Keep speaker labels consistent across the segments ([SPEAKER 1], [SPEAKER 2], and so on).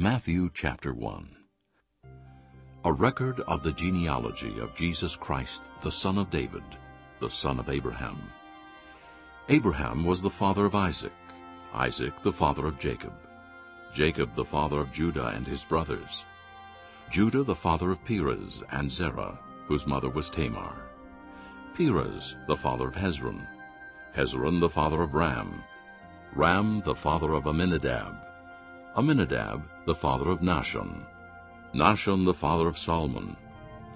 [SPEAKER 1] Matthew chapter 1 A record of the genealogy of Jesus Christ, the son of David, the son of Abraham. Abraham was the father of Isaac, Isaac the father of Jacob, Jacob the father of Judah and his brothers, Judah the father of Perez and Zerah, whose mother was Tamar, Perez the father of Hezron, Hezron the father of Ram, Ram the father of Amminadab, Amminadab the father of Nahshon, Nahshon the father of Salmon,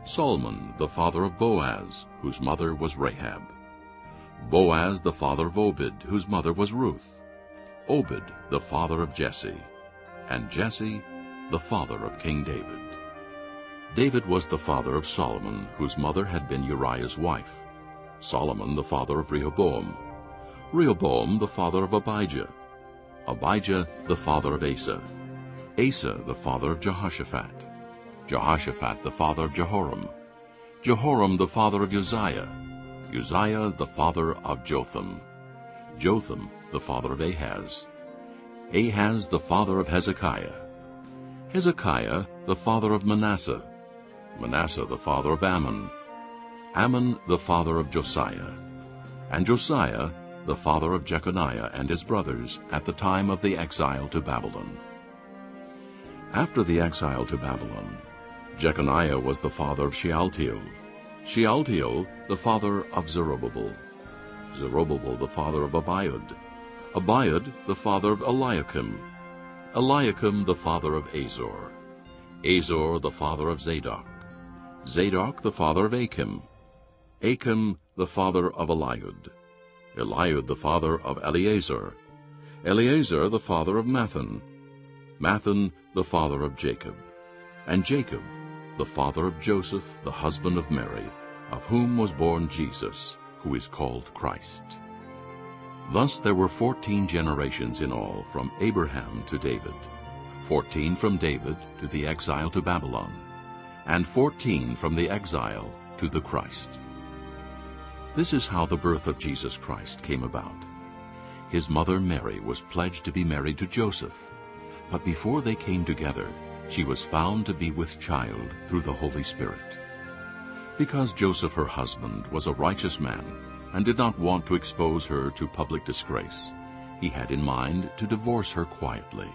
[SPEAKER 1] Salmon the father of Boaz, whose mother was Rahab, Boaz the father of Obed, whose mother was Ruth, Obed the father of Jesse, and Jesse the father of King David. David was the father of Solomon, whose mother had been Uriah's wife, Solomon the father of Rehoboam, Rehoboam the father of Abijah, Abijah the father of Asa, Asa the father of Jehoshaphat, Jehoshaphat the father of Jehoram, Jehoram the father of Uzziah, Uzziah the father of Jotham, Jotham the father of Ahaz, Ahaz the father of Hezekiah, Hezekiah the father of Manasseh, Manasseh the father of Amon, Amon the father of Josiah, and Josiah the father of Jeconiah and his brothers, at the time of the exile to Babylon. After the exile to Babylon, Jeconiah was the father of Shealtiel, Shealtiel the father of Zerubbabel, Zerubbabel the father of Abiud, Abiud the father of Eliakim, Eliakim the father of Azor, Azor the father of Zadok, Zadok the father of Achim, Achim the father of Eliud, Eliud the father of Eleazar, Eleazar the father of Matthan, Matthan the father of Jacob, and Jacob the father of Joseph, the husband of Mary, of whom was born Jesus, who is called Christ. Thus there were fourteen generations in all from Abraham to David, fourteen from David to the exile to Babylon, and fourteen from the exile to the Christ. This is how the birth of Jesus Christ came about. His mother Mary was pledged to be married to Joseph, but before they came together, she was found to be with child through the Holy Spirit. Because Joseph, her husband, was a righteous man and did not want to expose her to public disgrace, he had in mind to divorce her quietly.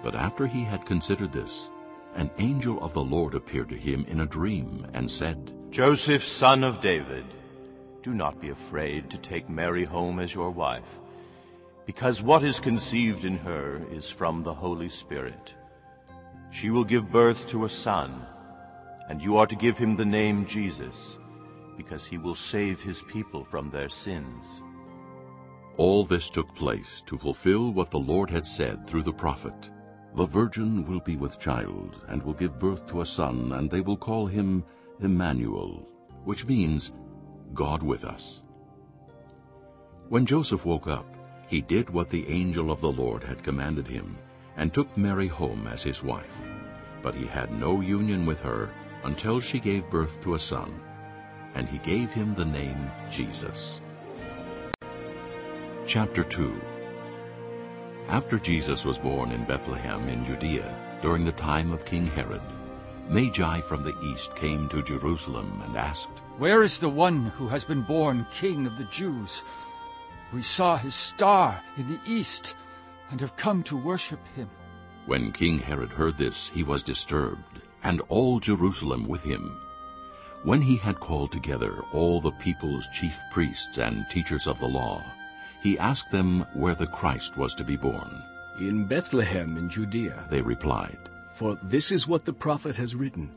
[SPEAKER 1] But after he had considered this, an angel of the Lord appeared to him in a dream and said,
[SPEAKER 2] Joseph, son of David, do not be afraid to take Mary home as your wife, because what is conceived in her is from the Holy Spirit. She will give birth to a son, and you are to give him the name Jesus, because he will save his people from their sins.
[SPEAKER 1] All this took place to fulfill what the Lord had said through the prophet. The virgin will be with child and will give birth to a son, and they will call him Emmanuel, which means God with us. When Joseph woke up, he did what the angel of the Lord had commanded him, and took Mary home as his wife. But he had no union with her until she gave birth to a son, and he gave him the name Jesus. Chapter 2 After Jesus was born in Bethlehem in Judea, during the time of King Herod, Magi from the east came to Jerusalem and asked,
[SPEAKER 3] Where is the one who has been born King of the Jews? We saw his star in the east and have come to worship him.
[SPEAKER 1] When King Herod heard this, he was disturbed, and all Jerusalem with him. When he had called together all the people's chief priests and teachers of the law, he asked them where the Christ was to be born.
[SPEAKER 4] In Bethlehem in Judea,
[SPEAKER 1] They replied,
[SPEAKER 4] for this is what the prophet has written.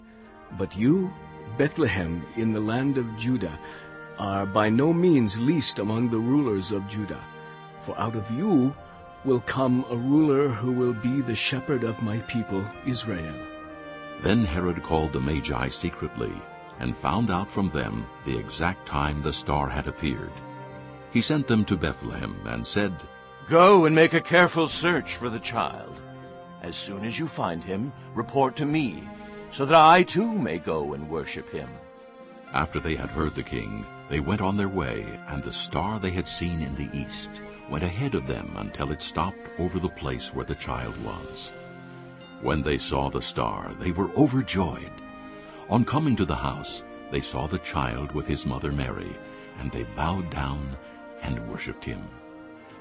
[SPEAKER 4] But you, Bethlehem, in the land of Judah, are by no means least among the rulers of Judah. For out of you will come a ruler who will be the shepherd of my people Israel.
[SPEAKER 1] Then Herod called the Magi secretly, and found out from them the exact time the star had appeared. He sent them to Bethlehem, and said,
[SPEAKER 2] Go and make a careful search for the child. As soon as you find him, report to me, so that I too may go and worship him.
[SPEAKER 1] After they had heard the king, they went on their way, and the star they had seen in the east went ahead of them until it stopped over the place where the child was. When they saw the star, they were overjoyed. On coming to the house, they saw the child with his mother Mary, and they bowed down and worshipped him.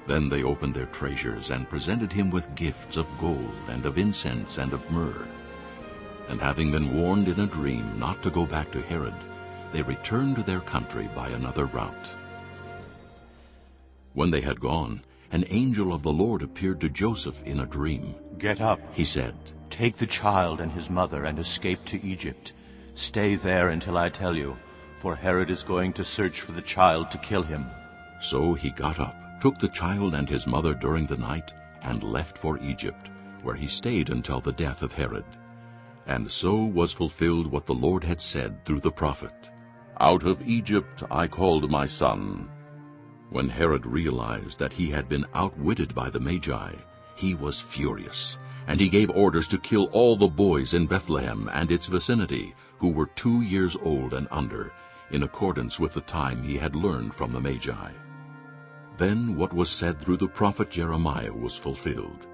[SPEAKER 1] Then they opened their treasures and presented him with gifts of gold and of incense and of myrrh. And having been warned in a dream not to go back to Herod, they returned to their country by another route. When they had gone, an angel of the Lord appeared to Joseph in a dream.
[SPEAKER 2] Get up,
[SPEAKER 1] He said,
[SPEAKER 2] take the child and his mother and escape to Egypt. Stay there until I tell you, for Herod is going to search for the child to kill him.
[SPEAKER 1] So he got up, took the child and his mother during the night, and left for Egypt, where he stayed until the death of Herod. And so was fulfilled what the Lord had said through the prophet, Out of Egypt I called my son. When Herod realized that he had been outwitted by the Magi, he was furious, and he gave orders to kill all the boys in Bethlehem and its vicinity who were two years old and under, in accordance with the time he had learned from the Magi. Then what was said through the prophet Jeremiah was fulfilled.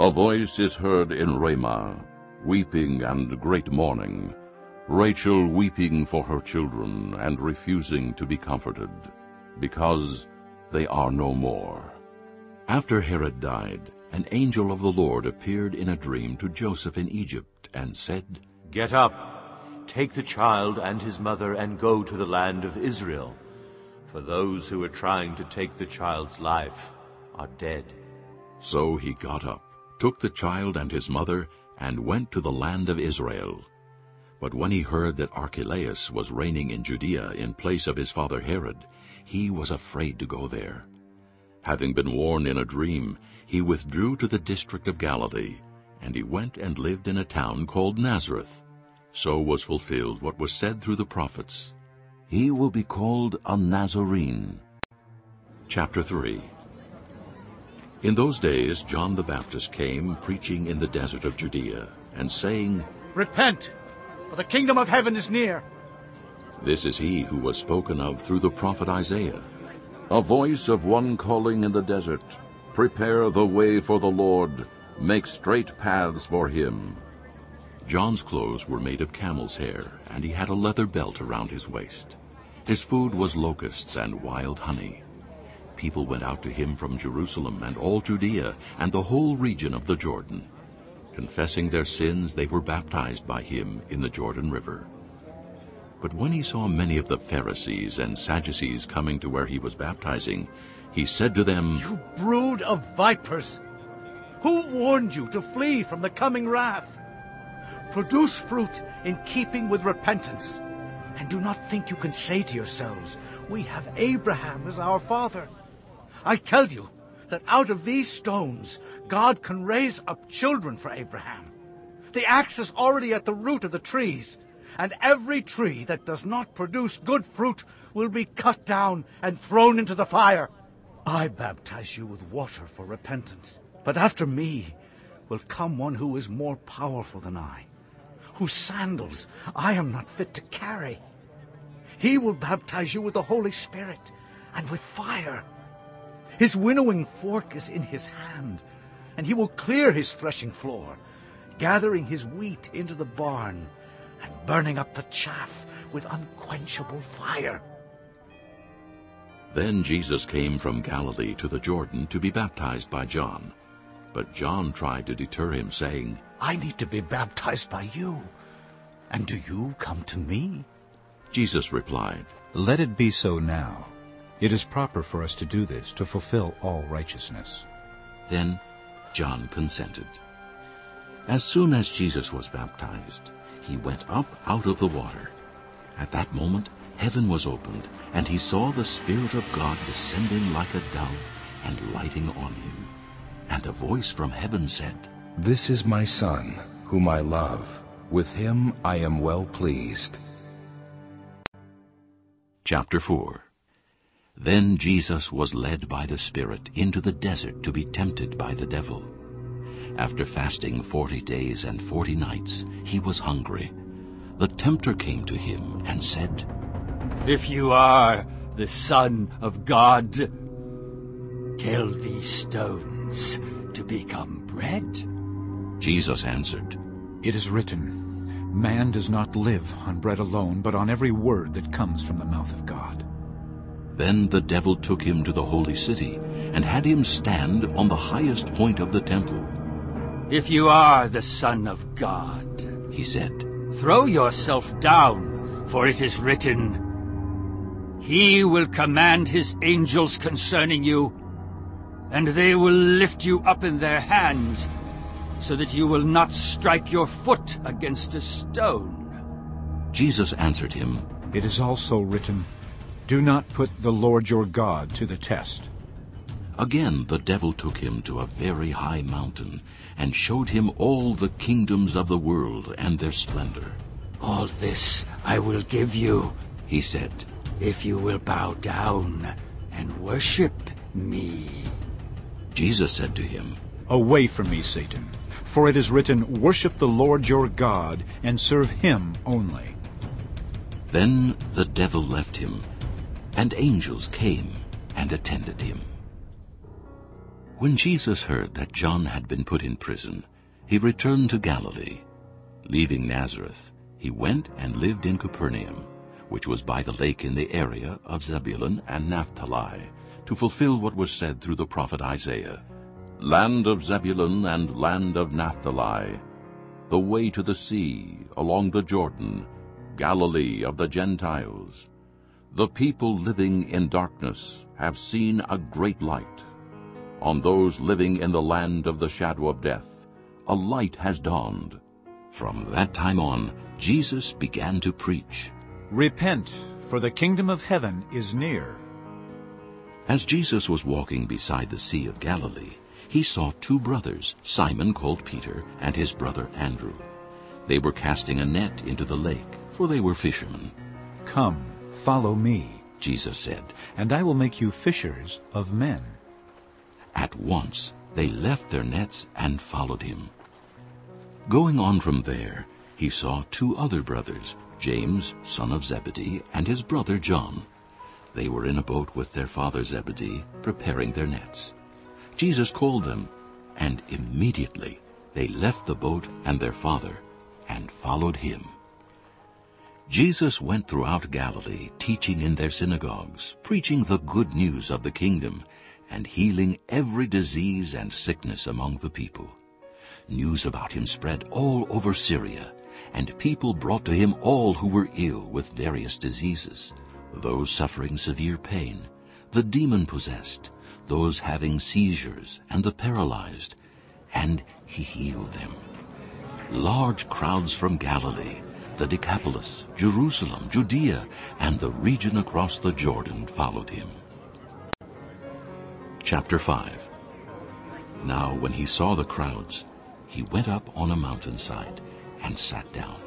[SPEAKER 1] A voice is heard in Ramah, weeping and great mourning, Rachel weeping for her children and refusing to be comforted, because they are no more. After Herod died, an angel of the Lord appeared in a dream to Joseph in Egypt and said,
[SPEAKER 2] Get up, take the child and his mother and go to the land of Israel, for those who are trying to take the child's life are dead.
[SPEAKER 1] So he got up, took the child and his mother, and went to the land of Israel. But when he heard that Archelaus was reigning in Judea in place of his father Herod, he was afraid to go there. Having been warned in a dream, he withdrew to the district of Galilee, and he went and lived in a town called Nazareth. So was fulfilled what was said through the prophets. He will be called a Nazarene. Chapter 3 In those days John the Baptist came preaching in the desert of Judea, and saying,
[SPEAKER 5] Repent, for the kingdom of heaven is near.
[SPEAKER 1] This is he who was spoken of through the prophet Isaiah. A voice of one calling in the desert, Prepare the way for the Lord, make straight paths for him. John's clothes were made of camel's hair, and he had a leather belt around his waist. His food was locusts and wild honey. People went out to him from Jerusalem and all Judea and the whole region of the Jordan. Confessing their sins, they were baptized by him in the Jordan River. But when he saw many of the Pharisees and Sadducees coming to where he was baptizing, he said to them,
[SPEAKER 5] You brood of vipers! Who warned you to flee from the coming wrath? Produce fruit in keeping with repentance. And do not think you can say to yourselves, We have Abraham as our father. I tell you that out of these stones God can raise up children for Abraham. The axe is already at the root of the trees, and every tree that does not produce good fruit will be cut down and thrown into the fire. I baptize you with water for repentance, but after me will come one who is more powerful than I, whose sandals I am not fit to carry. He will baptize you with the Holy Spirit and with fire. His winnowing fork is in his hand, and he will clear his threshing floor, gathering his wheat into the barn and burning up the chaff with unquenchable fire.
[SPEAKER 1] Then Jesus came from Galilee to the Jordan to be baptized by John. But John tried to deter him, saying,
[SPEAKER 5] I need to be baptized by you, and do you come to me?
[SPEAKER 1] Jesus replied,
[SPEAKER 6] Let it be so now. It is proper for us to do this to fulfill all righteousness.
[SPEAKER 1] Then John consented. As soon as Jesus was baptized, he went up out of the water. At that moment heaven was opened, and he saw the Spirit of God descending like a dove and lighting on him. And a voice from heaven said,
[SPEAKER 7] This is my Son, whom I love. With him I am well pleased.
[SPEAKER 1] Chapter 4 Then Jesus was led by the Spirit into the desert to be tempted by the devil. After fasting forty days and forty nights, he was hungry. The tempter came to him and said,
[SPEAKER 3] If you are the Son of God, tell these stones to become bread.
[SPEAKER 1] Jesus answered,
[SPEAKER 6] It is written, Man does not live on bread alone, but on every word that comes from the mouth of God.
[SPEAKER 1] Then the devil took him to the holy city and had him stand on the highest point of the temple.
[SPEAKER 3] If you are the Son of God,
[SPEAKER 1] He said,
[SPEAKER 3] throw yourself down, for it is written, He will command his angels concerning you, and they will lift you up in their hands, so that you will not strike your foot against a stone.
[SPEAKER 1] Jesus answered him,
[SPEAKER 6] It is also written, Do not put the Lord your God to the test.
[SPEAKER 1] Again the devil took him to a very high mountain and showed him all the kingdoms of the world and their splendor.
[SPEAKER 3] All this I will give you,
[SPEAKER 1] He said,
[SPEAKER 3] if you will bow down and worship me.
[SPEAKER 1] Jesus said to him,
[SPEAKER 6] Away from me, Satan, for it is written, Worship the Lord your God, and serve him only.
[SPEAKER 1] Then the devil left him, and angels came and attended him. When Jesus heard that John had been put in prison, he returned to Galilee. Leaving Nazareth, he went and lived in Capernaum, which was by the lake in the area of Zebulun and Naphtali, to fulfill what was said through the prophet Isaiah, Land of Zebulun and land of Naphtali, the way to the sea, along the Jordan, Galilee of the Gentiles. The people living in darkness have seen a great light. On those living in the land of the shadow of death, a light has dawned. From that time on, Jesus began to preach.
[SPEAKER 6] Repent, for the kingdom of heaven is near.
[SPEAKER 1] As Jesus was walking beside the Sea of Galilee, he saw two brothers, Simon called Peter, and his brother Andrew. They were casting a net into the lake, for they were fishermen.
[SPEAKER 6] Come, follow me,
[SPEAKER 1] Jesus said.
[SPEAKER 6] and I will make you fishers of men.
[SPEAKER 1] At once they left their nets and followed him. Going on from there, he saw two other brothers, James, son of Zebedee, and his brother John. They were in a boat with their father Zebedee, preparing their nets. Jesus called them, and immediately they left the boat and their father and followed him. Jesus went throughout Galilee, teaching in their synagogues, preaching the good news of the kingdom, and healing every disease and sickness among the people. News about him spread all over Syria, and people brought to him all who were ill with various diseases, those suffering severe pain, the demon-possessed, those having seizures, and the paralyzed, and he healed them. Large crowds from Galilee, the Decapolis, Jerusalem, Judea, and the region across the Jordan followed him. Chapter 5 Now when he saw the crowds, he went up on a mountainside and sat down.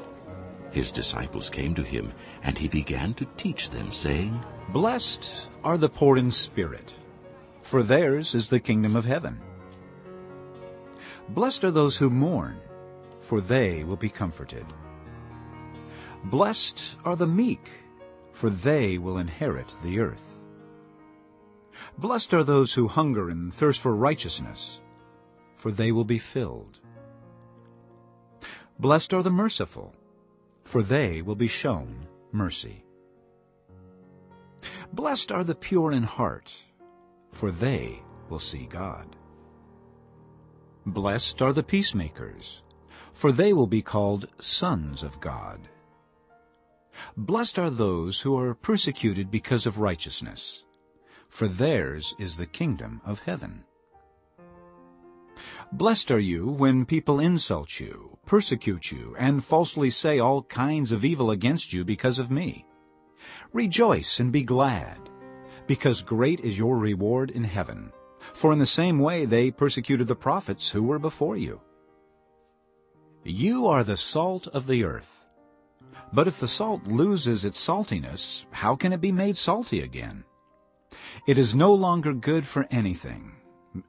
[SPEAKER 1] His disciples came to him, and he began to teach them, saying,
[SPEAKER 6] Blessed are the poor in spirit, for theirs is the kingdom of heaven. Blessed are those who mourn, for they will be comforted. Blessed are the meek, for they will inherit the earth. Blessed are those who hunger and thirst for righteousness, for they will be filled. Blessed are the merciful, for they will be shown mercy. Blessed are the pure in heart, for they will see God. Blessed are the peacemakers, for they will be called sons of God. Blessed are those who are persecuted because of righteousness, for theirs is the kingdom of heaven. Blessed are you when people insult you, persecute you, and falsely say all kinds of evil against you because of me. Rejoice and be glad, because great is your reward in heaven. For in the same way they persecuted the prophets who were before you. You are the salt of the earth. But if the salt loses its saltiness, how can it be made salty again? It is no longer good for anything,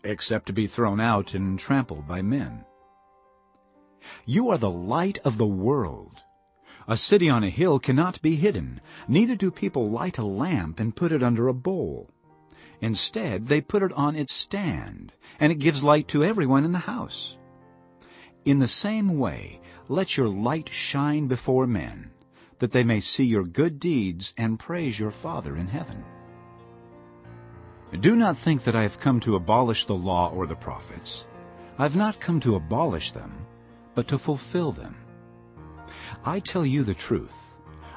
[SPEAKER 6] except to be thrown out and trampled by men. You are the light of the world. A city on a hill cannot be hidden, neither do people light a lamp and put it under a bowl. Instead, they put it on its stand, and it gives light to everyone in the house. In the same way, let your light shine before men, that they may see your good deeds and praise your Father in heaven. Do not think that I have come to abolish the law or the prophets. I have not come to abolish them, but to fulfill them. I tell you the truth.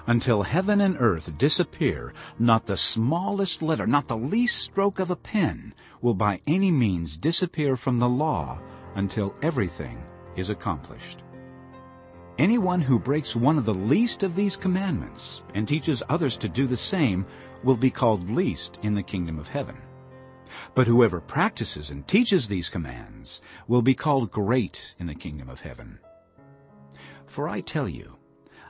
[SPEAKER 6] Until heaven and earth disappear, not the smallest letter, not the least stroke of a pen, will by any means disappear from the law until everything is accomplished. Anyone who breaks one of the least of these commandments and teaches others to do the same will be called least in the kingdom of heaven. But whoever practices and teaches these commands will be called great in the kingdom of heaven. For I tell you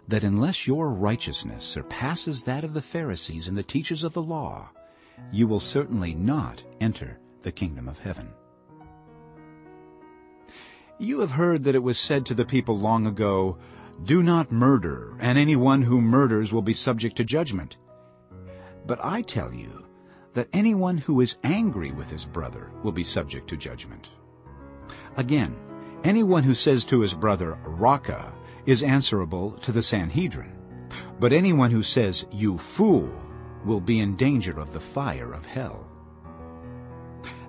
[SPEAKER 6] that unless your righteousness surpasses that of the Pharisees and the teachers of the law, you will certainly not enter the kingdom of heaven. You have heard that it was said to the people long ago, Do not murder, and anyone who murders will be subject to judgment. But I tell you that anyone who is angry with his brother will be subject to judgment. Again, anyone who says to his brother, Raca, is answerable to the Sanhedrin. But anyone who says, You fool, will be in danger of the fire of hell.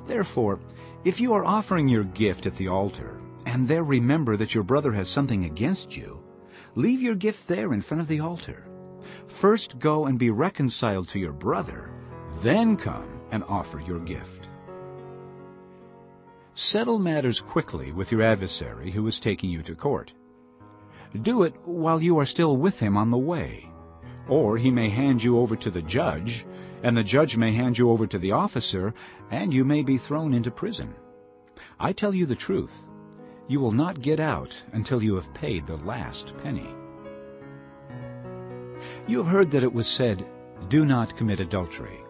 [SPEAKER 6] Therefore, if you are offering your gift at the altar, and there remember that your brother has something against you, leave your gift there in front of the altar. First go and be reconciled to your brother, then come and offer your gift. Settle matters quickly with your adversary who is taking you to court. Do it while you are still with him on the way, or he may hand you over to the judge, and the judge may hand you over to the officer, and you may be thrown into prison. I tell you the truth, you will not get out until you have paid the last penny. You have heard that it was said, Do not commit adultery.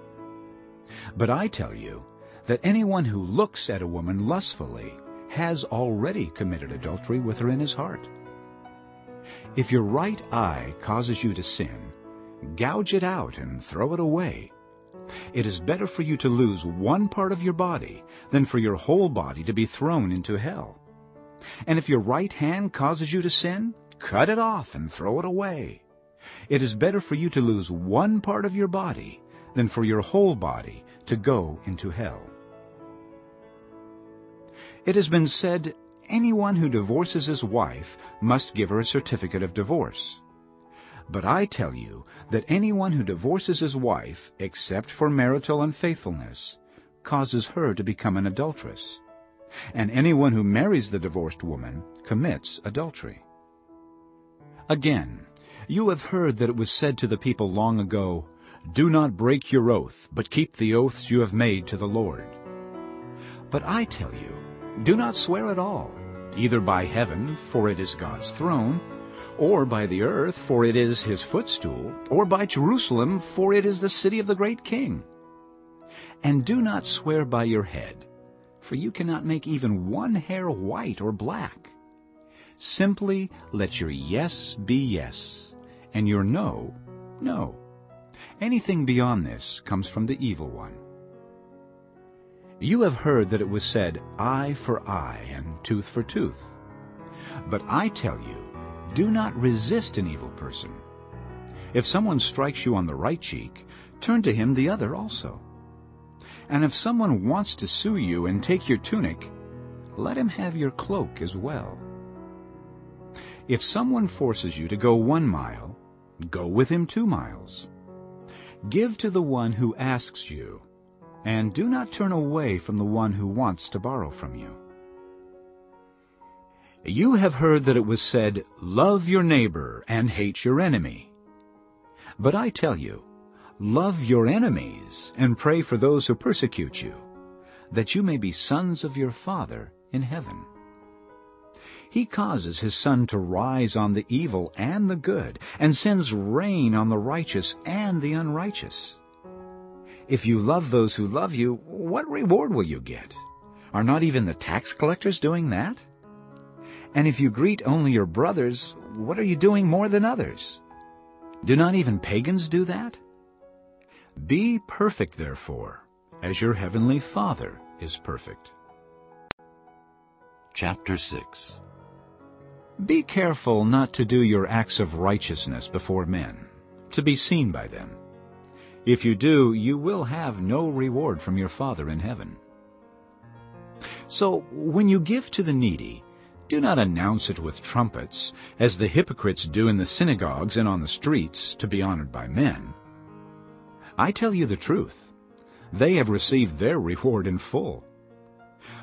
[SPEAKER 6] But I tell you that anyone who looks at a woman lustfully has already committed adultery with her in his heart. If your right eye causes you to sin, gouge it out and throw it away. It is better for you to lose one part of your body than for your whole body to be thrown into hell. And if your right hand causes you to sin, cut it off and throw it away. It is better for you to lose one part of your body than for your whole body to go into hell. It has been said, anyone who divorces his wife must give her a certificate of divorce. But I tell you that anyone who divorces his wife, except for marital unfaithfulness, causes her to become an adulteress and anyone who marries the divorced woman commits adultery. Again, you have heard that it was said to the people long ago, Do not break your oath, but keep the oaths you have made to the Lord. But I tell you, do not swear at all, either by heaven, for it is God's throne, or by the earth, for it is his footstool, or by Jerusalem, for it is the city of the great king. And do not swear by your head, for you cannot make even one hair white or black. Simply let your yes be yes, and your no, no. Anything beyond this comes from the evil one. You have heard that it was said, eye for eye and tooth for tooth. But I tell you, do not resist an evil person. If someone strikes you on the right cheek, turn to him the other also. And if someone wants to sue you and take your tunic, let him have your cloak as well. If someone forces you to go one mile, go with him two miles. Give to the one who asks you, and do not turn away from the one who wants to borrow from you. You have heard that it was said, Love your neighbor and hate your enemy. But I tell you, Love your enemies and pray for those who persecute you, that you may be sons of your Father in heaven. He causes his sun to rise on the evil and the good, and sends rain on the righteous and the unrighteous. If you love those who love you, what reward will you get? Are not even the tax collectors doing that? And if you greet only your brothers, what are you doing more than others? Do not even pagans do that? Be perfect, therefore, as your heavenly Father is perfect.
[SPEAKER 1] Chapter 6
[SPEAKER 6] Be careful not to do your acts of righteousness before men, to be seen by them. If you do, you will have no reward from your Father in heaven. So when you give to the needy, do not announce it with trumpets, as the hypocrites do in the synagogues and on the streets, to be honored by men. I tell you the truth. They have received their reward in full.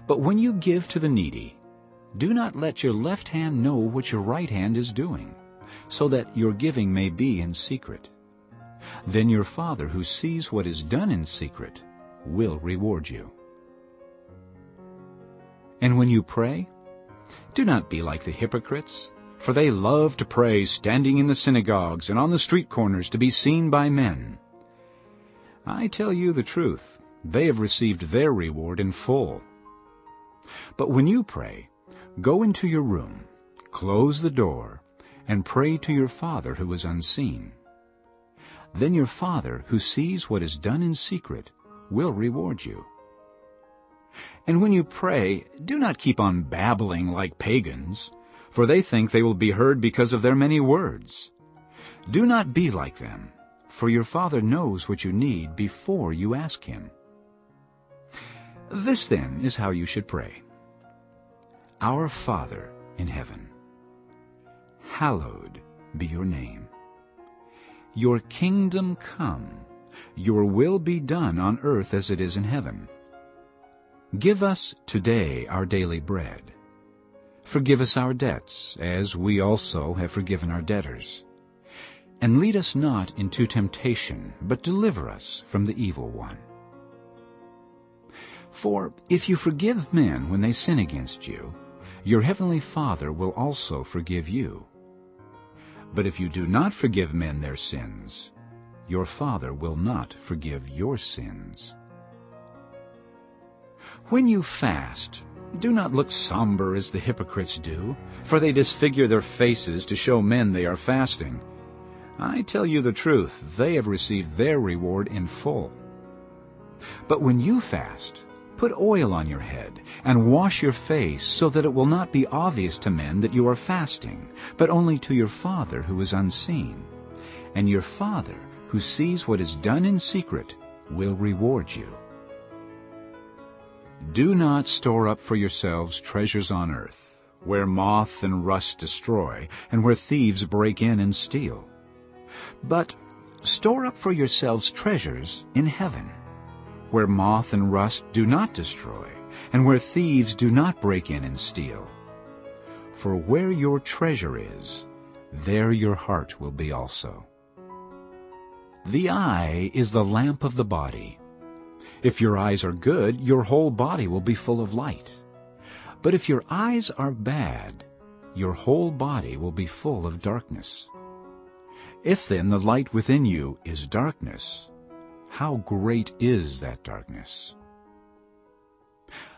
[SPEAKER 6] But when you give to the needy, do not let your left hand know what your right hand is doing, so that your giving may be in secret. Then your Father who sees what is done in secret will reward you. And when you pray, do not be like the hypocrites, for they love to pray standing in the synagogues and on the street corners to be seen by men. I tell you the truth, they have received their reward in full. But when you pray, go into your room, close the door, and pray to your Father who is unseen. Then your Father, who sees what is done in secret, will reward you. And when you pray, do not keep on babbling like pagans, for they think they will be heard because of their many words. Do not be like them, for your Father knows what you need before you ask Him. This then is how you should pray. Our Father in heaven, hallowed be your name. Your kingdom come, your will be done on earth as it is in heaven. Give us today our daily bread. Forgive us our debts, as we also have forgiven our debtors. And lead us not into temptation, but deliver us from the evil one. For if you forgive men when they sin against you, your heavenly Father will also forgive you. But if you do not forgive men their sins, your Father will not forgive your sins. When you fast, do not look somber as the hypocrites do, for they disfigure their faces to show men they are fasting. I tell you the truth, they have received their reward in full. But when you fast, put oil on your head, and wash your face, so that it will not be obvious to men that you are fasting, but only to your Father who is unseen. And your Father, who sees what is done in secret, will reward you. Do not store up for yourselves treasures on earth, where moth and rust destroy, and where thieves break in and steal. But store up for yourselves treasures in heaven, where moth and rust do not destroy, and where thieves do not break in and steal. For where your treasure is, there your heart will be also. The eye is the lamp of the body. If your eyes are good, your whole body will be full of light. But if your eyes are bad, your whole body will be full of darkness. If then the light within you is darkness, how great is that darkness?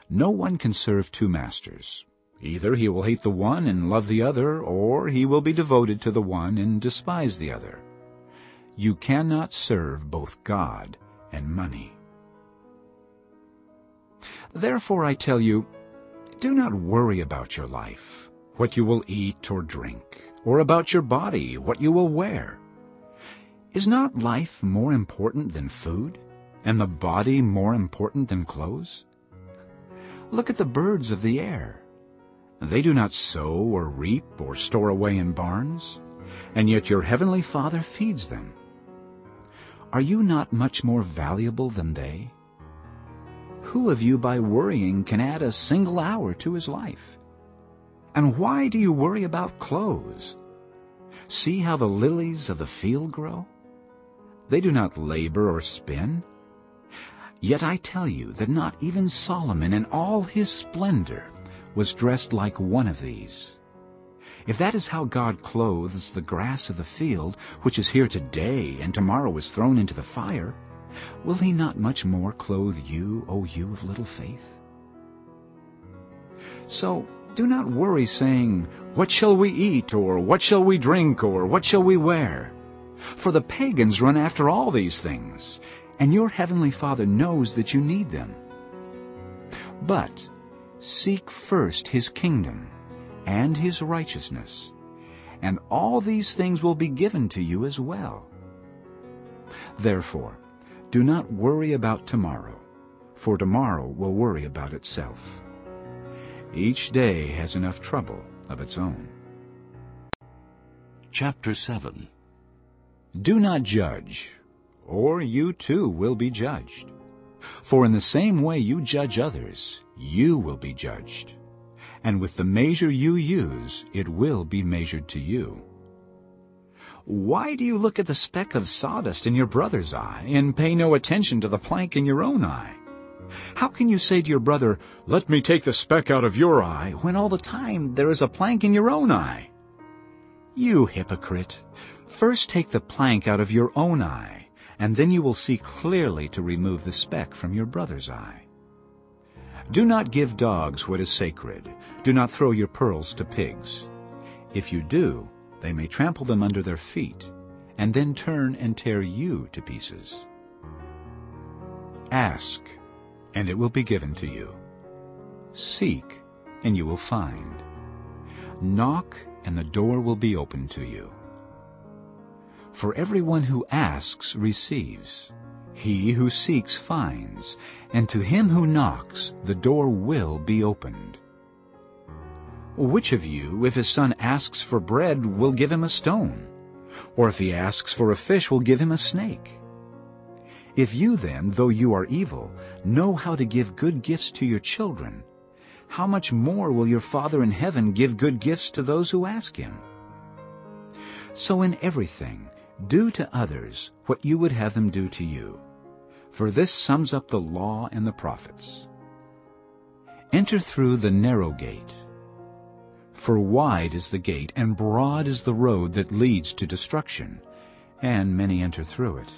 [SPEAKER 6] No one can serve two masters. Either he will hate the one and love the other, or he will be devoted to the one and despise the other. You cannot serve both God and money. Therefore I tell you, do not worry about your life, what you will eat or drink, or about your body, what you will wear. Is not life more important than food, and the body more important than clothes? Look at the birds of the air. They do not sow or reap or store away in barns, and yet your heavenly Father feeds them. Are you not much more valuable than they? Who of you by worrying can add a single hour to his life? And why do you worry about clothes? See how the lilies of the field grow? They do not labor or spin. Yet I tell you that not even Solomon in all his splendor was dressed like one of these. If that is how God clothes the grass of the field, which is here today and tomorrow is thrown into the fire, will he not much more clothe you, O you of little faith? So do not worry, saying, What shall we eat, or what shall we drink, or what shall we wear? For the pagans run after all these things, and your heavenly Father knows that you need them. But seek first his kingdom, and his righteousness, and all these things will be given to you as well. Therefore, do not worry about tomorrow, for tomorrow will worry about itself. Each day has enough trouble of its own.
[SPEAKER 1] Chapter 7
[SPEAKER 6] Do not judge, or you too will be judged. For in the same way you judge others, you will be judged. And with the measure you use, it will be measured to you. Why do you look at the speck of sawdust in your brother's eye and pay no attention to the plank in your own eye? How can you say to your brother, Let me take the speck out of your eye, when all the time there is a plank in your own eye? You hypocrite! First take the plank out of your own eye, and then you will see clearly to remove the speck from your brother's eye. Do not give dogs what is sacred. Do not throw your pearls to pigs. If you do, they may trample them under their feet, and then turn and tear you to pieces. Ask, and it will be given to you. Seek, and you will find. Knock, and the door will be opened to you. For everyone who asks receives. He who seeks finds, and to him who knocks the door will be opened. Which of you, if his son asks for bread, will give him a stone? Or if he asks for a fish, will give him a snake? If you then, though you are evil, know how to give good gifts to your children, how much more will your Father in heaven give good gifts to those who ask him? So in everything, do to others what you would have them do to you. For this sums up the law and the prophets. Enter through the narrow gate. For wide is the gate, and broad is the road that leads to destruction, and many enter through it.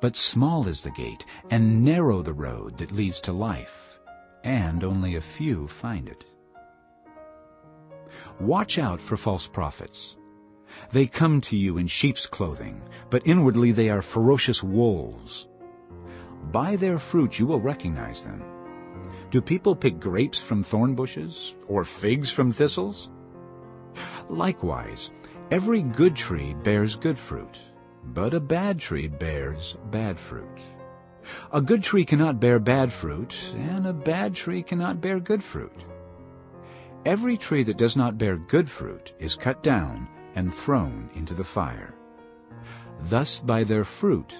[SPEAKER 6] But small is the gate, and narrow the road that leads to life, and only a few find it. Watch out for false prophets. They come to you in sheep's clothing, but inwardly they are ferocious wolves. By their fruit you will recognize them. Do people pick grapes from thorn bushes, or figs from thistles? Likewise, every good tree bears good fruit, but a bad tree bears bad fruit. A good tree cannot bear bad fruit, and a bad tree cannot bear good fruit. Every tree that does not bear good fruit is cut down and thrown into the fire. Thus by their fruit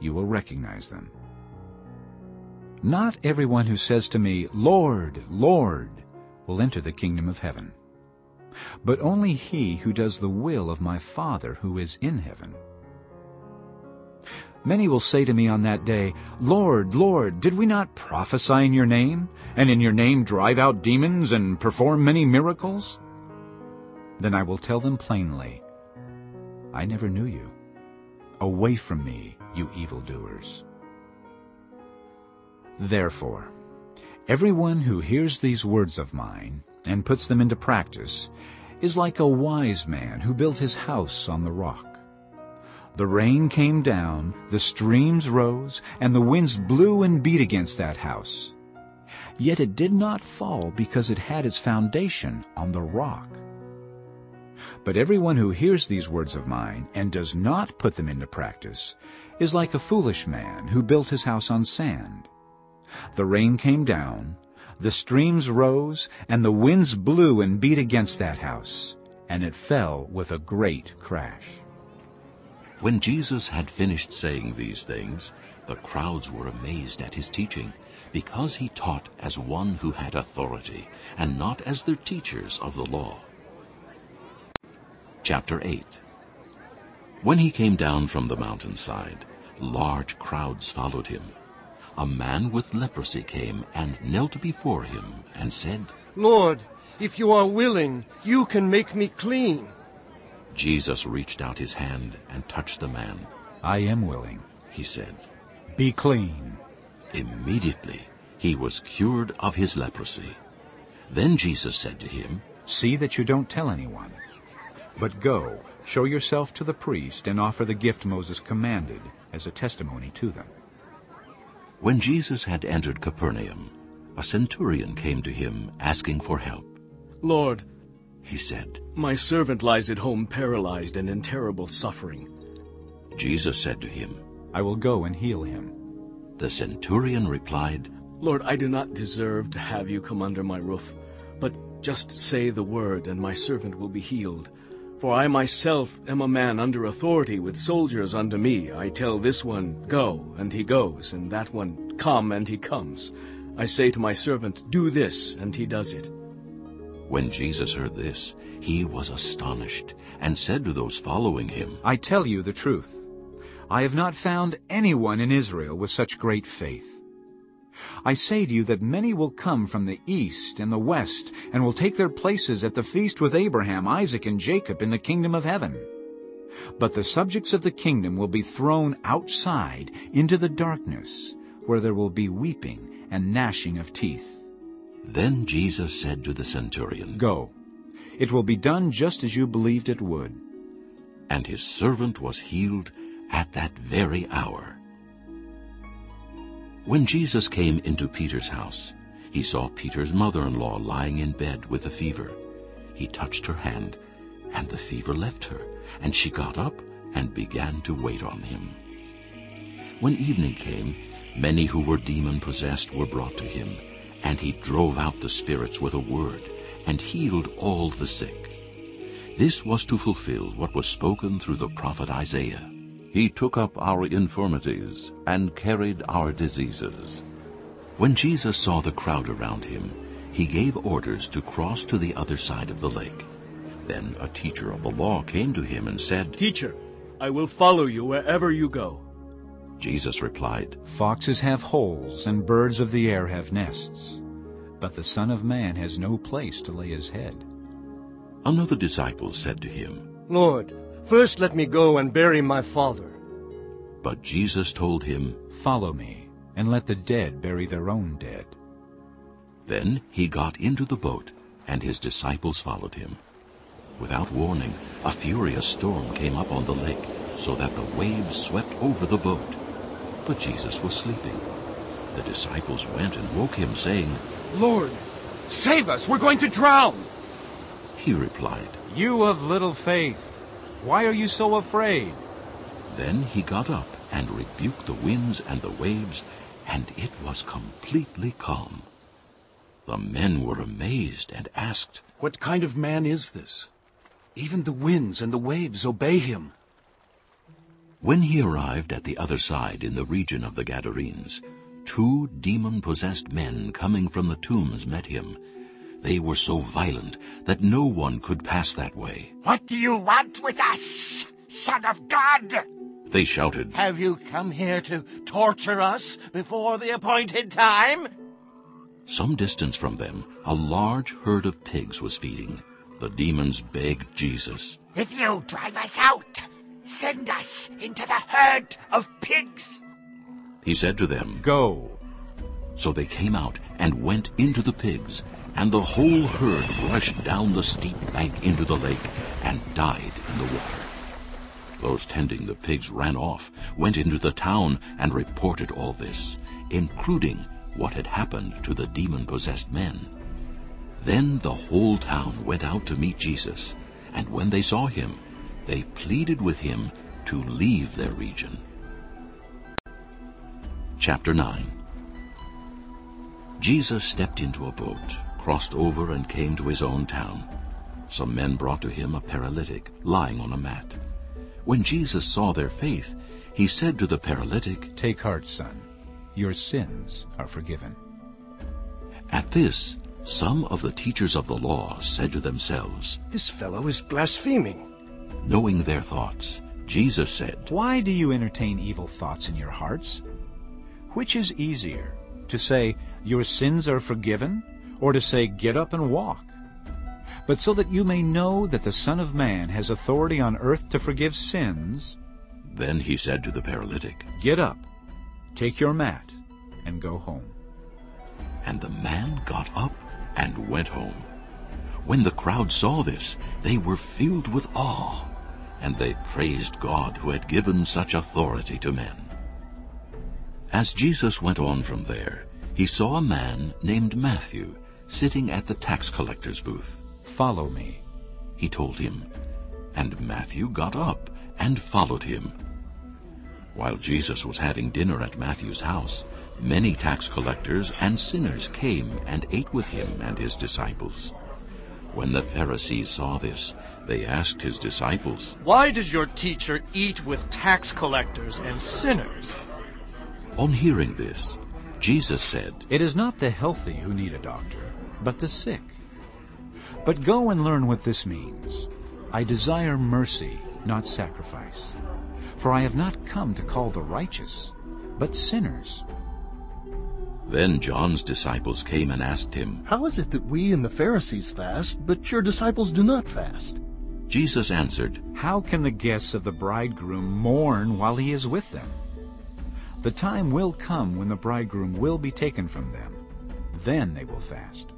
[SPEAKER 6] you will recognize them. Not everyone who says to me, Lord, Lord, will enter the kingdom of heaven, but only he who does the will of my Father who is in heaven. Many will say to me on that day, Lord, Lord, did we not prophesy in your name, and in your name drive out demons and perform many miracles? Then I will tell them plainly, I never knew you. Away from me, you evildoers. Therefore, everyone who hears these words of mine and puts them into practice is like a wise man who built his house on the rock. The rain came down, the streams rose, and the winds blew and beat against that house. Yet it did not fall because it had its foundation on the rock. But everyone who hears these words of mine and does not put them into practice is like a foolish man who built his house on sand. The rain came down, the streams rose, and the winds blew and beat against that house, and it fell with a great crash.
[SPEAKER 1] When Jesus had finished saying these things, the crowds were amazed at his teaching, because he taught as one who had authority, and not as their teachers of the law. Chapter 8 When he came down from the mountainside, large crowds followed him. A man with leprosy came and knelt before him and said,
[SPEAKER 8] Lord, if you are willing, you can make me clean.
[SPEAKER 1] Jesus reached out his hand and touched the man.
[SPEAKER 6] I am willing,
[SPEAKER 1] He said,
[SPEAKER 6] Be clean.
[SPEAKER 1] Immediately he was cured of his leprosy. Then Jesus said to him,
[SPEAKER 6] See that you don't tell anyone. But go, show yourself to the priest, and offer the gift Moses commanded as a testimony to them.
[SPEAKER 1] When Jesus had entered Capernaum, a centurion came to him asking for help.
[SPEAKER 8] Lord,
[SPEAKER 1] He said,
[SPEAKER 4] My servant lies at home paralyzed and in terrible suffering.
[SPEAKER 1] Jesus said to him,
[SPEAKER 6] I will go and heal him.
[SPEAKER 1] The centurion replied,
[SPEAKER 4] Lord, I do not deserve to have you come under my roof, but just say the word, and my servant will be healed. For I myself am a man under authority, with soldiers under me. I tell this one, Go, and he goes, and that one, Come, and he comes. I say to my servant, Do this, and he does it.
[SPEAKER 1] When Jesus heard this, he was astonished, and said to those following him,
[SPEAKER 6] I tell you the truth. I have not found anyone in Israel with such great faith. I say to you that many will come from the east and the west, and will take their places at the feast with Abraham, Isaac, and Jacob in the kingdom of heaven. But the subjects of the kingdom will be thrown outside into the darkness, where there will be weeping and gnashing of teeth.
[SPEAKER 1] Then Jesus said to the centurion,
[SPEAKER 6] Go. It will be done just as you believed it would.
[SPEAKER 1] And his servant was healed at that very hour. When Jesus came into Peter's house, he saw Peter's mother-in-law lying in bed with a fever. He touched her hand, and the fever left her, and she got up and began to wait on him. When evening came, many who were demon-possessed were brought to him, and he drove out the spirits with a word, and healed all the sick. This was to fulfill what was spoken through the prophet Isaiah. He took up our infirmities and carried our diseases. When Jesus saw the crowd around him, he gave orders to cross to the other side of the lake. Then a teacher of the law came to him and said,
[SPEAKER 4] Teacher, I will follow you wherever you go.
[SPEAKER 1] Jesus replied,
[SPEAKER 6] Foxes have holes, and birds of the air have nests. But the Son of Man has no place to lay his head.
[SPEAKER 1] Another disciple said to him,
[SPEAKER 8] Lord, first let me go and bury my father.
[SPEAKER 1] But Jesus told him,
[SPEAKER 6] Follow me, and let the dead bury their own dead.
[SPEAKER 1] Then he got into the boat, and his disciples followed him. Without warning, a furious storm came up on the lake, so that the waves swept over the boat. But Jesus was sleeping. The disciples went and woke him, saying,
[SPEAKER 9] Lord, save us! We're going to drown!
[SPEAKER 1] He replied,
[SPEAKER 6] You of little faith, why are you so afraid?
[SPEAKER 1] Then he got up and rebuked the winds and the waves, and it was completely calm. The men were amazed and asked,
[SPEAKER 10] What kind of man is this? Even the winds and the waves obey him.
[SPEAKER 1] When he arrived at the other side in the region of the Gadarenes, two demon-possessed men coming from the tombs met him. They were so violent that no one could pass that way.
[SPEAKER 11] What do you want with us, Son of God?
[SPEAKER 1] They shouted,
[SPEAKER 11] Have you come here to torture us before the appointed time?
[SPEAKER 1] Some distance from them, a large herd of pigs was feeding. The demons begged Jesus,
[SPEAKER 11] If you drive us out, send us into the herd of pigs.
[SPEAKER 1] He said to them,
[SPEAKER 6] Go.
[SPEAKER 1] So they came out and went into the pigs, and the whole herd rushed down the steep bank into the lake and died in the water. Those tending the pigs ran off, went into the town, and reported all this, including what had happened to the demon-possessed men. Then the whole town went out to meet Jesus, and when they saw him, they pleaded with him to leave their region. Chapter 9 Jesus stepped into a boat, crossed over, and came to his own town. Some men brought to him a paralytic lying on a mat. When Jesus saw their faith, he said to the paralytic,
[SPEAKER 6] Take heart, son. Your sins are forgiven.
[SPEAKER 1] At this, some of the teachers of the law said to themselves,
[SPEAKER 8] This fellow is blaspheming.
[SPEAKER 1] Knowing their thoughts, Jesus said,
[SPEAKER 6] Why do you entertain evil thoughts in your hearts? Which is easier, to say, Your sins are forgiven, or to say, Get up and walk? But so that you may know that the Son of Man has authority on earth to forgive sins,
[SPEAKER 1] Then he said to the paralytic,
[SPEAKER 6] Get up, take your mat, and go home.
[SPEAKER 1] And the man got up and went home. When the crowd saw this, they were filled with awe, and they praised God who had given such authority to men. As Jesus went on from there, he saw a man named Matthew sitting at the tax collector's booth.
[SPEAKER 6] Follow me,
[SPEAKER 1] he told him. And Matthew got up and followed him. While Jesus was having dinner at Matthew's house, many tax collectors and sinners came and ate with him and his disciples. When the Pharisees saw this, they asked his disciples,
[SPEAKER 8] Why does your teacher eat with tax collectors and sinners?
[SPEAKER 1] On hearing this, Jesus said,
[SPEAKER 6] It is not the healthy who need a doctor, but the sick. But go and learn what this means. I desire mercy, not sacrifice. For I have not come to call the righteous, but sinners.
[SPEAKER 1] Then John's disciples came and asked him,
[SPEAKER 12] How is it that we and the Pharisees fast, but your disciples do not fast?
[SPEAKER 1] Jesus answered,
[SPEAKER 6] How can the guests of the bridegroom mourn while he is with them? The time will come when the bridegroom will be taken from them. Then they will fast.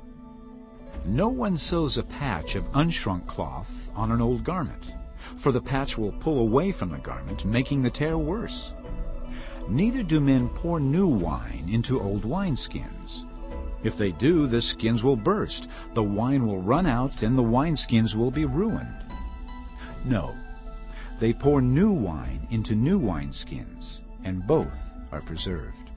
[SPEAKER 6] No one sews a patch of unshrunk cloth on an old garment, for the patch will pull away from the garment, making the tear worse. Neither do men pour new wine into old wineskins. If they do, the skins will burst, the wine will run out, and the wineskins will be ruined. No, they pour new wine into new wineskins, and both are preserved.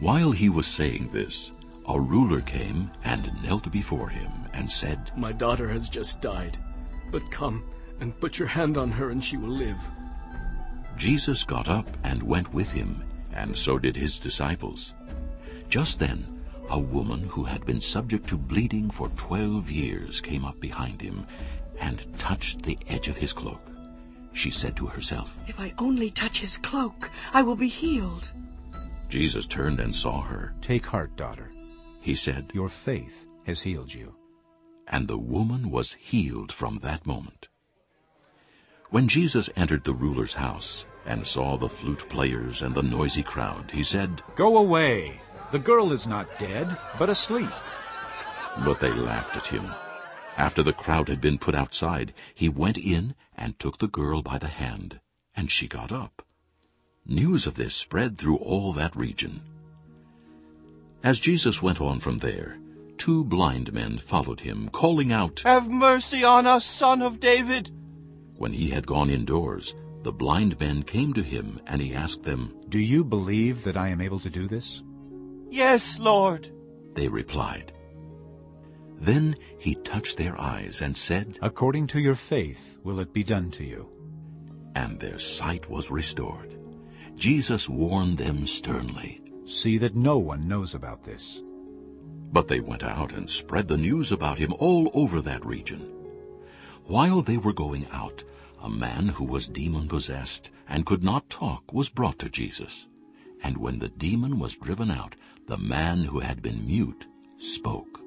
[SPEAKER 1] While he was saying this, a ruler came and knelt before him and said,
[SPEAKER 4] My daughter has just died, but come and put your hand on her and she will live.
[SPEAKER 1] Jesus got up and went with him, and so did his disciples. Just then, a woman who had been subject to bleeding for twelve years came up behind him and touched the edge of his cloak. She said to herself,
[SPEAKER 13] If I only touch his cloak, I will be healed.
[SPEAKER 1] Jesus turned and saw her.
[SPEAKER 6] Take heart, daughter.
[SPEAKER 1] He said,
[SPEAKER 6] Your faith has healed you.
[SPEAKER 1] And the woman was healed from that moment. When Jesus entered the ruler's house and saw the flute players and the noisy crowd, he said,
[SPEAKER 6] Go away. The girl is not dead, but asleep.
[SPEAKER 1] But they laughed at him. After the crowd had been put outside, he went in and took the girl by the hand, and she got up. News of this spread through all that region. As Jesus went on from there, two blind men followed him, calling out,
[SPEAKER 8] Have mercy on us, son of David!
[SPEAKER 1] When he had gone indoors, the blind men came to him, and he asked them,
[SPEAKER 6] Do you believe that I am able to do this?
[SPEAKER 8] Yes, Lord,
[SPEAKER 1] they replied. Then he touched their eyes and said,
[SPEAKER 6] According to your faith will it be done to you.
[SPEAKER 1] And their sight was restored. Jesus warned them sternly.
[SPEAKER 6] See that no one knows about this.
[SPEAKER 1] But they went out and spread the news about him all over that region. While they were going out, a man who was demon-possessed and could not talk was brought to Jesus. And when the demon was driven out, the man who had been mute spoke.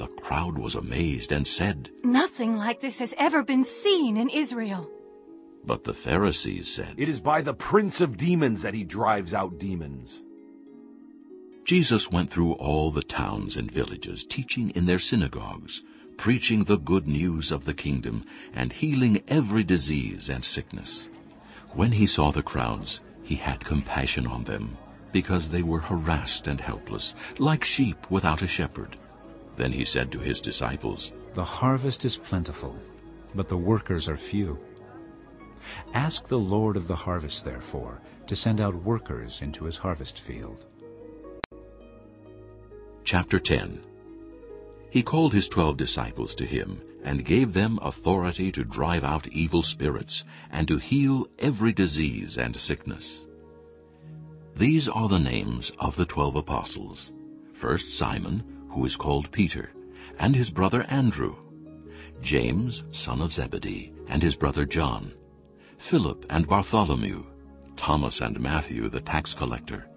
[SPEAKER 1] The crowd was amazed and said,
[SPEAKER 14] Nothing like this has ever been seen in Israel.
[SPEAKER 1] But the Pharisees said,
[SPEAKER 9] It is by the prince of demons that he drives out demons.
[SPEAKER 1] Jesus went through all the towns and villages, teaching in their synagogues, preaching the good news of the kingdom, and healing every disease and sickness. When he saw the crowds, he had compassion on them, because they were harassed and helpless, like sheep without a shepherd. Then he said to his disciples,
[SPEAKER 6] The harvest is plentiful, but the workers are few. Ask the Lord of the harvest, therefore, to send out workers into his harvest field.
[SPEAKER 1] Chapter 10 He called his twelve disciples to him, and gave them authority to drive out evil spirits, and to heal every disease and sickness. These are the names of the twelve apostles. First Simon, who is called Peter, and his brother Andrew, James, son of Zebedee, and his brother John, Philip and Bartholomew, Thomas and Matthew the tax collector,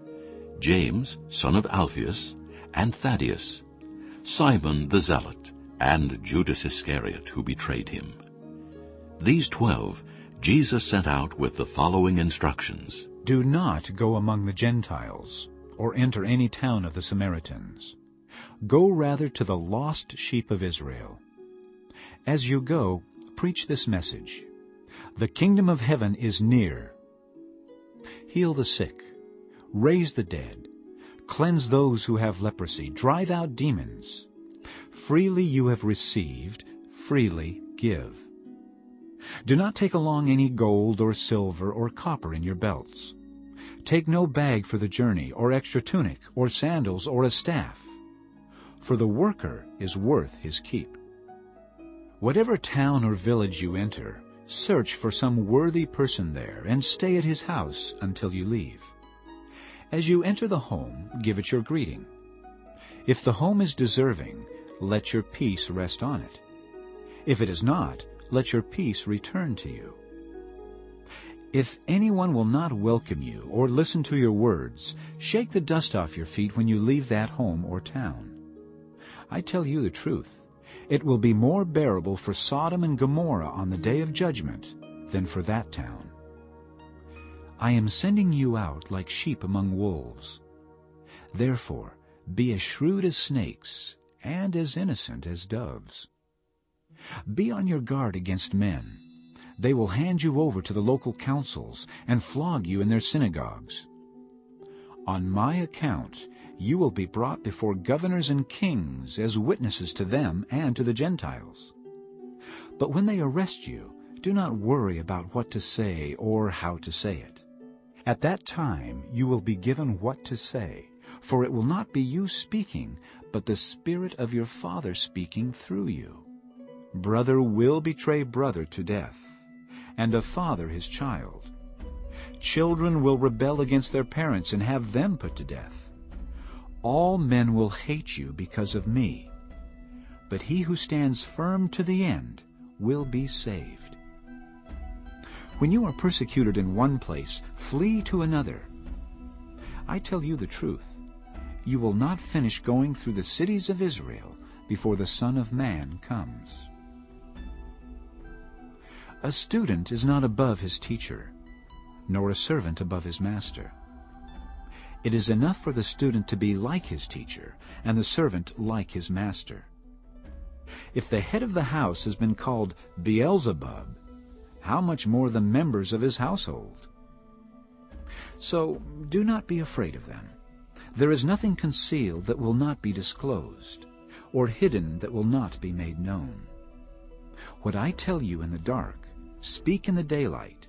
[SPEAKER 1] James, son of Alphaeus, and Thaddaeus, Simon the Zealot, and Judas Iscariot, who betrayed him. These twelve Jesus sent out with the following instructions.
[SPEAKER 6] Do not go among the Gentiles, or enter any town of the Samaritans. Go rather to the lost sheep of Israel. As you go, preach this message. The kingdom of heaven is near. Heal the sick, raise the dead, cleanse those who have leprosy, drive out demons. Freely you have received, freely give. Do not take along any gold or silver or copper in your belts. Take no bag for the journey, or extra tunic, or sandals, or a staff. For the worker is worth his keep. Whatever town or village you enter, search for some worthy person there, and stay at his house until you leave. As you enter the home, give it your greeting. If the home is deserving, let your peace rest on it. If it is not, let your peace return to you. If anyone will not welcome you or listen to your words, shake the dust off your feet when you leave that home or town. I tell you the truth, it will be more bearable for Sodom and Gomorrah on the day of judgment than for that town. I am sending you out like sheep among wolves. Therefore, be as shrewd as snakes and as innocent as doves. Be on your guard against men they will hand you over to the local councils and flog you in their synagogues. On my account you will be brought before governors and kings as witnesses to them and to the Gentiles. But when they arrest you, do not worry about what to say or how to say it. At that time you will be given what to say, for it will not be you speaking, but the Spirit of your Father speaking through you. Brother will betray brother to death and a father his child. Children will rebel against their parents and have them put to death. All men will hate you because of me, but he who stands firm to the end will be saved. When you are persecuted in one place, flee to another. I tell you the truth, you will not finish going through the cities of Israel before the Son of Man comes. A student is not above his teacher, nor a servant above his master. It is enough for the student to be like his teacher, and the servant like his master. If the head of the house has been called Beelzebub, how much more the members of his household? So do not be afraid of them. There is nothing concealed that will not be disclosed, or hidden that will not be made known. What I tell you in the dark, Speak in the daylight.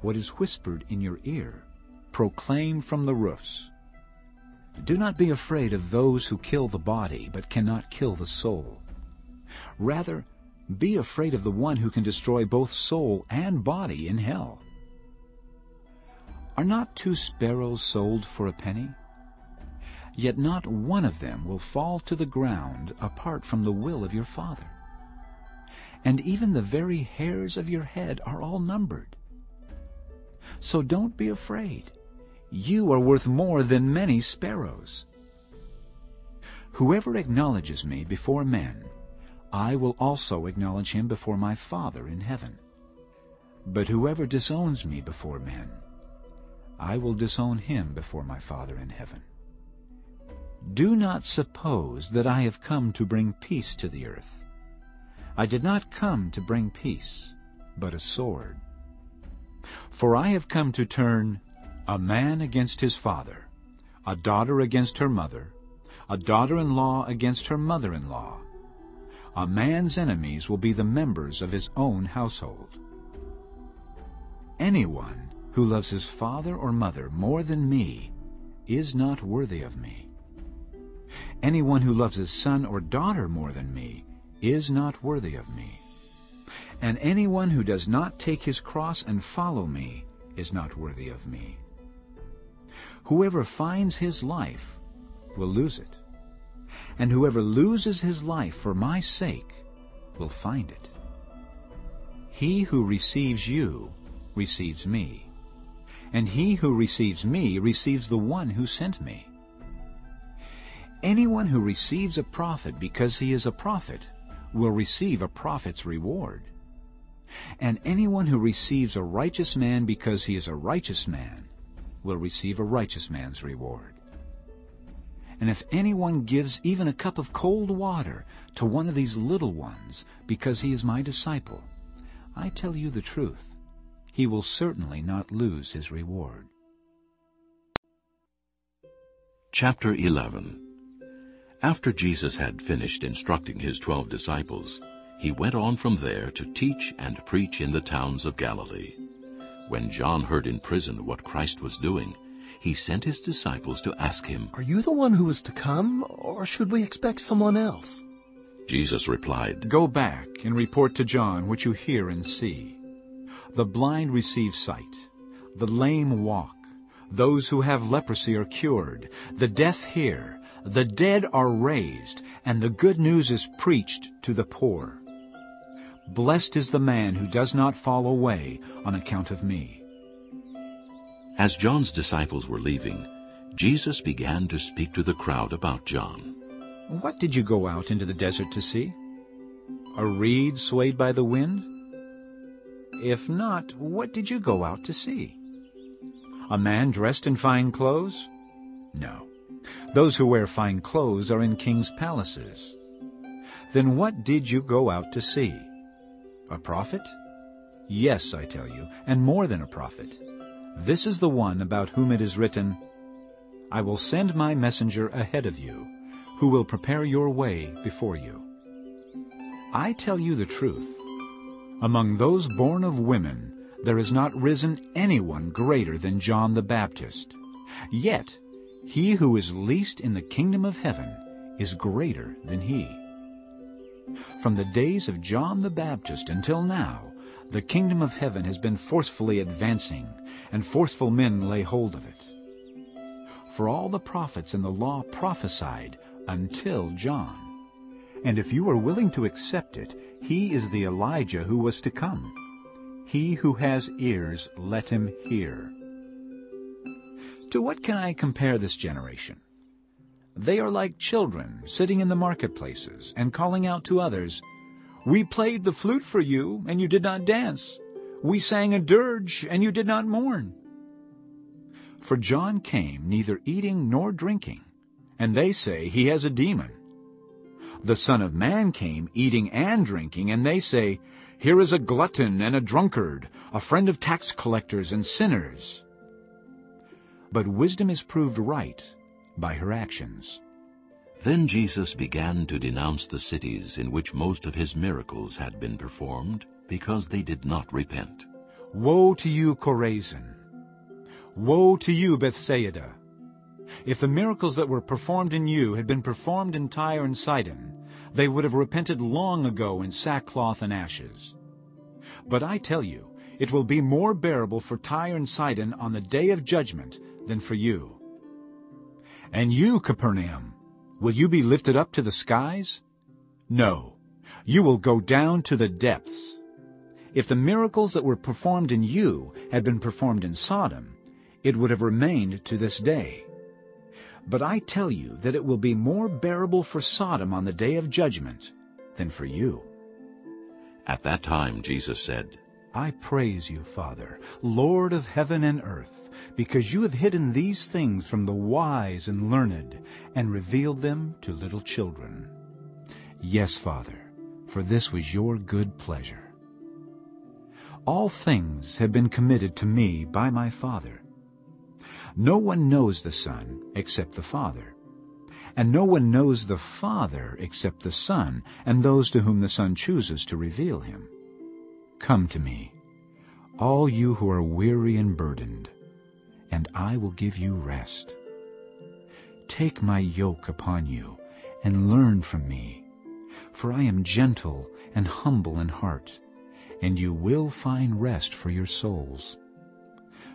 [SPEAKER 6] What is whispered in your ear, proclaim from the roofs. Do not be afraid of those who kill the body, but cannot kill the soul. Rather, be afraid of the one who can destroy both soul and body in hell. Are not two sparrows sold for a penny? Yet not one of them will fall to the ground apart from the will of your Father and even the very hairs of your head are all numbered. So don't be afraid. You are worth more than many sparrows. Whoever acknowledges me before men, I will also acknowledge him before my Father in heaven. But whoever disowns me before men, I will disown him before my Father in heaven. Do not suppose that I have come to bring peace to the earth. I did not come to bring peace, but a sword. For I have come to turn a man against his father, a daughter against her mother, a daughter-in-law against her mother-in-law. A man's enemies will be the members of his own household. Anyone who loves his father or mother more than me is not worthy of me. Anyone who loves his son or daughter more than me is not worthy of me. And anyone who does not take his cross and follow me is not worthy of me. Whoever finds his life will lose it, and whoever loses his life for my sake will find it. He who receives you receives me, and he who receives me receives the one who sent me. Anyone who receives a prophet because he is a prophet will receive a prophet's reward. And anyone who receives a righteous man because he is a righteous man will receive a righteous man's reward. And if anyone gives even a cup of cold water to one of these little ones because he is my disciple, I tell you the truth, he will certainly not lose his reward.
[SPEAKER 1] Chapter 11 after Jesus had finished instructing his twelve disciples, He went on from there to teach and preach in the towns of Galilee. When John heard in prison what Christ was doing, he sent his disciples to ask him,
[SPEAKER 12] Are you the one who is to come, or should we expect someone else?
[SPEAKER 1] Jesus replied,
[SPEAKER 6] Go back and report to John what you hear and see. The blind receive sight, the lame walk, those who have leprosy are cured, the deaf hear, the dead are raised, and the good news is preached to the poor. Blessed is the man who does not fall away on account of me.
[SPEAKER 1] As John's disciples were leaving, Jesus began to speak to the crowd about John.
[SPEAKER 6] What did you go out into the desert to see? A reed swayed by the wind? If not, what did you go out to see? A man dressed in fine clothes? No. Those who wear fine clothes are in king's palaces. Then what did you go out to see? A prophet? Yes, I tell you, and more than a prophet. This is the one about whom it is written, I will send my messenger ahead of you, who will prepare your way before you. I tell you the truth. Among those born of women, there has not risen anyone greater than John the Baptist. Yet he who is least in the kingdom of heaven is greater than he. From the days of John the Baptist until now, the kingdom of heaven has been forcefully advancing, and forceful men lay hold of it. For all the prophets and the law prophesied until John. And if you are willing to accept it, he is the Elijah who was to come. He who has ears, let him hear. To what can I compare this generation? They are like children sitting in the marketplaces and calling out to others, We played the flute for you, and you did not dance. We sang a dirge, and you did not mourn. For John came neither eating nor drinking, and they say he has a demon. The Son of Man came eating and drinking, and they say, Here is a glutton and a drunkard, a friend of tax collectors and sinners. But wisdom is proved right by her actions.
[SPEAKER 1] Then Jesus began to denounce the cities in which most of his miracles had been performed, because they did not repent.
[SPEAKER 6] Woe to you, Chorazin! Woe to you, Bethsaida! If the miracles that were performed in you had been performed in Tyre and Sidon, they would have repented long ago in sackcloth and ashes. But I tell you, it will be more bearable for Tyre and Sidon on the day of judgment than for you. And you, Capernaum, will you be lifted up to the skies? No, you will go down to the depths. If the miracles that were performed in you had been performed in Sodom, it would have remained to this day. But I tell you that it will be more bearable for Sodom on the day of judgment than for you.
[SPEAKER 1] At that time Jesus said,
[SPEAKER 6] I praise you, Father, Lord of heaven and earth, because you have hidden these things from the wise and learned, and revealed them to little children. Yes, Father, for this was your good pleasure. All things have been committed to me by my Father. No one knows the Son except the Father, and no one knows the Father except the Son, and those to whom the Son chooses to reveal him. Come to me, all you who are weary and burdened, and I will give you rest. Take my yoke upon you and learn from me, for I am gentle and humble in heart, and you will find rest for your souls.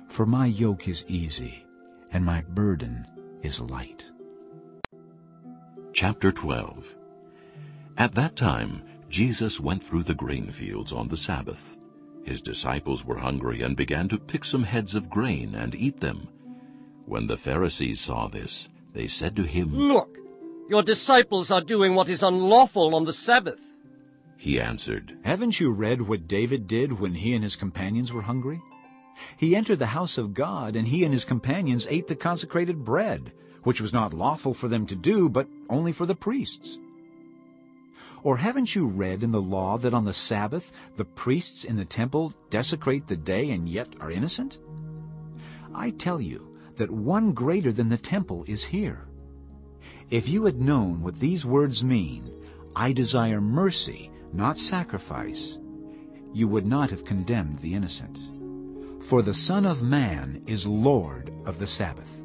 [SPEAKER 6] For my yoke is easy, and my burden is light.
[SPEAKER 1] Chapter 12 At that time Jesus went through the grain fields on the Sabbath. His disciples were hungry and began to pick some heads of grain and eat them. When the Pharisees saw this, they said to him,
[SPEAKER 8] Look, your disciples are doing what is unlawful on the Sabbath.
[SPEAKER 1] He answered,
[SPEAKER 6] Haven't you read what David did when he and his companions were hungry? He entered the house of God, and he and his companions ate the consecrated bread, which was not lawful for them to do, but only for the priests. Or haven't you read in the law that on the Sabbath the priests in the temple desecrate the day and yet are innocent? I tell you that one greater than the temple is here. If you had known what these words mean, I desire mercy, not sacrifice, you would not have condemned the innocent. For the Son of Man is Lord of the Sabbath.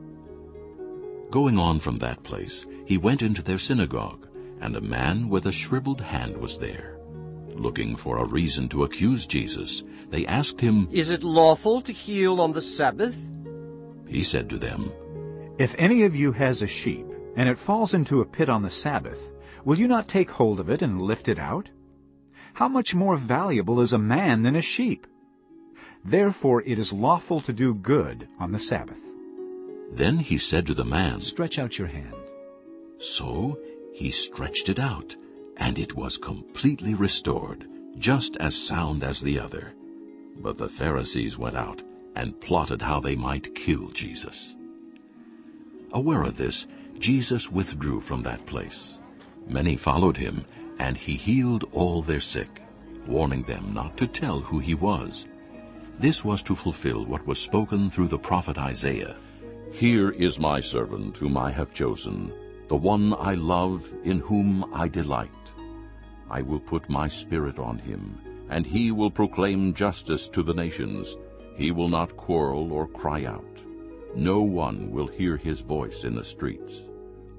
[SPEAKER 1] Going on from that place, he went into their synagogue, and a man with a shriveled hand was there. Looking for a reason to accuse Jesus, they asked him,
[SPEAKER 8] Is it lawful to heal on the Sabbath?
[SPEAKER 1] He said to them,
[SPEAKER 6] If any of you has a sheep, and it falls into a pit on the Sabbath, will you not take hold of it and lift it out? How much more valuable is a man than a sheep? Therefore it is lawful to do good on the Sabbath.
[SPEAKER 1] Then he said to the man,
[SPEAKER 6] Stretch out your hand.
[SPEAKER 1] So he stretched it out, and it was completely restored, just as sound as the other. But the Pharisees went out and plotted how they might kill Jesus. Aware of this, Jesus withdrew from that place. Many followed him, and he healed all their sick, warning them not to tell who he was. This was to fulfill what was spoken through the prophet Isaiah. Here is my servant whom I have chosen, the one I love, in whom I delight. I will put my spirit on him, and he will proclaim justice to the nations. He will not quarrel or cry out. No one will hear his voice in the streets.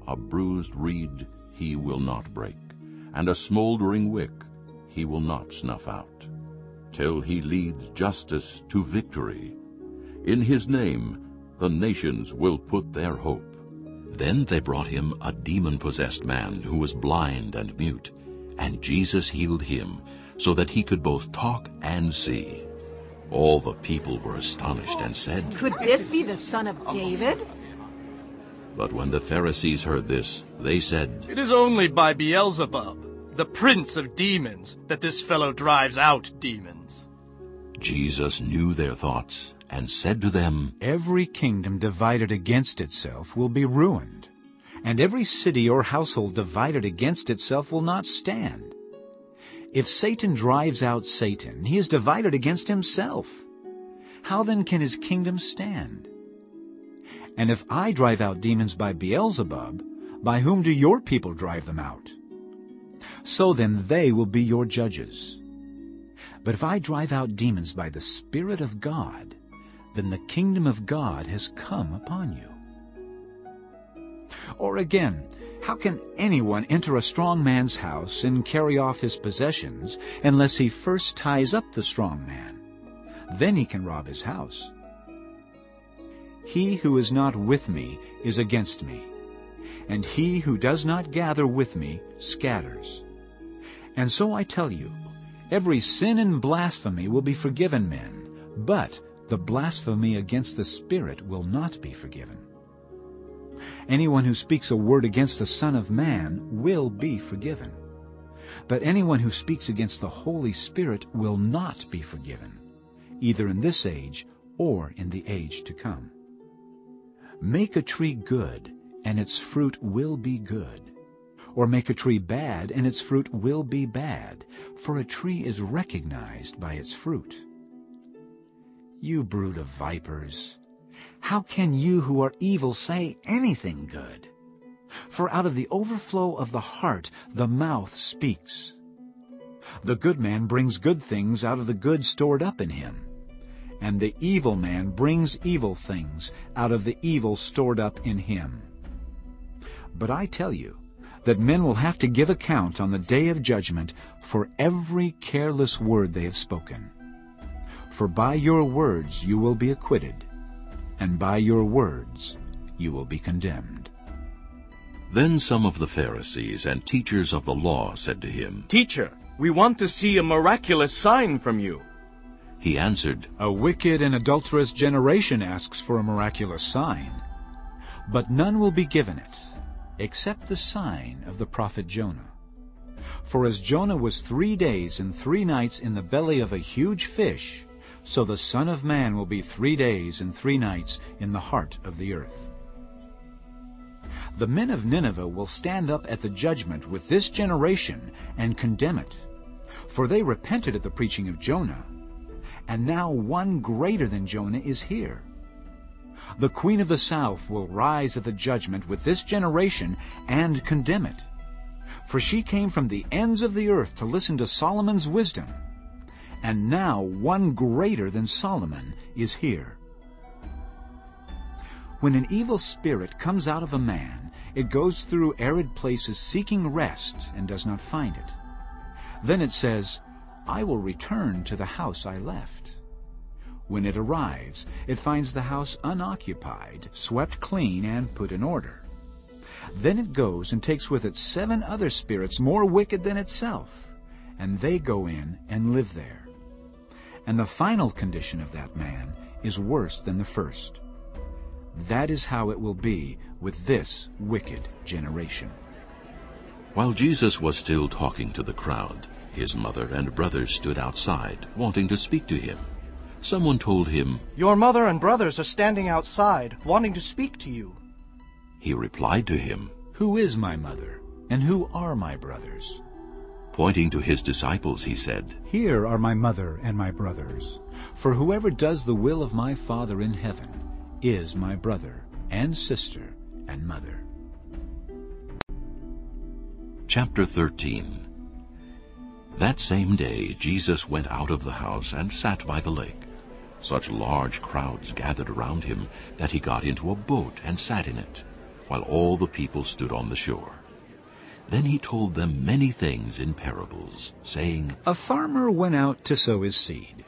[SPEAKER 1] A bruised reed he will not break, and a smoldering wick he will not snuff out, till he leads justice to victory. In his name the nations will put their hope. Then they brought him a demon-possessed man who was blind and mute, and Jesus healed him, so that he could both talk and see. All the people were astonished and said,
[SPEAKER 13] Could this be the son of David?
[SPEAKER 1] But when the Pharisees heard this, they said,
[SPEAKER 15] It is only by Beelzebub, the prince of demons, that this fellow drives out demons.
[SPEAKER 1] Jesus knew their thoughts and said to them,
[SPEAKER 6] Every kingdom divided against itself will be ruined, and every city or household divided against itself will not stand. If Satan drives out Satan, he is divided against himself. How then can his kingdom stand? And if I drive out demons by Beelzebub, by whom do your people drive them out? So then they will be your judges. But if I drive out demons by the Spirit of God, then the kingdom of God has come upon you. Or again, how can anyone enter a strong man's house and carry off his possessions unless he first ties up the strong man? Then he can rob his house. He who is not with me is against me, and he who does not gather with me scatters. And so I tell you, every sin and blasphemy will be forgiven men, but the blasphemy against the Spirit will not be forgiven. Anyone who speaks a word against the Son of Man will be forgiven. But anyone who speaks against the Holy Spirit will not be forgiven, either in this age or in the age to come. Make a tree good, and its fruit will be good. Or make a tree bad, and its fruit will be bad, for a tree is recognized by its fruit. You brood of vipers, how can you who are evil say anything good? For out of the overflow of the heart the mouth speaks. The good man brings good things out of the good stored up in him, and the evil man brings evil things out of the evil stored up in him. But I tell you that men will have to give account on the day of judgment for every careless word they have spoken. For by your words you will be acquitted, and by your words you will be condemned.
[SPEAKER 1] Then some of the Pharisees and teachers of the law said to him,
[SPEAKER 16] Teacher, we want to see a miraculous sign from you.
[SPEAKER 1] He answered,
[SPEAKER 6] A wicked and adulterous generation asks for a miraculous sign, but none will be given it, except the sign of the prophet Jonah. For as Jonah was three days and three nights in the belly of a huge fish, so the Son of Man will be three days and three nights in the heart of the earth. The men of Nineveh will stand up at the judgment with this generation and condemn it. For they repented at the preaching of Jonah, and now one greater than Jonah is here. The queen of the south will rise at the judgment with this generation and condemn it. For she came from the ends of the earth to listen to Solomon's wisdom. And now one greater than Solomon is here. When an evil spirit comes out of a man, it goes through arid places seeking rest and does not find it. Then it says, I will return to the house I left. When it arrives, it finds the house unoccupied, swept clean, and put in order. Then it goes and takes with it seven other spirits more wicked than itself, and they go in and live there. And the final condition of that man is worse than the first. That is how it will be with this wicked generation.
[SPEAKER 1] While Jesus was still talking to the crowd, his mother and brothers stood outside, wanting to speak to him. Someone told him,
[SPEAKER 15] Your mother and brothers are standing outside, wanting to speak to you.
[SPEAKER 1] He replied to him,
[SPEAKER 6] Who is my mother, and who are my brothers?
[SPEAKER 1] Pointing to his disciples, he said,
[SPEAKER 6] Here are my mother and my brothers. For whoever does the will of my Father in heaven is my brother and sister and mother.
[SPEAKER 1] Chapter 13 That same day Jesus went out of the house and sat by the lake. Such large crowds gathered around him that he got into a boat and sat in it, while all the people stood on the shore. Then he told them many things in parables, saying,
[SPEAKER 6] A farmer went out to sow his seed.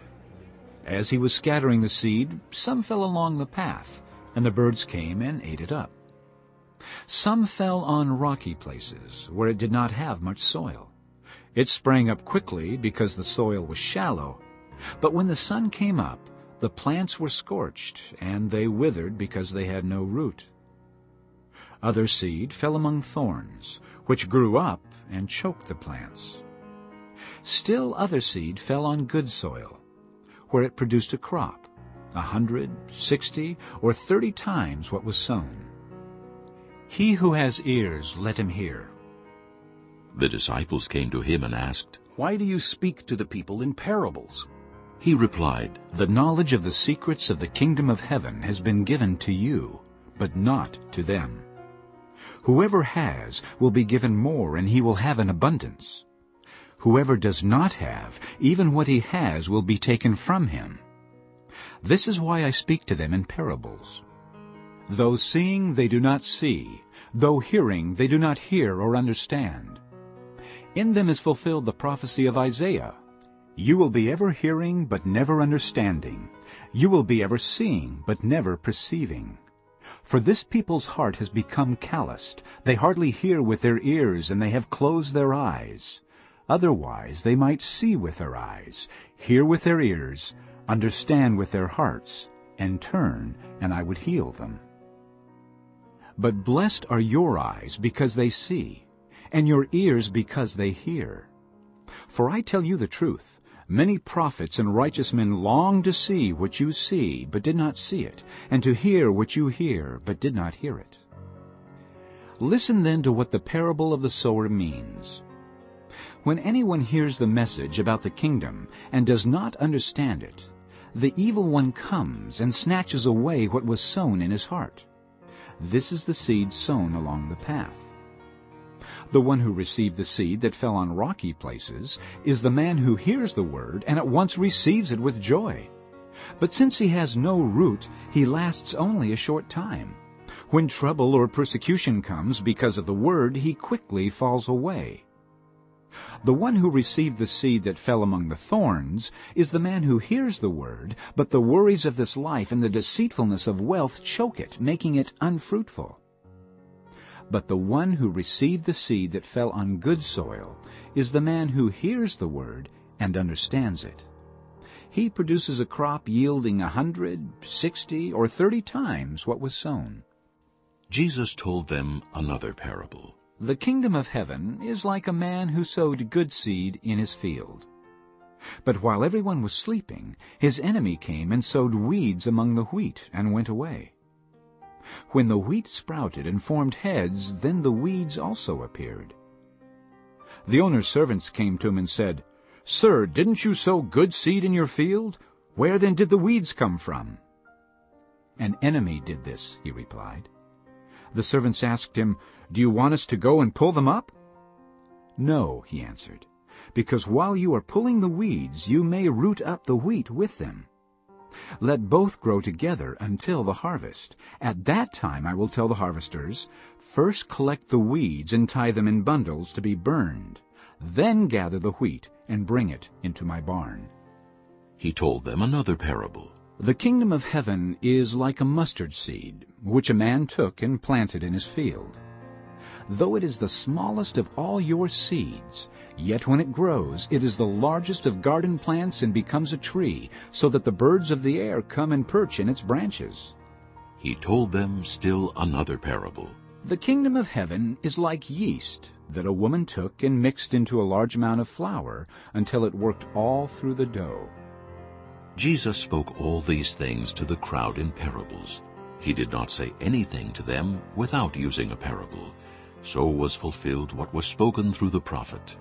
[SPEAKER 6] As he was scattering the seed, some fell along the path, and the birds came and ate it up. Some fell on rocky places, where it did not have much soil. It sprang up quickly because the soil was shallow, but when the sun came up, the plants were scorched, and they withered because they had no root. Other seed fell among thorns, which grew up and choked the plants. Still other seed fell on good soil, where it produced a crop, a hundred, sixty, or thirty times what was sown. He who has ears, let him hear.
[SPEAKER 1] The disciples came to him and asked,
[SPEAKER 10] Why do you speak to the people in parables?
[SPEAKER 1] He replied,
[SPEAKER 6] The knowledge of the secrets of the kingdom of heaven has been given to you, but not to them. Whoever has will be given more, and he will have an abundance. Whoever does not have, even what he has will be taken from him. This is why I speak to them in parables. Though seeing they do not see, though hearing they do not hear or understand. In them is fulfilled the prophecy of Isaiah. You will be ever hearing but never understanding. You will be ever seeing but never perceiving. For this people's heart has become calloused. They hardly hear with their ears, and they have closed their eyes. Otherwise they might see with their eyes, hear with their ears, understand with their hearts, and turn, and I would heal them. But blessed are your eyes because they see, and your ears because they hear. For I tell you the truth, many prophets and righteous men longed to see what you see, but did not see it, and to hear what you hear, but did not hear it. Listen then to what the parable of the sower means. When anyone hears the message about the kingdom and does not understand it, the evil one comes and snatches away what was sown in his heart. This is the seed sown along the path. The one who received the seed that fell on rocky places is the man who hears the word and at once receives it with joy. But since he has no root, he lasts only a short time. When trouble or persecution comes because of the word, he quickly falls away. The one who received the seed that fell among the thorns is the man who hears the word, but the worries of this life and the deceitfulness of wealth choke it, making it unfruitful. But the one who received the seed that fell on good soil is the man who hears the word and understands it. He produces a crop yielding a hundred, sixty, or thirty times what was sown.
[SPEAKER 1] Jesus told them another parable.
[SPEAKER 6] The kingdom of heaven is like a man who sowed good seed in his field. But while everyone was sleeping, his enemy came and sowed weeds among the wheat and went away. When the wheat sprouted and formed heads, then the weeds also appeared. The owner's servants came to him and said, Sir, didn't you sow good seed in your field? Where then did the weeds come from? An enemy did this, he replied. The servants asked him, Do you want us to go and pull them up? No, he answered, because while you are pulling the weeds, you may root up the wheat with them. Let both grow together until the harvest. At that time I will tell the harvesters, First collect the weeds and tie them in bundles to be burned. Then gather the wheat and bring it into my barn.
[SPEAKER 1] He told them another parable.
[SPEAKER 6] The kingdom of heaven is like a mustard seed, which a man took and planted in his field. Though it is the smallest of all your seeds, yet when it grows it is the largest of garden plants and becomes a tree, so that the birds of the air come and perch in its branches.
[SPEAKER 1] He told them still another parable.
[SPEAKER 6] The kingdom of heaven is like yeast that a woman took and mixed into a large amount of flour until it worked all through the dough.
[SPEAKER 1] Jesus spoke all these things to the crowd in parables. He did not say anything to them without using a parable. So was fulfilled what was spoken through the prophet.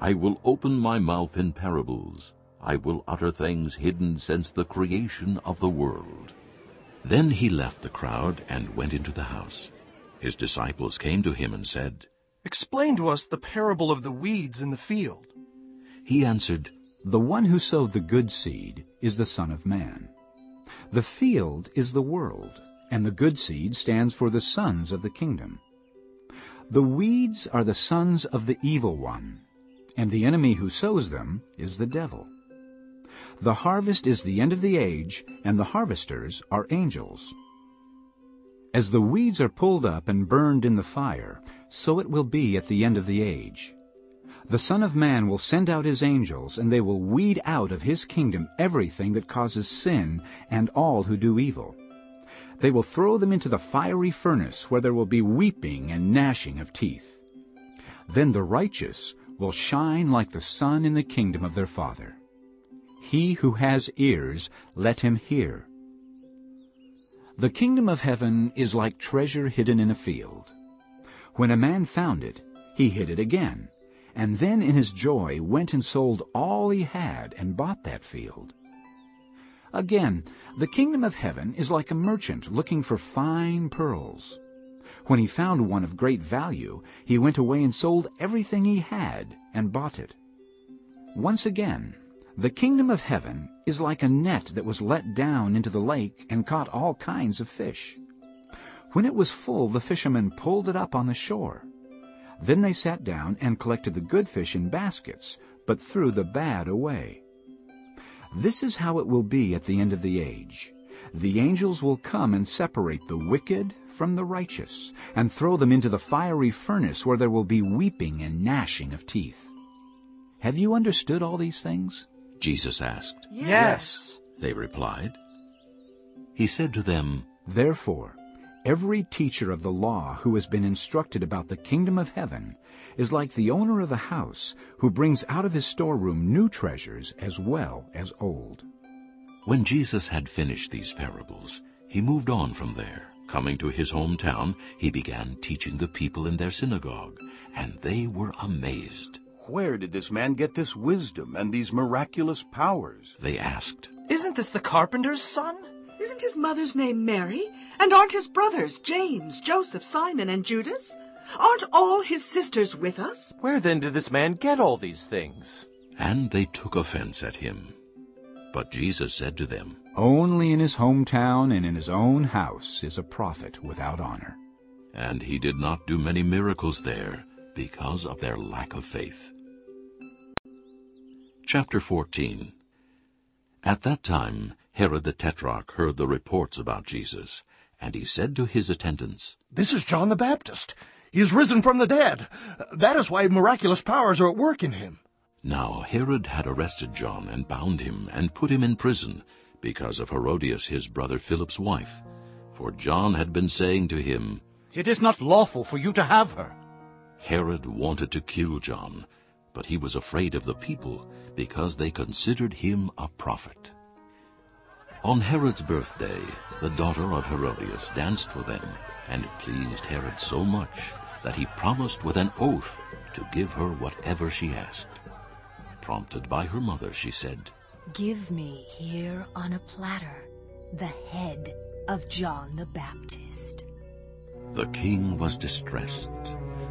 [SPEAKER 1] I will open my mouth in parables. I will utter things hidden since the creation of the world. Then he left the crowd and went into the house. His disciples came to him and said,
[SPEAKER 15] Explain to us the parable of the weeds in the field.
[SPEAKER 1] He answered,
[SPEAKER 6] The one who sowed the good seed is the Son of Man. The field is the world, and the good seed stands for the sons of the kingdom. The weeds are the sons of the evil one, and the enemy who sows them is the devil. The harvest is the end of the age, and the harvesters are angels. As the weeds are pulled up and burned in the fire, so it will be at the end of the age. The Son of Man will send out his angels, and they will weed out of his kingdom everything that causes sin and all who do evil. They will throw them into the fiery furnace, where there will be weeping and gnashing of teeth. Then the righteous will shine like the sun in the kingdom of their Father. He who has ears, let him hear. The kingdom of heaven is like treasure hidden in a field. When a man found it, he hid it again, and then in his joy went and sold all he had and bought that field. Again, the kingdom of heaven is like a merchant looking for fine pearls. When he found one of great value, he went away and sold everything he had and bought it. Once again, the kingdom of heaven is like a net that was let down into the lake and caught all kinds of fish. When it was full, the fishermen pulled it up on the shore. Then they sat down and collected the good fish in baskets, but threw the bad away. This is how it will be at the end of the age. The angels will come and separate the wicked from the righteous, and throw them into the fiery furnace where there will be weeping and gnashing of teeth. Have you understood all these things?
[SPEAKER 1] Jesus asked.
[SPEAKER 15] Yes.
[SPEAKER 1] They replied. He said to them,
[SPEAKER 6] Therefore, every teacher of the law who has been instructed about the kingdom of heaven is like the owner of a house who brings out of his storeroom new treasures as well as old.
[SPEAKER 1] When Jesus had finished these parables, he moved on from there. Coming to his hometown, he began teaching the people in their synagogue, and they were amazed.
[SPEAKER 10] Where did this man get this wisdom and these miraculous powers?
[SPEAKER 1] They asked.
[SPEAKER 15] Isn't this the carpenter's son?
[SPEAKER 13] Isn't his mother's name Mary? And aren't his brothers James, Joseph, Simon, and Judas? Aren't all his sisters with us?
[SPEAKER 16] Where then did this man get all these things?
[SPEAKER 1] And they took offense at him. But Jesus said to them,
[SPEAKER 6] Only in his hometown and in his own house is a prophet without honor.
[SPEAKER 1] And he did not do many miracles there because of their lack of faith. Chapter 14 At that time Herod the Tetrarch heard the reports about Jesus, and he said to his attendants,
[SPEAKER 5] This is John the Baptist. He is risen from the dead. That is why miraculous powers are at work in him.
[SPEAKER 1] Now Herod had arrested John and bound him and put him in prison because of Herodias his brother Philip's wife. For John had been saying to him,
[SPEAKER 5] It is not lawful for you to have her.
[SPEAKER 1] Herod wanted to kill John, but he was afraid of the people because they considered him a prophet. On Herod's birthday, the daughter of Herodias danced for them, and it pleased Herod so much that he promised with an oath to give her whatever she asked. Prompted by her mother, she said,
[SPEAKER 14] Give me here on a platter the head of John the Baptist.
[SPEAKER 1] The king was distressed,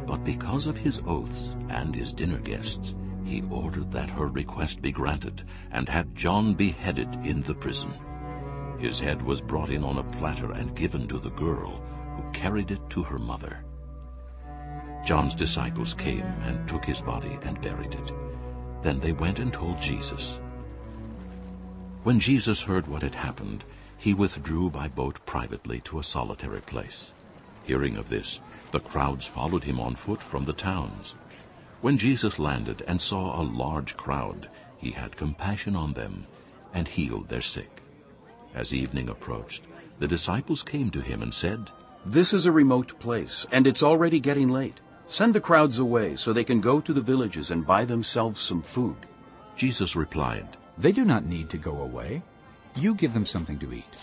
[SPEAKER 1] but because of his oaths and his dinner guests, he ordered that her request be granted and had John beheaded in the prison. His head was brought in on a platter and given to the girl, who carried it to her mother. John's disciples came and took his body and buried it. Then they went and told Jesus. When Jesus heard what had happened, he withdrew by boat privately to a solitary place. Hearing of this, the crowds followed him on foot from the towns. When Jesus landed and saw a large crowd, he had compassion on them and healed their sick. As evening approached, the disciples came to him and said,
[SPEAKER 17] This is a remote place, and it's already getting late. Send the crowds away so they can go to the villages and buy themselves some food.
[SPEAKER 1] Jesus replied,
[SPEAKER 6] They do not need to go away. You give them something to eat.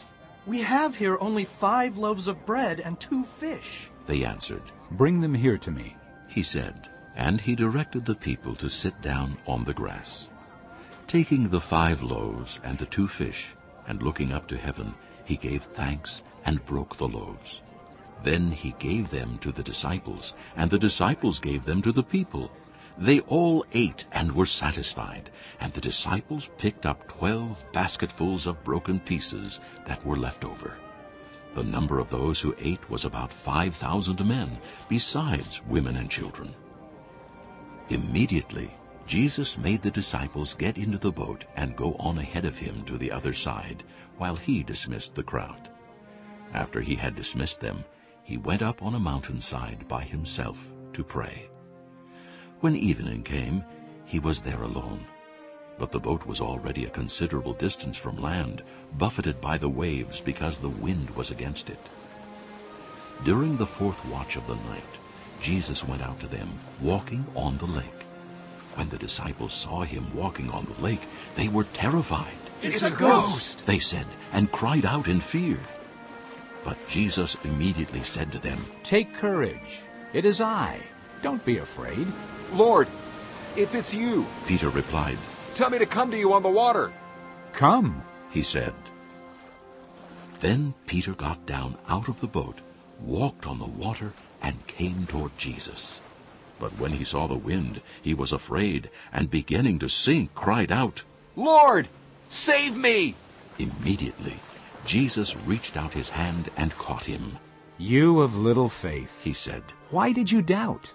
[SPEAKER 15] We have here only five loaves of bread and two fish.
[SPEAKER 1] They answered,
[SPEAKER 6] Bring them here to me.
[SPEAKER 1] He said, and he directed the people to sit down on the grass. Taking the five loaves and the two fish, and looking up to heaven, he gave thanks and broke the loaves. Then he gave them to the disciples, and the disciples gave them to the people. They all ate and were satisfied, and the disciples picked up twelve basketfuls of broken pieces that were left over. The number of those who ate was about five thousand men, besides women and children. Immediately Jesus made the disciples get into the boat and go on ahead of him to the other side, while he dismissed the crowd. After he had dismissed them, he went up on a mountainside by himself to pray. When evening came, he was there alone. But the boat was already a considerable distance from land, buffeted by the waves because the wind was against it. During the fourth watch of the night, Jesus went out to them, walking on the lake. When the disciples saw him walking on the lake, they were terrified.
[SPEAKER 11] It's a ghost,
[SPEAKER 1] they said, and cried out in fear. But Jesus immediately said to them,
[SPEAKER 6] Take courage. It is I. Don't be afraid.
[SPEAKER 10] Lord, if it's you,
[SPEAKER 1] Peter replied,
[SPEAKER 10] tell me to come to you on the water.
[SPEAKER 6] Come,
[SPEAKER 1] he said. Then Peter got down out of the boat, walked on the water, and came toward Jesus. But when he saw the wind, he was afraid, and beginning to sink, cried out,
[SPEAKER 10] Lord, save me!
[SPEAKER 1] Immediately Jesus reached out his hand and caught him.
[SPEAKER 6] You of little faith,
[SPEAKER 1] he said.
[SPEAKER 6] Why did you doubt?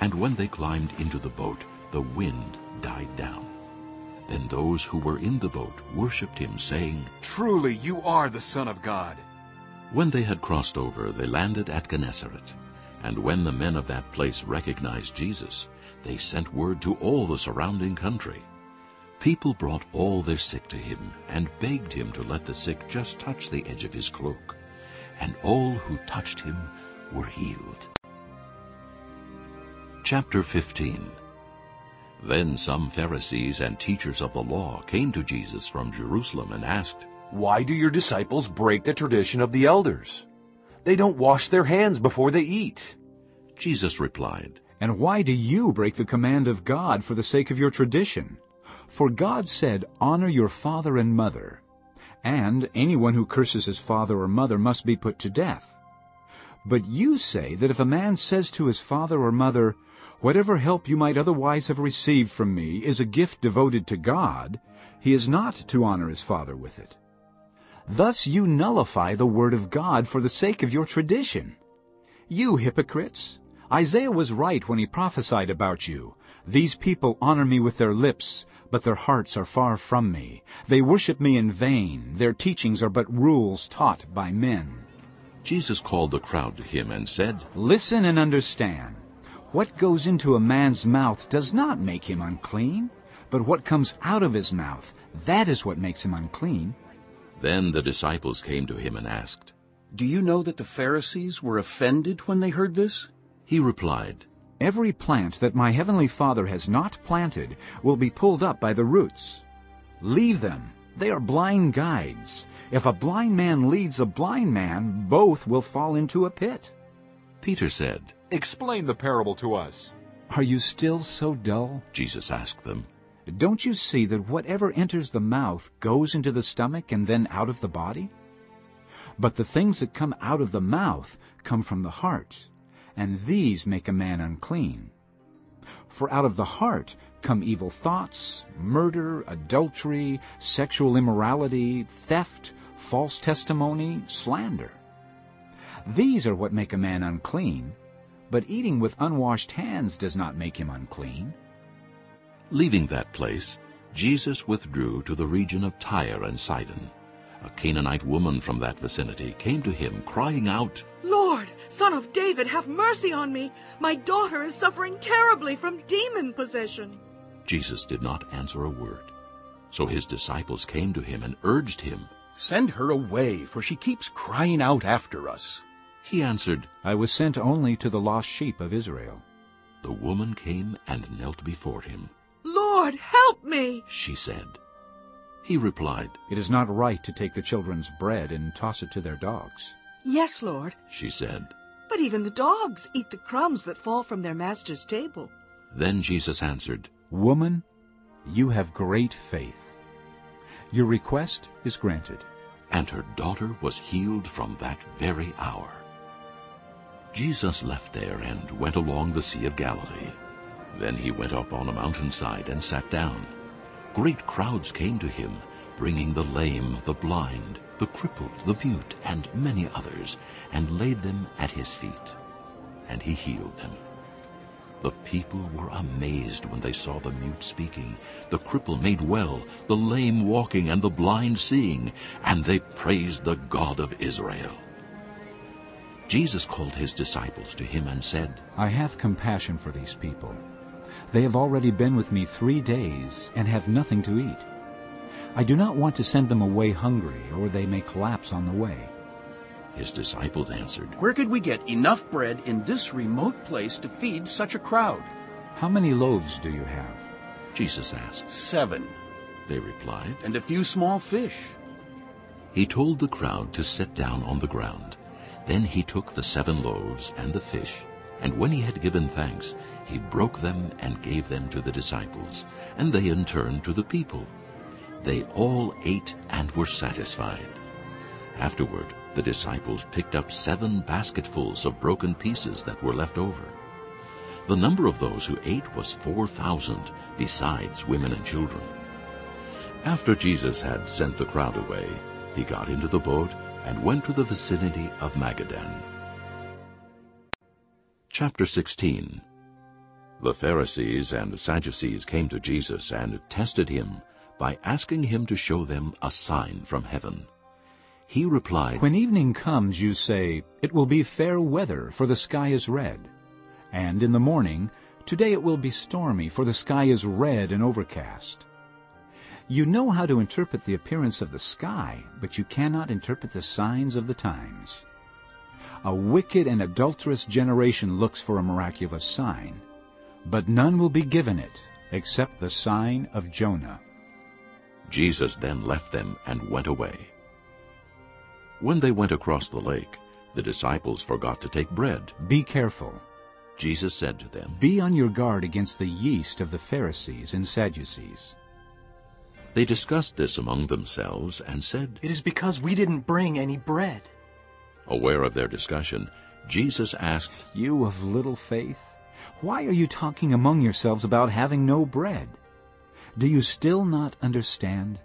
[SPEAKER 1] And when they climbed into the boat, the wind died down. Then those who were in the boat worshipped him, saying,
[SPEAKER 10] Truly you are the Son of God.
[SPEAKER 1] When they had crossed over, they landed at Gennesaret. And when the men of that place recognized Jesus, they sent word to all the surrounding country. People brought all their sick to him and begged him to let the sick just touch the edge of his cloak. And all who touched him were healed. Chapter 15 Then some Pharisees and teachers of the law came to Jesus from Jerusalem and asked,
[SPEAKER 9] Why do your disciples break the tradition of the elders? They don't wash their hands before they eat.
[SPEAKER 1] Jesus replied,
[SPEAKER 6] And why do you break the command of God for the sake of your tradition? For God said, Honor your father and mother, and anyone who curses his father or mother must be put to death. But you say that if a man says to his father or mother, Whatever help you might otherwise have received from me is a gift devoted to God, he is not to honor his father with it. Thus you nullify the word of God for the sake of your tradition. You hypocrites! Isaiah was right when he prophesied about you. These people honor me with their lips, but their hearts are far from me. They worship me in vain. Their teachings are but rules taught by men.
[SPEAKER 1] Jesus called the crowd to him and said,
[SPEAKER 6] Listen and understand. What goes into a man's mouth does not make him unclean, but what comes out of his mouth, that is what makes him unclean.
[SPEAKER 1] Then the disciples came to him and asked,
[SPEAKER 17] Do you know that the Pharisees were offended when they heard this?
[SPEAKER 1] He replied,
[SPEAKER 6] Every plant that my heavenly Father has not planted will be pulled up by the roots. Leave them. They are blind guides. If a blind man leads a blind man, both will fall into a pit.
[SPEAKER 1] Peter said,
[SPEAKER 10] Explain the parable to us.
[SPEAKER 6] Are you still so dull?
[SPEAKER 1] Jesus asked them.
[SPEAKER 6] Don't you see that whatever enters the mouth goes into the stomach and then out of the body? But the things that come out of the mouth come from the heart, and these make a man unclean. For out of the heart come evil thoughts, murder, adultery, sexual immorality, theft, false testimony, slander. These are what make a man unclean, but eating with unwashed hands does not make him unclean.
[SPEAKER 1] Leaving that place, Jesus withdrew to the region of Tyre and Sidon. A Canaanite woman from that vicinity came to him, crying out,
[SPEAKER 13] Lord, son of David, have mercy on me. My daughter is suffering terribly from demon possession.
[SPEAKER 1] Jesus did not answer a word. So his disciples came to him and urged him,
[SPEAKER 17] Send her away, for she keeps crying out after us.
[SPEAKER 1] He answered,
[SPEAKER 6] I was sent only to the lost sheep of Israel.
[SPEAKER 1] The woman came and knelt before him.
[SPEAKER 13] Lord, help me,
[SPEAKER 1] she said. He replied,
[SPEAKER 6] It is not right to take the children's bread and toss it to their dogs.
[SPEAKER 13] Yes, Lord,
[SPEAKER 1] she said.
[SPEAKER 13] But even the dogs eat the crumbs that fall from their master's table.
[SPEAKER 1] Then Jesus answered,
[SPEAKER 6] Woman, you have great faith. Your request is granted.
[SPEAKER 1] And her daughter was healed from that very hour. Jesus left there and went along the Sea of Galilee. Then he went up on a mountainside and sat down. Great crowds came to him, bringing the lame, the blind, the crippled, the mute, and many others, and laid them at his feet. And he healed them. The people were amazed when they saw the mute speaking, the cripple made well, the lame walking, and the blind seeing, and they praised the God of Israel. Jesus called his disciples to him and said,
[SPEAKER 6] I have compassion for these people. They have already been with me three days and have nothing to eat. I do not want to send them away hungry, or they may collapse on the way.
[SPEAKER 1] His disciples answered,
[SPEAKER 17] Where could we get enough bread in this remote place to feed such a crowd?
[SPEAKER 6] How many loaves do you have?
[SPEAKER 1] Jesus asked.
[SPEAKER 17] Seven.
[SPEAKER 1] They replied.
[SPEAKER 17] And a few small fish.
[SPEAKER 1] He told the crowd to sit down on the ground. Then he took the seven loaves and the fish, and when he had given thanks, he broke them and gave them to the disciples, and they in turn to the people. They all ate and were satisfied. Afterward, the disciples picked up seven basketfuls of broken pieces that were left over. The number of those who ate was four thousand, besides women and children. After Jesus had sent the crowd away, he got into the boat and went to the vicinity of Magadan. Chapter 16 The Pharisees and Sadducees came to Jesus and tested him by asking him to show them a sign from heaven. He replied,
[SPEAKER 6] When evening comes, you say, It will be fair weather, for the sky is red. And in the morning, Today it will be stormy, for the sky is red and overcast. You know how to interpret the appearance of the sky, but you cannot interpret the signs of the times. A wicked and adulterous generation looks for a miraculous sign, but none will be given it except the sign of Jonah.
[SPEAKER 1] Jesus then left them and went away. When they went across the lake, the disciples forgot to take bread.
[SPEAKER 6] Be careful.
[SPEAKER 1] Jesus said to them,
[SPEAKER 6] Be on your guard against the yeast of the Pharisees and Sadducees.
[SPEAKER 1] They discussed this among themselves and said,
[SPEAKER 15] It is because we didn't bring any bread.
[SPEAKER 1] Aware of their discussion, Jesus asked,
[SPEAKER 6] You of little faith, why are you talking among yourselves about having no bread? Do you still not understand?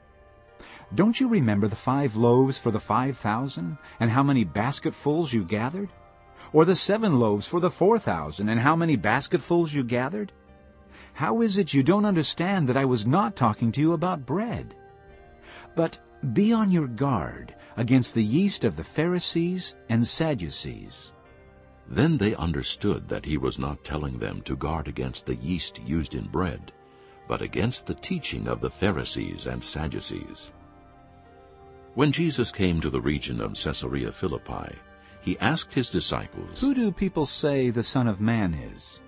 [SPEAKER 6] Don't you remember the five loaves for the five thousand, and how many basketfuls you gathered? Or the seven loaves for the four thousand, and how many basketfuls you gathered? How is it you don't understand that I was not talking to you about bread? But be on your guard against the yeast of the Pharisees and Sadducees.
[SPEAKER 1] Then they understood that he was not telling them to guard against the yeast used in bread, but against the teaching of the Pharisees and Sadducees. When Jesus came to the region of Caesarea Philippi, he asked his disciples,
[SPEAKER 6] Who do people say the Son of Man is?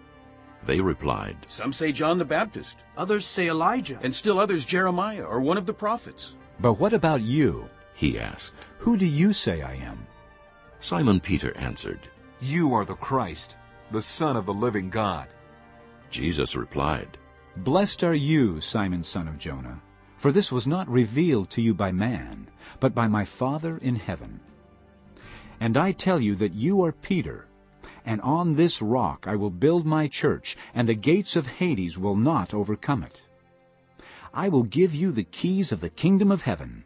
[SPEAKER 1] They replied,
[SPEAKER 17] Some say John the Baptist,
[SPEAKER 15] Others say Elijah.
[SPEAKER 17] and still others Jeremiah or one of the prophets.
[SPEAKER 6] But what about you?
[SPEAKER 1] He asked.
[SPEAKER 6] Who do you say I am?
[SPEAKER 1] Simon Peter answered,
[SPEAKER 9] You are the Christ, the Son of the living God.
[SPEAKER 1] Jesus replied,
[SPEAKER 6] Blessed are you, Simon son of Jonah, for this was not revealed to you by man, but by my Father in heaven. And I tell you that you are Peter, and on this rock I will build my church, and the gates of Hades will not overcome it. I will give you the keys of the kingdom of heaven.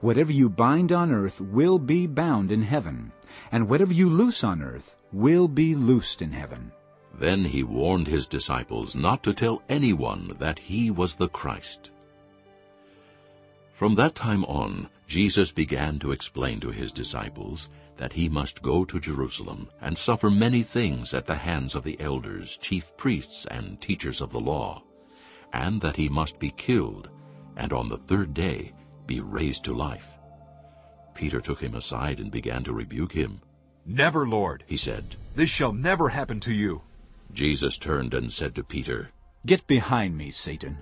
[SPEAKER 6] Whatever you bind on earth will be bound in heaven, and whatever you loose on earth will be loosed in heaven.
[SPEAKER 1] Then he warned his disciples not to tell anyone that he was the Christ. From that time on, Jesus began to explain to his disciples that he must go to Jerusalem and suffer many things at the hands of the elders, chief priests, and teachers of the law, and that he must be killed, and on the third day be raised to life. Peter took him aside and began to rebuke him.
[SPEAKER 9] Never, Lord,
[SPEAKER 1] he said.
[SPEAKER 9] This shall never happen to you.
[SPEAKER 1] Jesus turned and said to Peter,
[SPEAKER 6] Get behind me, Satan.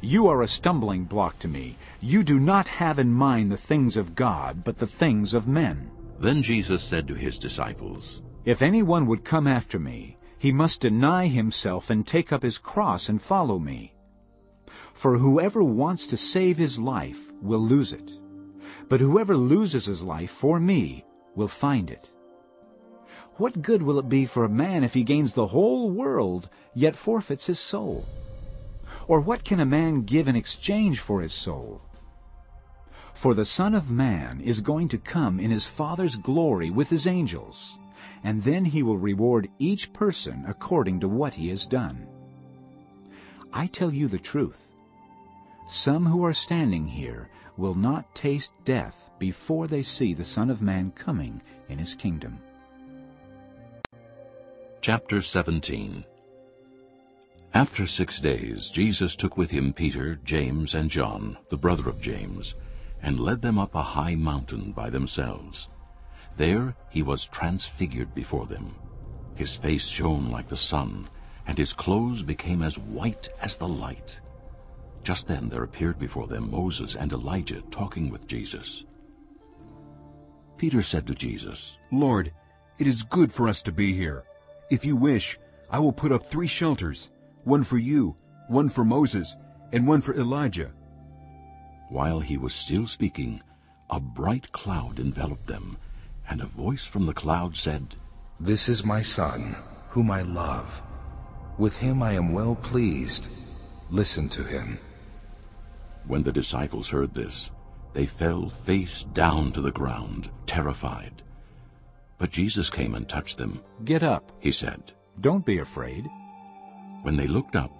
[SPEAKER 6] You are a stumbling block to me. You do not have in mind the things of God, but the things of men.
[SPEAKER 1] Then Jesus said to his disciples,
[SPEAKER 6] If anyone would come after me, he must deny himself and take up his cross and follow me. For whoever wants to save his life will lose it. But whoever loses his life for me will find it. What good will it be for a man if he gains the whole world, yet forfeits his soul? Or what can a man give in exchange for his soul? For the Son of Man is going to come in his Father's glory with his angels, and then he will reward each person according to what he has done. I tell you the truth. Some who are standing here will not taste death before they see the Son of Man coming in his kingdom.
[SPEAKER 1] Chapter 17 After six days Jesus took with him Peter, James, and John, the brother of James, and led them up a high mountain by themselves. There he was transfigured before them. His face shone like the sun, and his clothes became as white as the light. Just then there appeared before them Moses and Elijah talking with Jesus. Peter said to Jesus,
[SPEAKER 10] Lord, it is good for us to be here. If you wish, I will put up three shelters, one for you, one for Moses, and one for Elijah.
[SPEAKER 1] While he was still speaking, a bright cloud enveloped them, and a voice from the cloud said,
[SPEAKER 7] This is my Son, whom I love. With him I am well pleased. Listen to him.
[SPEAKER 1] When the disciples heard this, they fell face down to the ground, terrified. But Jesus came and touched them.
[SPEAKER 6] Get up,
[SPEAKER 1] he said.
[SPEAKER 6] Don't be afraid.
[SPEAKER 1] When they looked up,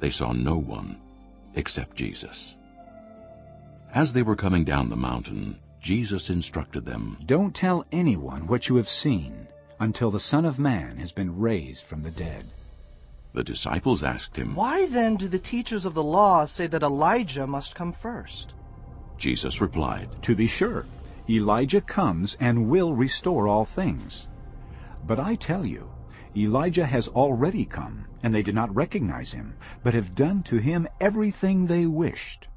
[SPEAKER 1] they saw no one except Jesus. As they were coming down the mountain, Jesus instructed them,
[SPEAKER 6] Don't tell anyone what you have seen until the Son of Man has been raised from the dead.
[SPEAKER 1] The disciples asked him,
[SPEAKER 18] Why then do the teachers of the law say that Elijah must come first?
[SPEAKER 1] Jesus replied,
[SPEAKER 6] To be sure, Elijah comes and will restore all things. But I tell you, Elijah has already come, and they did not recognize him, but have done to him everything they wished.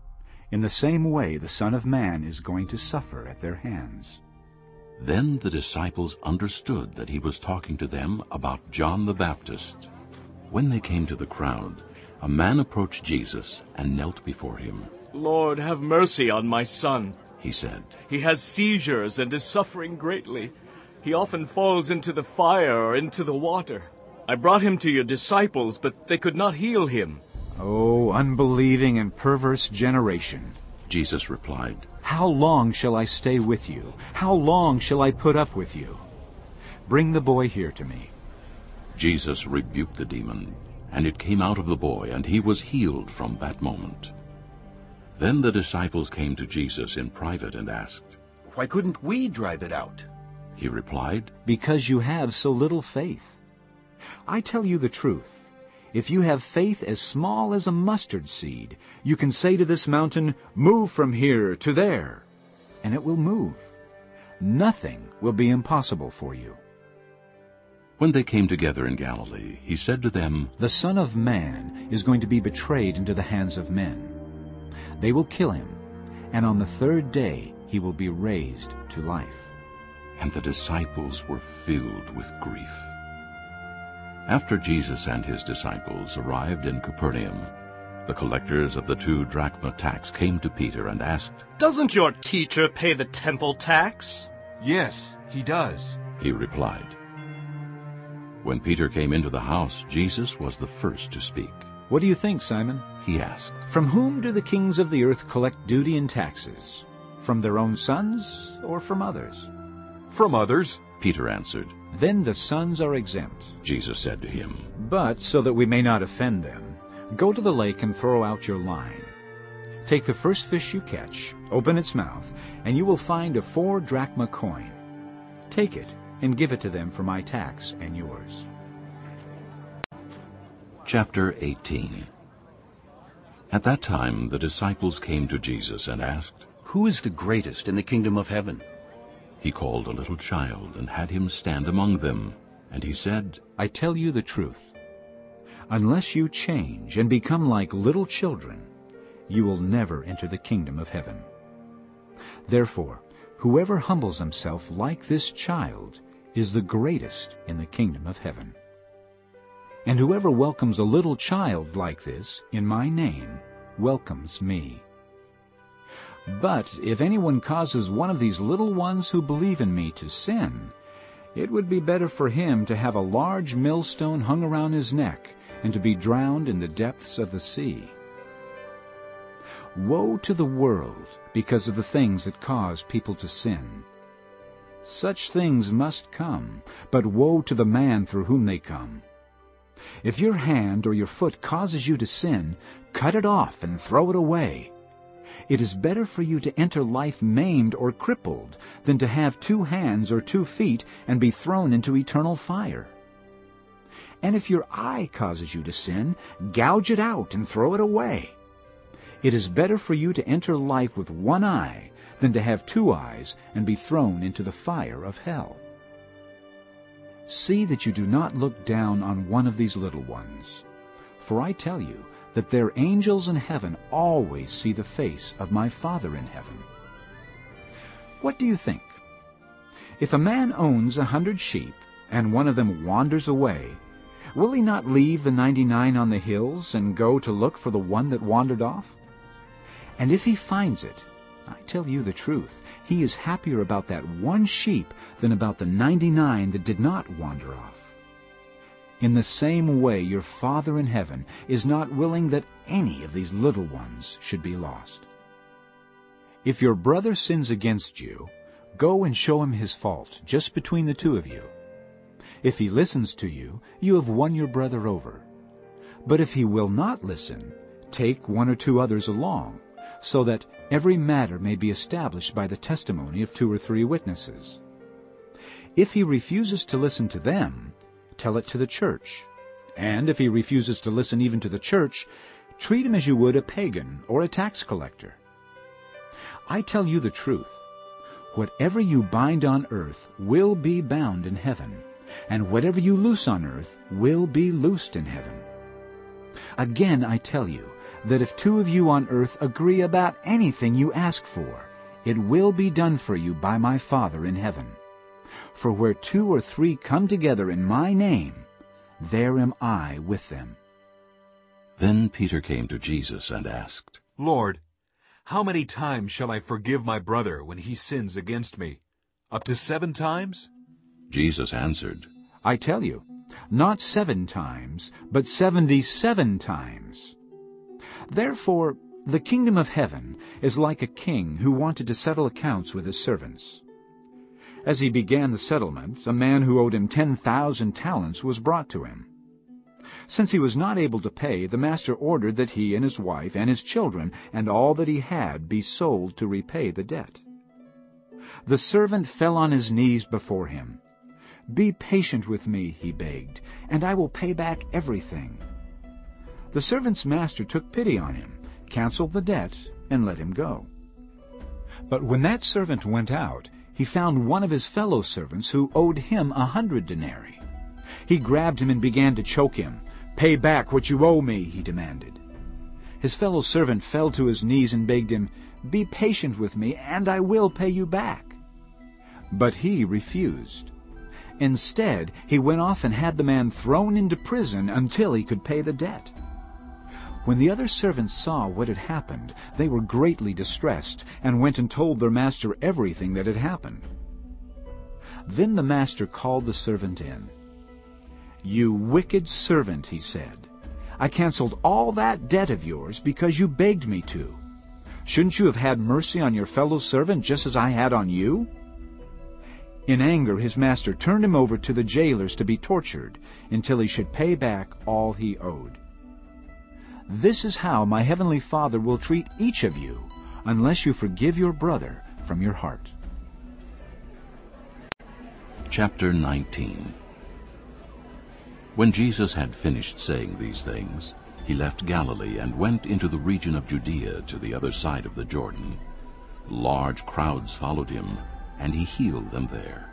[SPEAKER 6] In the same way the Son of Man is going to suffer at their hands.
[SPEAKER 1] Then the disciples understood that he was talking to them about John the Baptist. When they came to the crowd, a man approached Jesus and knelt before him.
[SPEAKER 16] Lord, have mercy on my son,
[SPEAKER 1] he said.
[SPEAKER 16] He has seizures and is suffering greatly. He often falls into the fire or into the water. I brought him to your disciples, but they could not heal him.
[SPEAKER 6] O unbelieving and perverse generation,
[SPEAKER 1] Jesus replied,
[SPEAKER 6] How long shall I stay with you? How long shall I put up with you? Bring the boy here to me.
[SPEAKER 1] Jesus rebuked the demon, and it came out of the boy, and he was healed from that moment. Then the disciples came to Jesus in private and asked,
[SPEAKER 17] Why couldn't we drive it out?
[SPEAKER 1] He replied,
[SPEAKER 6] Because you have so little faith. I tell you the truth. If you have faith as small as a mustard seed, you can say to this mountain, Move from here to there, and it will move. Nothing will be impossible for you.
[SPEAKER 1] When they came together in Galilee, he said to them,
[SPEAKER 6] The Son of Man is going to be betrayed into the hands of men. They will kill him, and on the third day he will be raised to life.
[SPEAKER 1] And the disciples were filled with grief. After Jesus and his disciples arrived in Capernaum, the collectors of the two drachma tax came to Peter and asked,
[SPEAKER 15] Doesn't your teacher pay the temple tax?
[SPEAKER 10] Yes, he does,
[SPEAKER 1] he replied. When Peter came into the house, Jesus was the first to speak.
[SPEAKER 6] What do you think, Simon?
[SPEAKER 1] He asked.
[SPEAKER 6] From whom do the kings of the earth collect duty and taxes? From their own sons or from others?
[SPEAKER 9] From others,
[SPEAKER 1] Peter answered.
[SPEAKER 6] Then the sons are exempt.
[SPEAKER 1] Jesus said to him,
[SPEAKER 6] But so that we may not offend them, go to the lake and throw out your line. Take the first fish you catch, open its mouth, and you will find a four drachma coin. Take it and give it to them for my tax and yours.
[SPEAKER 1] Chapter 18 At that time the disciples came to Jesus and asked,
[SPEAKER 17] Who is the greatest in the kingdom of heaven?
[SPEAKER 1] He called a little child and had him stand among them. And he said,
[SPEAKER 6] I tell you the truth. Unless you change and become like little children, you will never enter the kingdom of heaven. Therefore, whoever humbles himself like this child is the greatest in the kingdom of heaven. And whoever welcomes a little child like this in my name welcomes me. But if anyone causes one of these little ones who believe in me to sin, it would be better for him to have a large millstone hung around his neck and to be drowned in the depths of the sea. Woe to the world because of the things that cause people to sin. Such things must come, but woe to the man through whom they come. If your hand or your foot causes you to sin, cut it off and throw it away. It is better for you to enter life maimed or crippled than to have two hands or two feet and be thrown into eternal fire. And if your eye causes you to sin, gouge it out and throw it away. It is better for you to enter life with one eye than to have two eyes and be thrown into the fire of hell. See that you do not look down on one of these little ones. For I tell you that their angels in heaven always see the face of my Father in heaven. What do you think? If a man owns a hundred sheep, and one of them wanders away, will he not leave the ninety-nine on the hills and go to look for the one that wandered off? And if he finds it, I tell you the truth, he is happier about that one sheep than about the ninety-nine that did not wander off. In the same way your Father in heaven is not willing that any of these little ones should be lost. If your brother sins against you, go and show him his fault, just between the two of you. If he listens to you, you have won your brother over. But if he will not listen, take one or two others along, so that every matter may be established by the testimony of two or three witnesses. If he refuses to listen to them, tell it to the church. And if he refuses to listen even to the church, treat him as you would a pagan or a tax collector. I tell you the truth. Whatever you bind on earth will be bound in heaven, and whatever you loose on earth will be loosed in heaven. Again I tell you that if two of you on earth agree about anything you ask for, it will be done for you by my Father in heaven. For where two or three come together in my name, there am I with them.
[SPEAKER 1] Then Peter came to Jesus and asked,
[SPEAKER 9] Lord, how many times shall I forgive my brother when he sins against me? Up to seven times?
[SPEAKER 1] Jesus answered,
[SPEAKER 6] I tell you, not seven times, but seventy-seven times. Therefore, the kingdom of heaven is like a king who wanted to settle accounts with his servants. As he began the settlement, a man who owed him ten thousand talents was brought to him. Since he was not able to pay, the master ordered that he and his wife and his children and all that he had be sold to repay the debt. The servant fell on his knees before him. Be patient with me, he begged, and I will pay back everything. The servant's master took pity on him, canceled the debt, and let him go. But when that servant went out, he found one of his fellow servants who owed him a hundred denarii. He grabbed him and began to choke him. Pay back what you owe me, he demanded. His fellow servant fell to his knees and begged him, Be patient with me, and I will pay you back. But he refused. Instead, he went off and had the man thrown into prison until he could pay the debt. When the other servants saw what had happened, they were greatly distressed, and went and told their master everything that had happened. Then the master called the servant in. You wicked servant, he said. I canceled all that debt of yours because you begged me to. Shouldn't you have had mercy on your fellow servant just as I had on you? In anger, his master turned him over to the jailers to be tortured until he should pay back all he owed. This is how my heavenly Father will treat each of you unless you forgive your brother from your heart.
[SPEAKER 1] Chapter 19 When Jesus had finished saying these things, he left Galilee and went into the region of Judea to the other side of the Jordan. Large crowds followed him, and he healed them there.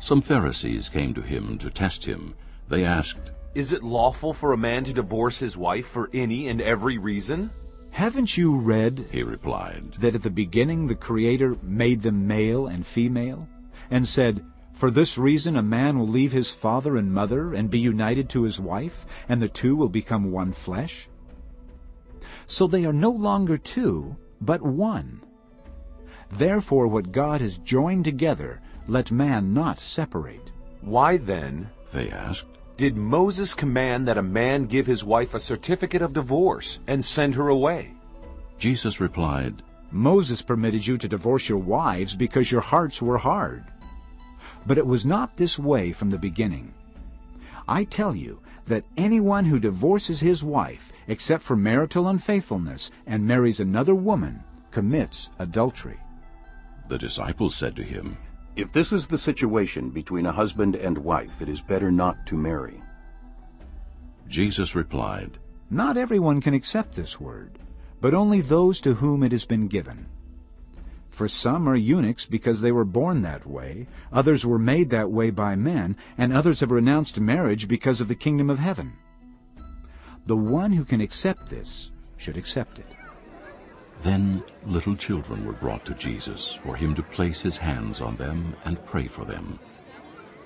[SPEAKER 1] Some Pharisees came to him to test him. They asked,
[SPEAKER 19] Is it lawful for a man to divorce his wife for any and every reason?
[SPEAKER 6] Haven't you read,
[SPEAKER 1] he replied,
[SPEAKER 6] that at the beginning the Creator made them male and female, and said, For this reason a man will leave his father and mother and be united to his wife, and the two will become one flesh? So they are no longer two, but one. Therefore what God has joined together, let man not separate.
[SPEAKER 19] Why then,
[SPEAKER 1] they asked,
[SPEAKER 19] did Moses command that a man give his wife a certificate of divorce and send her away?
[SPEAKER 1] Jesus replied,
[SPEAKER 6] Moses permitted you to divorce your wives because your hearts were hard. But it was not this way from the beginning. I tell you that anyone who divorces his wife, except for marital unfaithfulness, and marries another woman, commits adultery.
[SPEAKER 1] The disciples said to him,
[SPEAKER 17] If this is the situation between a husband and wife, it is better not to marry.
[SPEAKER 1] Jesus replied,
[SPEAKER 6] Not everyone can accept this word, but only those to whom it has been given. For some are eunuchs because they were born that way, others were made that way by men, and others have renounced marriage because of the kingdom of heaven. The one who can accept this should accept it.
[SPEAKER 1] Then little children were brought to Jesus for him to place his hands on them and pray for them.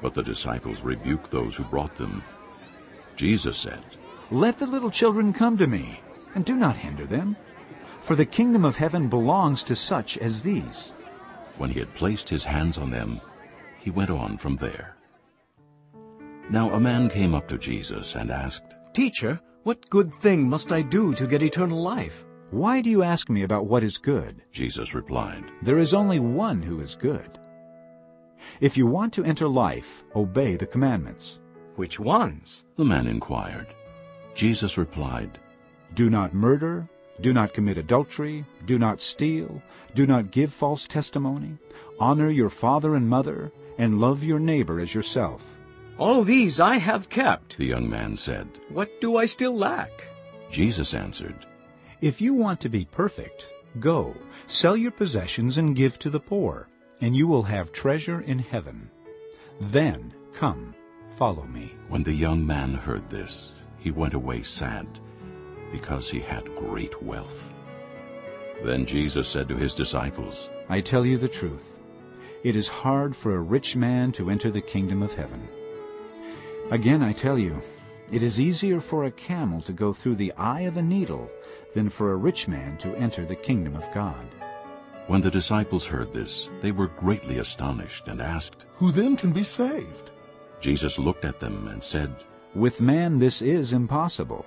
[SPEAKER 1] But the disciples rebuked those who brought them. Jesus said,
[SPEAKER 6] Let the little children come to me, and do not hinder them, for the kingdom of heaven belongs to such as these.
[SPEAKER 1] When he had placed his hands on them, he went on from there. Now a man came up to Jesus and asked,
[SPEAKER 12] Teacher, what good thing must I do to get eternal life?
[SPEAKER 6] Why do you ask me about what is good?
[SPEAKER 1] Jesus replied,
[SPEAKER 6] There is only one who is good. If you want to enter life, obey the commandments.
[SPEAKER 12] Which ones?
[SPEAKER 1] The man inquired. Jesus replied,
[SPEAKER 6] Do not murder, do not commit adultery, do not steal, do not give false testimony, honor your father and mother, and love your neighbor as yourself.
[SPEAKER 12] All these I have kept,
[SPEAKER 1] the young man said.
[SPEAKER 12] What do I still lack?
[SPEAKER 1] Jesus answered,
[SPEAKER 6] if you want to be perfect, go, sell your possessions and give to the poor, and you will have treasure in heaven. Then come, follow me.
[SPEAKER 1] When the young man heard this, he went away sad, because he had great wealth. Then Jesus said to his disciples,
[SPEAKER 6] I tell you the truth. It is hard for a rich man to enter the kingdom of heaven. Again I tell you, it is easier for a camel to go through the eye of a needle than for a rich man to enter the kingdom of God.
[SPEAKER 1] When the disciples heard this, they were greatly astonished and asked,
[SPEAKER 20] Who then can be saved?
[SPEAKER 1] Jesus looked at them and said,
[SPEAKER 6] With man this is impossible,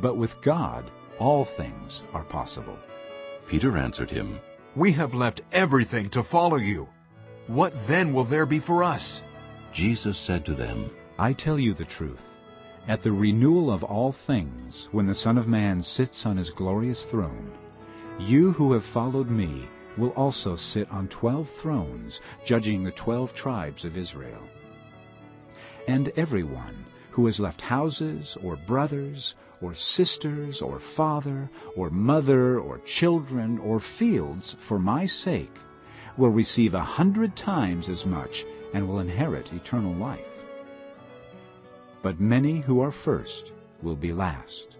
[SPEAKER 6] but with God all things are possible.
[SPEAKER 1] Peter answered him,
[SPEAKER 9] We have left everything to follow you. What then will there be for us?
[SPEAKER 1] Jesus said to them,
[SPEAKER 6] I tell you the truth. At the renewal of all things, when the Son of Man sits on his glorious throne, you who have followed me will also sit on twelve thrones, judging the twelve tribes of Israel. And everyone who has left houses, or brothers, or sisters, or father, or mother, or children, or fields for my sake, will receive a hundred times as much and will inherit eternal life. But many who are first will be last,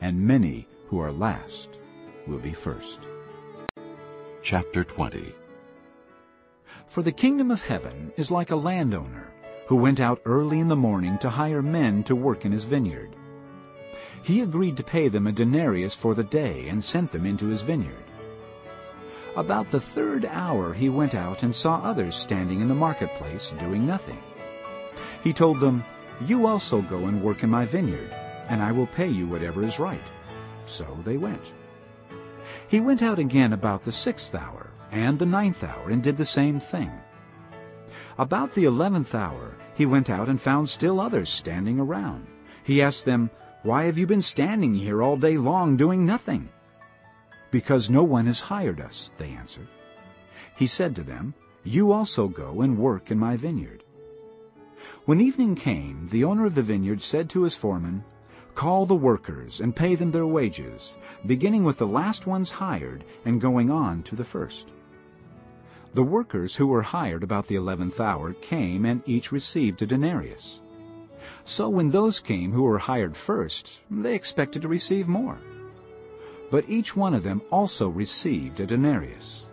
[SPEAKER 6] and many who are last will be first.
[SPEAKER 1] Chapter 20
[SPEAKER 6] For the kingdom of heaven is like a landowner who went out early in the morning to hire men to work in his vineyard. He agreed to pay them a denarius for the day and sent them into his vineyard. About the third hour he went out and saw others standing in the marketplace doing nothing. He told them, You also go and work in my vineyard, and I will pay you whatever is right. So they went. He went out again about the sixth hour and the ninth hour and did the same thing. About the eleventh hour he went out and found still others standing around. He asked them, Why have you been standing here all day long doing nothing? Because no one has hired us, they answered. He said to them, You also go and work in my vineyard. When evening came, the owner of the vineyard said to his foreman, Call the workers and pay them their wages, beginning with the last ones hired and going on to the first. The workers who were hired about the eleventh hour came and each received a denarius. So when those came who were hired first, they expected to receive more. But each one of them also received a denarius.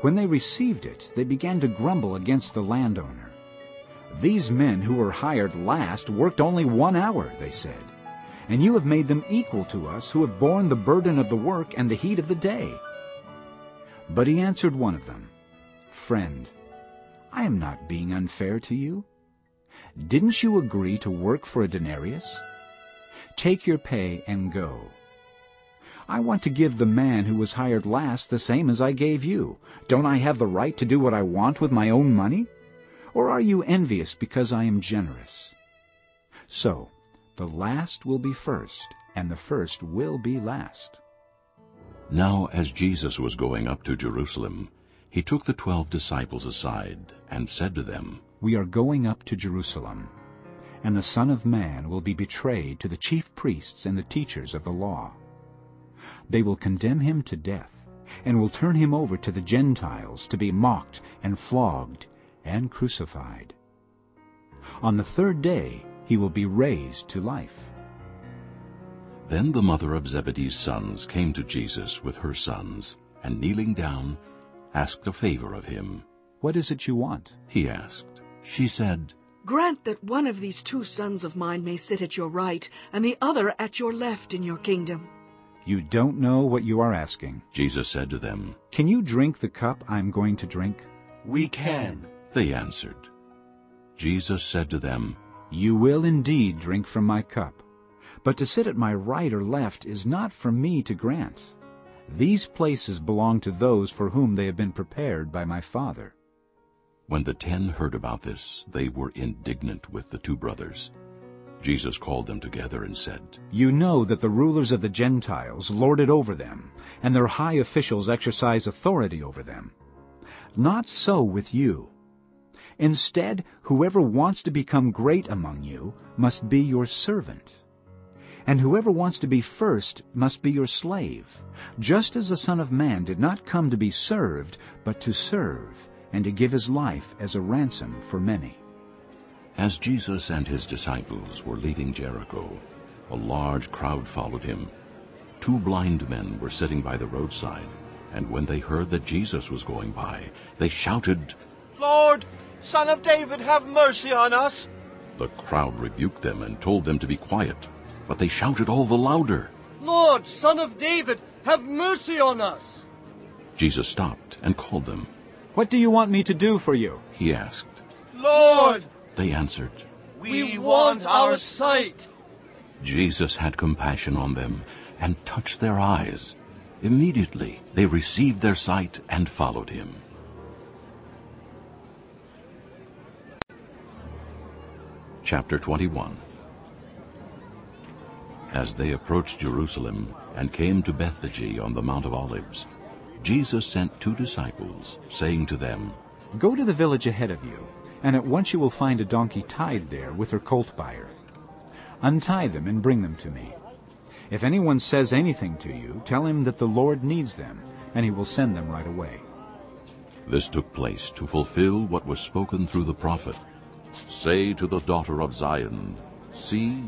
[SPEAKER 6] When they received it, they began to grumble against the landowner. These men who were hired last worked only one hour, they said, and you have made them equal to us who have borne the burden of the work and the heat of the day. But he answered one of them, Friend, I am not being unfair to you. Didn't you agree to work for a denarius? Take your pay and go. I want to give the man who was hired last the same as I gave you. Don't I have the right to do what I want with my own money? Or are you envious because I am generous? So, the last will be first, and the first will be last.
[SPEAKER 1] Now as Jesus was going up to Jerusalem, he took the twelve disciples aside and said to them,
[SPEAKER 6] We are going up to Jerusalem, and the Son of Man will be betrayed to the chief priests and the teachers of the law. They will condemn him to death, and will turn him over to the Gentiles to be mocked and flogged and crucified. On the third day he will be raised to life.
[SPEAKER 1] Then the mother of Zebedee's sons came to Jesus with her sons, and kneeling down, asked a favor of him.
[SPEAKER 6] What is it you want?
[SPEAKER 1] He asked. She said,
[SPEAKER 13] Grant that one of these two sons of mine may sit at your right, and the other at your left in your kingdom.
[SPEAKER 6] You don't know what you are asking.
[SPEAKER 1] Jesus said to them,
[SPEAKER 6] Can you drink the cup I am going to drink?
[SPEAKER 5] We can.
[SPEAKER 1] They answered. Jesus said to them,
[SPEAKER 6] You will indeed drink from my cup, but to sit at my right or left is not for me to grant. These places belong to those for whom they have been prepared by my Father.
[SPEAKER 1] When the ten heard about this, they were indignant with the two brothers. Jesus called them together and said,
[SPEAKER 6] You know that the rulers of the Gentiles lord it over them, and their high officials exercise authority over them. Not so with you. Instead, whoever wants to become great among you must be your servant. And whoever wants to be first must be your slave, just as the Son of Man did not come to be served, but to serve, and to give his life as a ransom for many.
[SPEAKER 1] As Jesus and his disciples were leaving Jericho, a large crowd followed him. Two blind men were sitting by the roadside, and when they heard that Jesus was going by, they shouted,
[SPEAKER 15] Lord, Son of David, have mercy on us!
[SPEAKER 1] The crowd rebuked them and told them to be quiet, but they shouted all the louder,
[SPEAKER 8] Lord, Son of David, have mercy on us!
[SPEAKER 1] Jesus stopped and called them.
[SPEAKER 6] What do you want me to do for you?
[SPEAKER 1] He asked.
[SPEAKER 15] Lord!
[SPEAKER 1] They answered.
[SPEAKER 15] We want our sight!
[SPEAKER 1] Jesus had compassion on them and touched their eyes. Immediately they received their sight and followed him. Chapter 21 As they approached Jerusalem and came to Bethphage on the Mount of Olives, Jesus sent two disciples, saying to them,
[SPEAKER 6] Go to the village ahead of you, and at once you will find a donkey tied there with her colt by her. Untie them and bring them to me. If anyone says anything to you, tell him that the Lord needs them, and he will send them right away.
[SPEAKER 1] This took place to fulfill what was spoken through the prophet. Say to the daughter of Zion, See,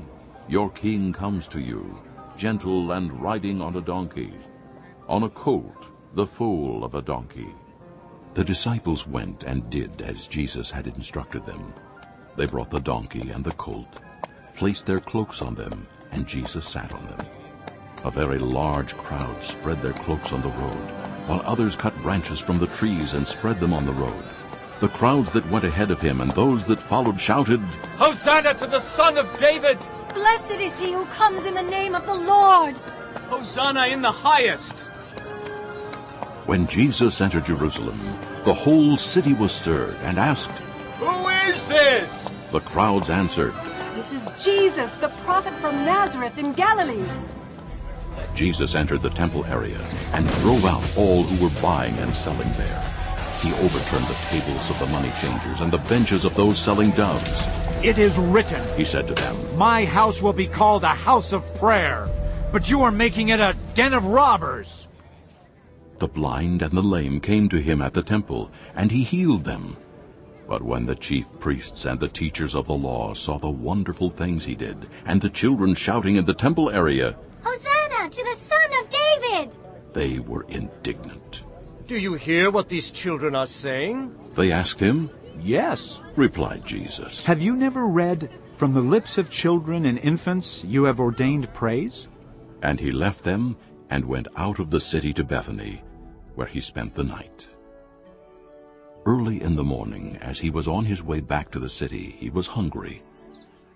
[SPEAKER 1] your king comes to you, gentle and riding on a donkey, on a colt, the foal of a donkey. The disciples went and did as Jesus had instructed them. They brought the donkey and the colt, placed their cloaks on them, and Jesus sat on them. A very large crowd spread their cloaks on the road, while others cut branches from the trees and spread them on the road. The crowds that went ahead of him and those that followed shouted,
[SPEAKER 15] Hosanna to the Son of David!
[SPEAKER 21] Blessed is he who comes in the name of the Lord!
[SPEAKER 3] Hosanna in the highest!
[SPEAKER 1] When Jesus entered Jerusalem, the whole city was stirred and asked,
[SPEAKER 15] Who is this?
[SPEAKER 1] The crowds answered,
[SPEAKER 22] This is Jesus, the prophet from Nazareth in Galilee.
[SPEAKER 1] Jesus entered the temple area and drove out all who were buying and selling there. He overturned the tables of the money changers and the benches of those selling doves.
[SPEAKER 23] It is written,
[SPEAKER 1] He said to them,
[SPEAKER 23] My house will be called a house of prayer, but you are making it a den of robbers.
[SPEAKER 1] The blind and the lame came to him at the temple, and he healed them. But when the chief priests and the teachers of the law saw the wonderful things he did, and the children shouting in the temple area,
[SPEAKER 21] Hosanna to the Son of David!
[SPEAKER 1] they were indignant.
[SPEAKER 8] Do you hear what these children are saying?
[SPEAKER 1] They asked him,
[SPEAKER 6] Yes,
[SPEAKER 1] replied Jesus.
[SPEAKER 6] Have you never read, From the lips of children and infants you have ordained praise?
[SPEAKER 1] And he left them and went out of the city to Bethany, where he spent the night. Early in the morning, as he was on his way back to the city, he was hungry.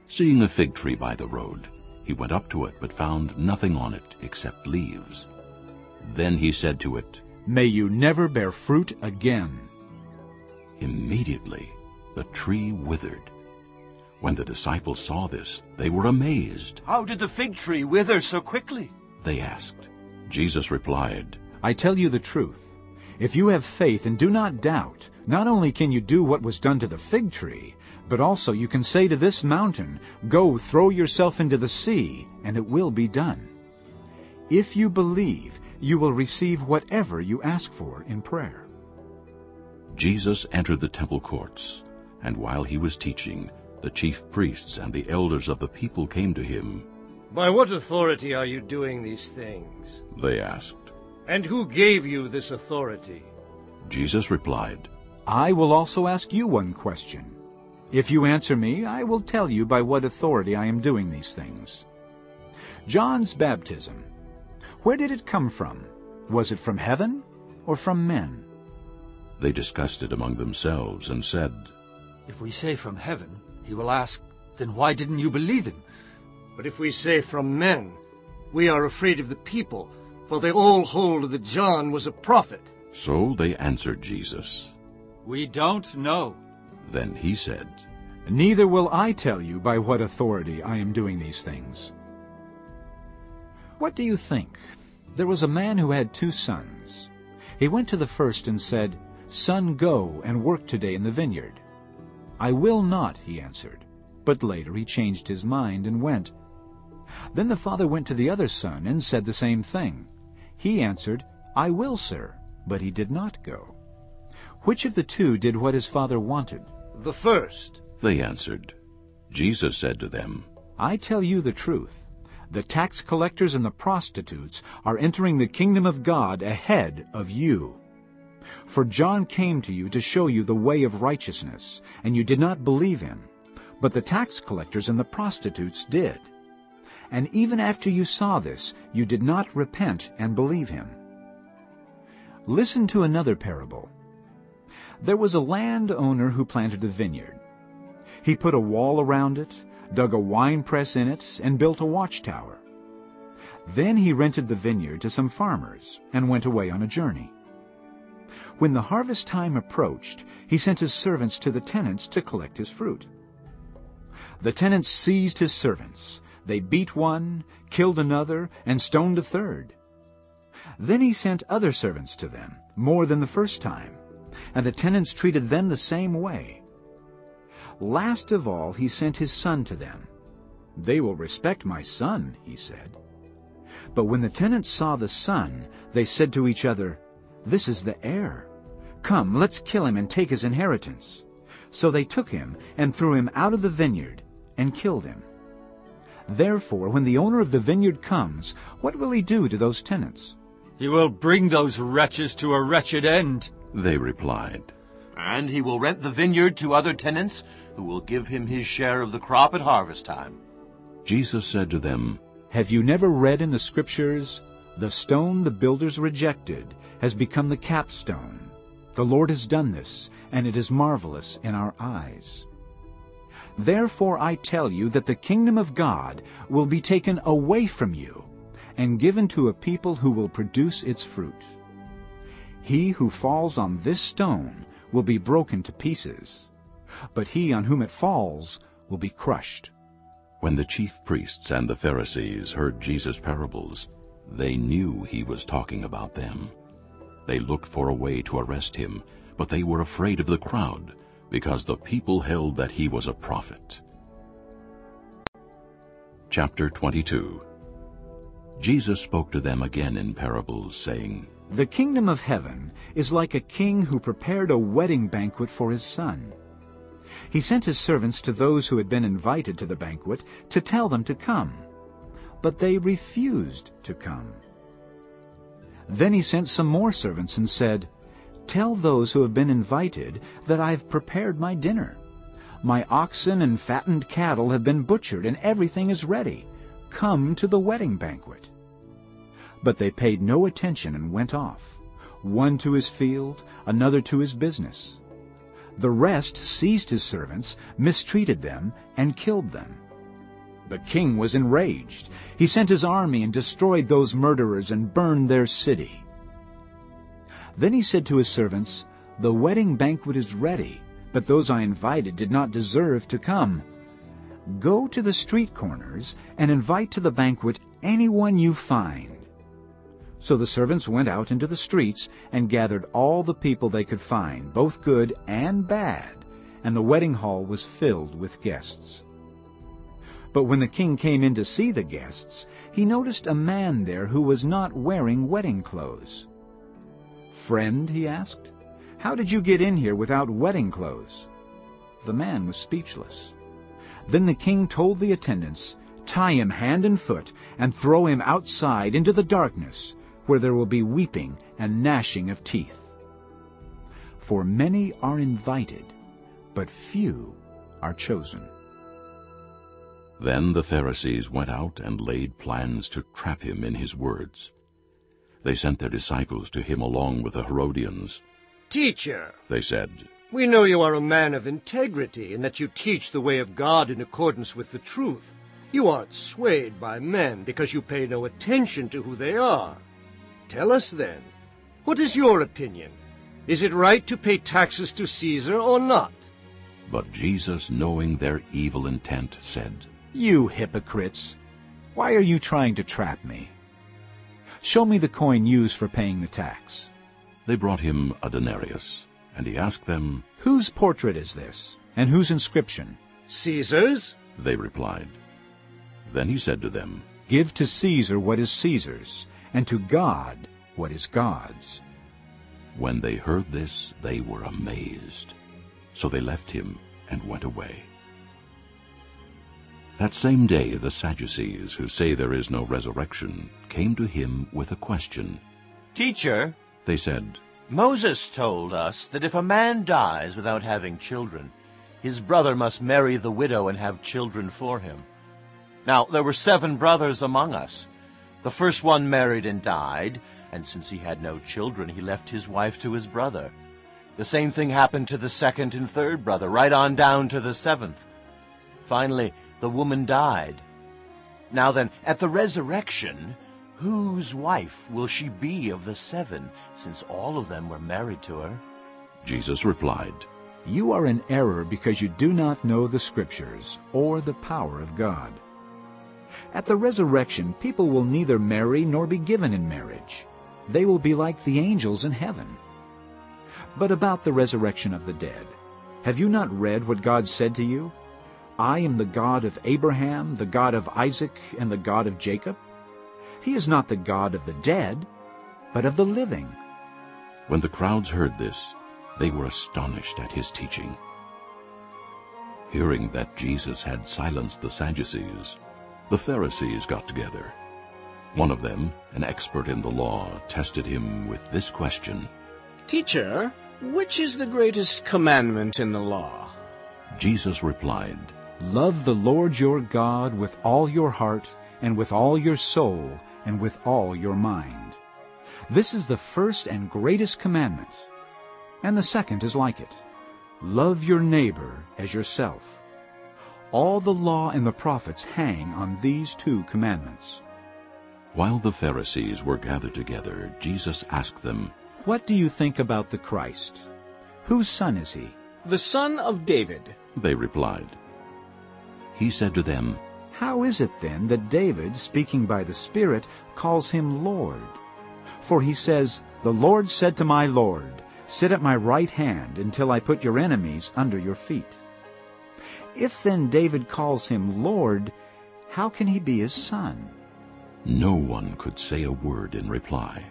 [SPEAKER 1] Seeing a fig tree by the road, he went up to it, but found nothing on it except leaves. Then he said to it,
[SPEAKER 6] May you never bear fruit again.
[SPEAKER 1] Immediately the tree withered. When the disciples saw this, they were amazed.
[SPEAKER 17] How did the fig tree wither so quickly?
[SPEAKER 1] They asked. Jesus replied,
[SPEAKER 6] I tell you the truth. If you have faith and do not doubt, not only can you do what was done to the fig tree, but also you can say to this mountain, Go throw yourself into the sea, and it will be done. If you believe, you will receive whatever you ask for in prayer.
[SPEAKER 1] Jesus entered the temple courts, and while he was teaching, the chief priests and the elders of the people came to him.
[SPEAKER 8] By what authority are you doing these things?
[SPEAKER 1] They asked.
[SPEAKER 8] And who gave you this authority?
[SPEAKER 1] Jesus replied,
[SPEAKER 6] I will also ask you one question. If you answer me, I will tell you by what authority I am doing these things. John's baptism, where did it come from? Was it from heaven or from men?
[SPEAKER 1] They discussed it among themselves and said,
[SPEAKER 3] If we say from heaven, he will ask, Then why didn't you believe him?
[SPEAKER 8] But if we say from men, we are afraid of the people, for they all hold that John was a prophet.
[SPEAKER 1] So they answered Jesus.
[SPEAKER 3] We don't know.
[SPEAKER 1] Then he said,
[SPEAKER 6] Neither will I tell you by what authority I am doing these things. What do you think? There was a man who had two sons. He went to the first and said, Son, go and work today in the vineyard. I will not, he answered. But later he changed his mind and went. Then the father went to the other son and said the same thing. He answered, I will, sir. But he did not go. Which of the two did what his father wanted?
[SPEAKER 8] The first.
[SPEAKER 1] They answered. Jesus said to them,
[SPEAKER 6] I tell you the truth. The tax collectors and the prostitutes are entering the kingdom of God ahead of you. For John came to you to show you the way of righteousness, and you did not believe him. But the tax collectors and the prostitutes did. And even after you saw this, you did not repent and believe him. Listen to another parable. There was a landowner who planted a vineyard. He put a wall around it, dug a wine press in it, and built a watchtower. Then he rented the vineyard to some farmers and went away on a journey. When the harvest time approached, he sent his servants to the tenants to collect his fruit. The tenants seized his servants. They beat one, killed another, and stoned a third. Then he sent other servants to them, more than the first time, and the tenants treated them the same way. Last of all he sent his son to them. They will respect my son, he said. But when the tenants saw the son, they said to each other, This is the heir. Come, let's kill him and take his inheritance. So they took him and threw him out of the vineyard and killed him. Therefore, when the owner of the vineyard comes, what will he do to those tenants?
[SPEAKER 3] He will bring those wretches to a wretched end.
[SPEAKER 1] They replied.
[SPEAKER 17] And he will rent the vineyard to other tenants, who will give him his share of the crop at harvest time.
[SPEAKER 1] Jesus said to them,
[SPEAKER 6] Have you never read in the Scriptures, The stone the builders rejected has become the capstone. The Lord has done this, and it is marvelous in our eyes. Therefore I tell you that the kingdom of God will be taken away from you and given to a people who will produce its fruit. He who falls on this stone will be broken to pieces, but he on whom it falls will be crushed.
[SPEAKER 1] When the chief priests and the Pharisees heard Jesus' parables, they knew he was talking about them. They looked for a way to arrest him, but they were afraid of the crowd, because the people held that he was a prophet. Chapter 22 Jesus spoke to them again in parables, saying,
[SPEAKER 6] The kingdom of heaven is like a king who prepared a wedding banquet for his son. He sent his servants to those who had been invited to the banquet to tell them to come, but they refused to come. Then he sent some more servants and said, Tell those who have been invited that I have prepared my dinner. My oxen and fattened cattle have been butchered, and everything is ready. Come to the wedding banquet. But they paid no attention and went off, one to his field, another to his business. The rest seized his servants, mistreated them, and killed them. The king was enraged. He sent his army and destroyed those murderers and burned their city. Then he said to his servants, The wedding banquet is ready, but those I invited did not deserve to come. Go to the street corners and invite to the banquet anyone you find. So the servants went out into the streets and gathered all the people they could find, both good and bad, and the wedding hall was filled with guests. But when the king came in to see the guests, he noticed a man there who was not wearing wedding clothes. Friend, he asked, how did you get in here without wedding clothes? The man was speechless. Then the king told the attendants, Tie him hand and foot, and throw him outside into the darkness, where there will be weeping and gnashing of teeth. For many are invited, but few are chosen.
[SPEAKER 1] Then the Pharisees went out and laid plans to trap him in his words. They sent their disciples to him along with the Herodians.
[SPEAKER 8] Teacher,
[SPEAKER 1] they said,
[SPEAKER 8] we know you are a man of integrity, and that you teach the way of God in accordance with the truth. You aren't swayed by men because you pay no attention to who they are. Tell us then, what is your opinion? Is it right to pay taxes to Caesar or not?
[SPEAKER 1] But Jesus, knowing their evil intent, said,
[SPEAKER 6] You hypocrites! Why are you trying to trap me? Show me the coin used for paying the tax.
[SPEAKER 1] They brought him a denarius, and he asked them,
[SPEAKER 6] Whose portrait is this, and whose inscription?
[SPEAKER 8] Caesar's,
[SPEAKER 1] they replied. Then he said to them,
[SPEAKER 6] Give to Caesar what is Caesar's, and to God what is God's.
[SPEAKER 1] When they heard this, they were amazed. So they left him and went away. That same day the Sadducees, who say there is no resurrection, came to him with a question.
[SPEAKER 24] Teacher,
[SPEAKER 1] they said,
[SPEAKER 24] Moses told us that if a man dies without having children, his brother must marry the widow and have children for him. Now, there were seven brothers among us. The first one married and died, and since he had no children, he left his wife to his brother. The same thing happened to the second and third brother, right on down to the seventh. Finally, the woman died. Now then, at the resurrection, whose wife will she be of the seven, since all of them were married to her?
[SPEAKER 1] Jesus replied,
[SPEAKER 6] You are in error because you do not know the Scriptures or the power of God. At the resurrection, people will neither marry nor be given in marriage. They will be like the angels in heaven. But about the resurrection of the dead, have you not read what God said to you? I am the God of Abraham, the God of Isaac, and the God of Jacob. He is not the God of the dead, but of the living.
[SPEAKER 1] When the crowds heard this, they were astonished at his teaching. Hearing that Jesus had silenced the Sadducees, the Pharisees got together. One of them, an expert in the law, tested him with this question.
[SPEAKER 25] Teacher, which is the greatest commandment in the law?
[SPEAKER 1] Jesus replied,
[SPEAKER 6] Love the Lord your God with all your heart, and with all your soul, and with all your mind. This is the first and greatest commandment, and the second is like it. Love your neighbor as yourself. All the law and the prophets hang on these two commandments.
[SPEAKER 1] While the Pharisees were gathered together, Jesus asked them,
[SPEAKER 6] What do you think about the Christ? Whose son is he?
[SPEAKER 25] The son of David.
[SPEAKER 1] They replied. He said to them,
[SPEAKER 6] How is it then that David, speaking by the Spirit, calls him Lord? For he says, The Lord said to my Lord, Sit at my right hand until I put your enemies under your feet. If then David calls him Lord, how can he be his son?
[SPEAKER 1] No one could say a word in reply.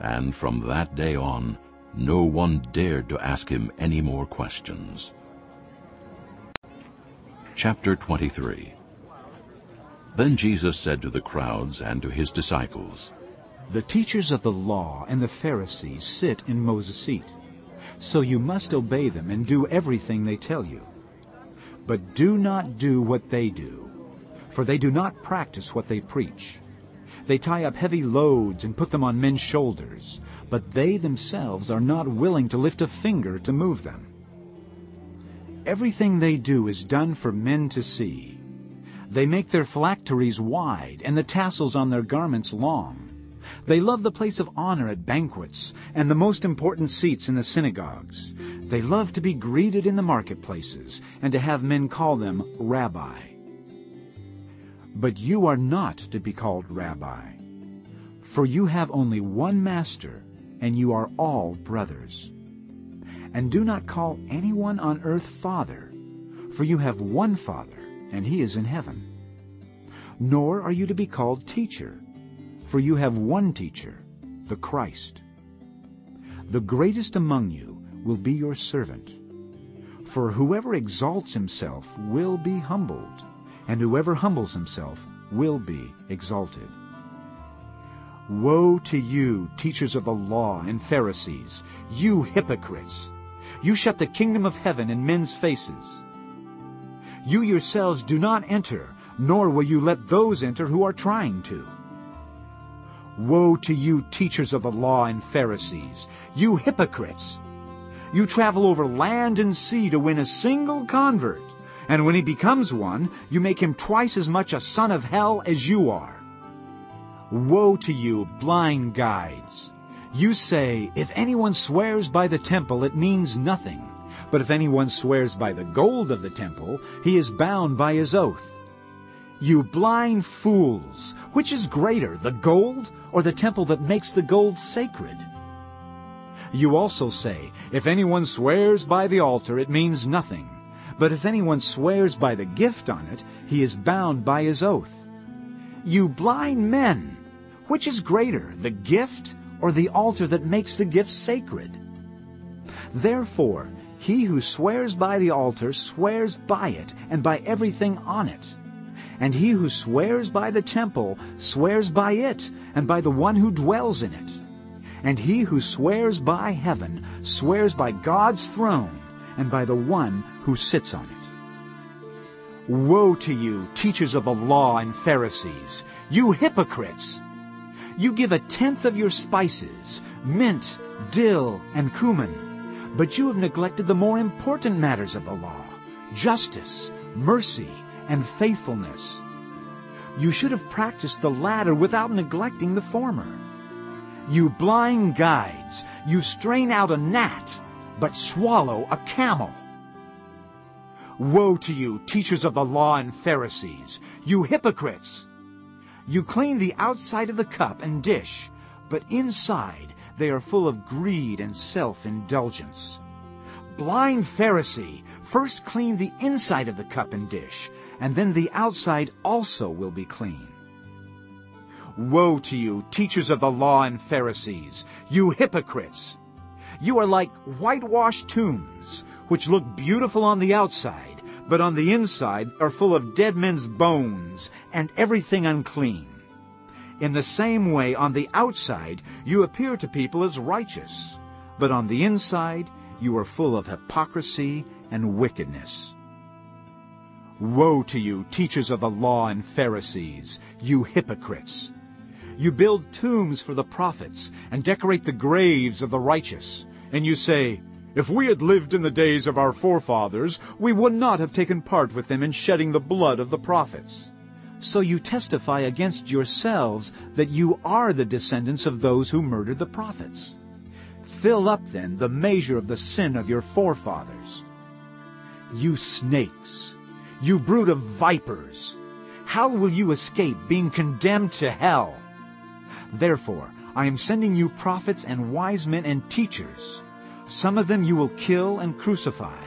[SPEAKER 1] And from that day on, no one dared to ask him any more questions. Chapter 23 Then Jesus said to the crowds and to his disciples,
[SPEAKER 6] The teachers of the law and the Pharisees sit in Moses' seat. So you must obey them and do everything they tell you. But do not do what they do, for they do not practice what they preach. They tie up heavy loads and put them on men's shoulders, but they themselves are not willing to lift a finger to move them. Everything they do is done for men to see. They make their phylacteries wide and the tassels on their garments long. They love the place of honor at banquets and the most important seats in the synagogues. They love to be greeted in the marketplaces and to have men call them Rabbi. But you are not to be called Rabbi, for you have only one master, and you are all brothers. And do not call anyone on earth Father, for you have one Father, and he is in heaven. Nor are you to be called Teacher, for you have one teacher, the Christ. The greatest among you will be your servant. For whoever exalts himself will be humbled, and whoever humbles himself will be exalted. Woe to you, teachers of the law and Pharisees, you hypocrites! You shut the kingdom of heaven in men's faces. You yourselves do not enter, nor will you let those enter who are trying to. Woe to you, teachers of the law and Pharisees, you hypocrites! You travel over land and sea to win a single convert, and when he becomes one, you make him twice as much a son of hell as you are. Woe to you, blind guides! You say, if anyone swears by the temple, it means nothing. But if anyone swears by the gold of the temple, he is bound by his oath. You blind fools! Which is greater, the gold or the temple that makes the gold sacred? You also say, if anyone swears by the altar, it means nothing. But if anyone swears by the gift on it, he is bound by his oath. You blind men! Which is greater, the gift or the altar that makes the gift sacred? Therefore, he who swears by the altar swears by it and by everything on it. And he who swears by the temple swears by it and by the one who dwells in it. And he who swears by heaven swears by God's throne and by the one who sits on it. Woe to you, teachers of the law and Pharisees, you hypocrites! You give a tenth of your spices, mint, dill, and cumin, but you have neglected the more important matters of the law, justice, mercy, and faithfulness. You should have practiced the latter without neglecting the former. You blind guides, you strain out a gnat, but swallow a camel. Woe to you, teachers of the law and Pharisees, you hypocrites! You clean the outside of the cup and dish, but inside they are full of greed and self-indulgence. Blind Pharisee, first clean the inside of the cup and dish, and then the outside also will be clean. Woe to you, teachers of the law and Pharisees, you hypocrites! You are like whitewashed tombs, which look beautiful on the outside, but on the inside are full of dead men's bones and everything unclean. In the same way, on the outside, you appear to people as righteous, but on the inside, you are full of hypocrisy and wickedness. Woe to you, teachers of the law and Pharisees, you hypocrites! You build tombs for the prophets and decorate the graves of the righteous. And you say, If we had lived in the days of our forefathers, we would not have taken part with them in shedding the blood of the prophets. So you testify against yourselves that you are the descendants of those who murdered the prophets. Fill up then the measure of the sin of your forefathers. You snakes, you brood of vipers, how will you escape being condemned to hell? Therefore, I am sending you prophets and wise men and teachers. Some of them you will kill and crucify.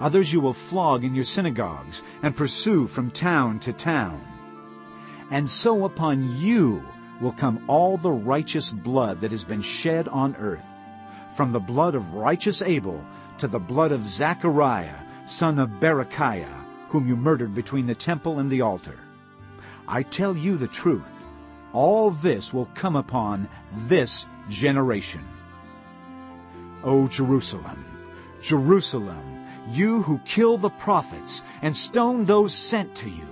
[SPEAKER 6] Others you will flog in your synagogues and pursue from town to town. And so upon you will come all the righteous blood that has been shed on earth, from the blood of righteous Abel to the blood of Zachariah, son of Berechiah, whom you murdered between the temple and the altar. I tell you the truth, all this will come upon this generation. O Jerusalem, Jerusalem, you who kill the prophets and stone those sent to you,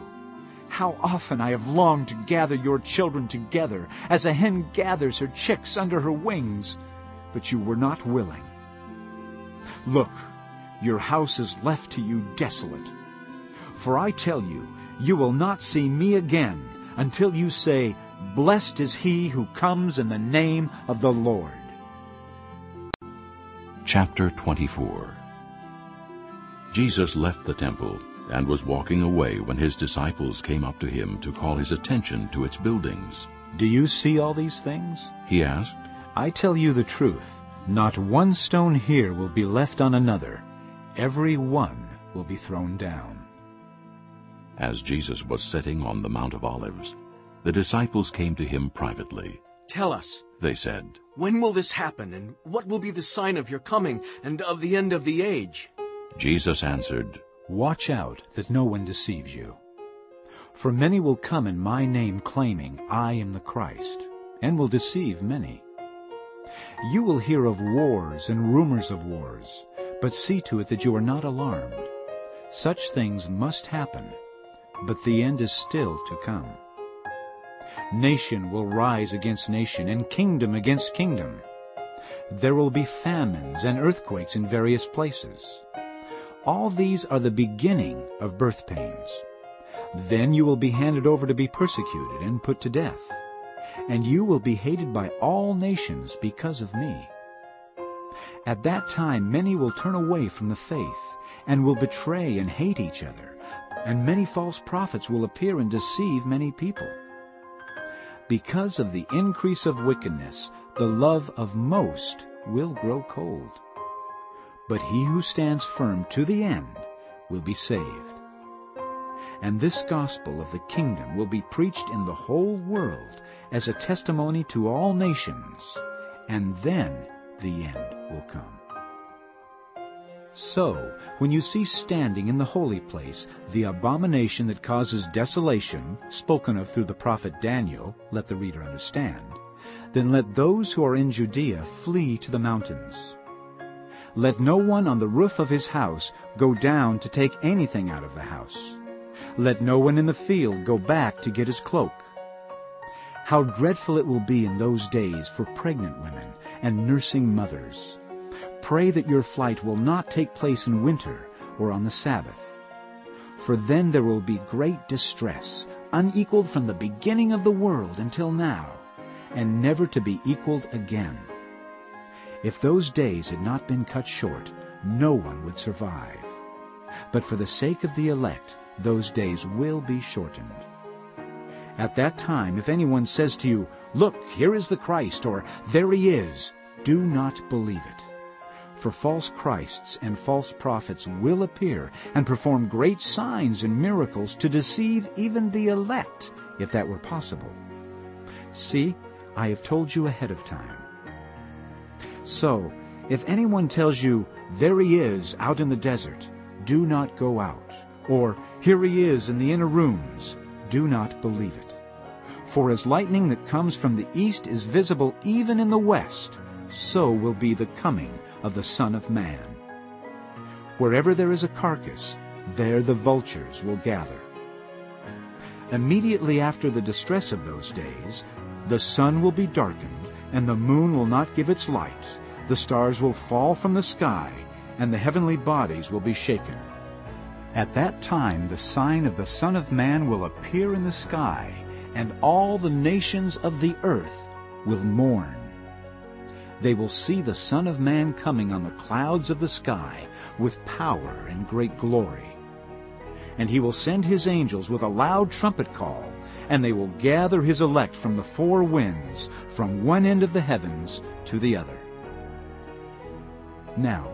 [SPEAKER 6] how often I have longed to gather your children together as a hen gathers her chicks under her wings, but you were not willing. Look, your house is left to you desolate. For I tell you, you will not see me again until you say, Blessed is he who comes in the name of the Lord.
[SPEAKER 1] Chapter 24 Jesus left the temple and was walking away when his disciples came up to him to call his attention to its buildings.
[SPEAKER 6] Do you see all these things?
[SPEAKER 1] He asked.
[SPEAKER 6] I tell you the truth. Not one stone here will be left on another. Every one will be thrown down.
[SPEAKER 1] As Jesus was sitting on the Mount of Olives, the disciples came to him privately.
[SPEAKER 4] Tell us,
[SPEAKER 1] they said,
[SPEAKER 4] when will this happen, and what will be the sign of your coming and of the end of the age?
[SPEAKER 1] Jesus answered,
[SPEAKER 6] Watch out that no one deceives you. For many will come in my name claiming, I am the Christ, and will deceive many. You will hear of wars and rumors of wars, but see to it that you are not alarmed. Such things must happen, but the end is still to come. Nation will rise against nation, and kingdom against kingdom. There will be famines and earthquakes in various places. All these are the beginning of birth pains. Then you will be handed over to be persecuted and put to death, and you will be hated by all nations because of me. At that time many will turn away from the faith, and will betray and hate each other, and many false prophets will appear and deceive many people. Because of the increase of wickedness, the love of most will grow cold. But he who stands firm to the end will be saved. And this gospel of the kingdom will be preached in the whole world as a testimony to all nations, and then the end will come. So, when you see standing in the holy place the abomination that causes desolation, spoken of through the prophet Daniel, let the reader understand, then let those who are in Judea flee to the mountains. Let no one on the roof of his house go down to take anything out of the house. Let no one in the field go back to get his cloak. How dreadful it will be in those days for pregnant women and nursing mothers. Pray that your flight will not take place in winter or on the Sabbath. For then there will be great distress, unequaled from the beginning of the world until now, and never to be equaled again. If those days had not been cut short, no one would survive. But for the sake of the elect, those days will be shortened. At that time, if anyone says to you, Look, here is the Christ, or There he is, do not believe it. For false Christs and false prophets will appear and perform great signs and miracles to deceive even the elect, if that were possible. See, I have told you ahead of time. So, if anyone tells you, There he is out in the desert, do not go out. Or, Here he is in the inner rooms, do not believe it. For as lightning that comes from the east is visible even in the west, so will be the coming of the Son of Man. Wherever there is a carcass, there the vultures will gather. Immediately after the distress of those days, The sun will be darkened, and the moon will not give its light. The stars will fall from the sky, and the heavenly bodies will be shaken. At that time the sign of the Son of Man will appear in the sky, and all the nations of the earth will mourn. They will see the Son of Man coming on the clouds of the sky with power and great glory. And he will send his angels with a loud trumpet call, and they will gather his elect from the four winds, from one end of the heavens to the other. Now,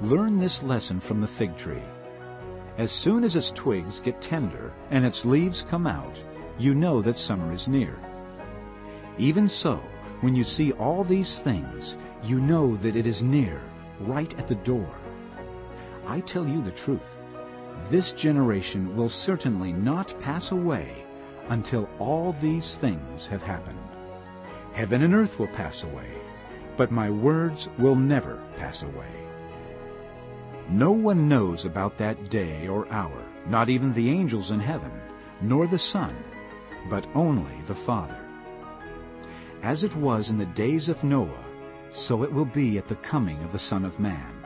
[SPEAKER 6] learn this lesson from the fig tree. As soon as its twigs get tender and its leaves come out, you know that summer is near. Even so, when you see all these things, you know that it is near, right at the door. I tell you the truth. This generation will certainly not pass away until all these things have happened. Heaven and earth will pass away, but my words will never pass away. No one knows about that day or hour, not even the angels in heaven, nor the Son, but only the Father. As it was in the days of Noah, so it will be at the coming of the Son of Man.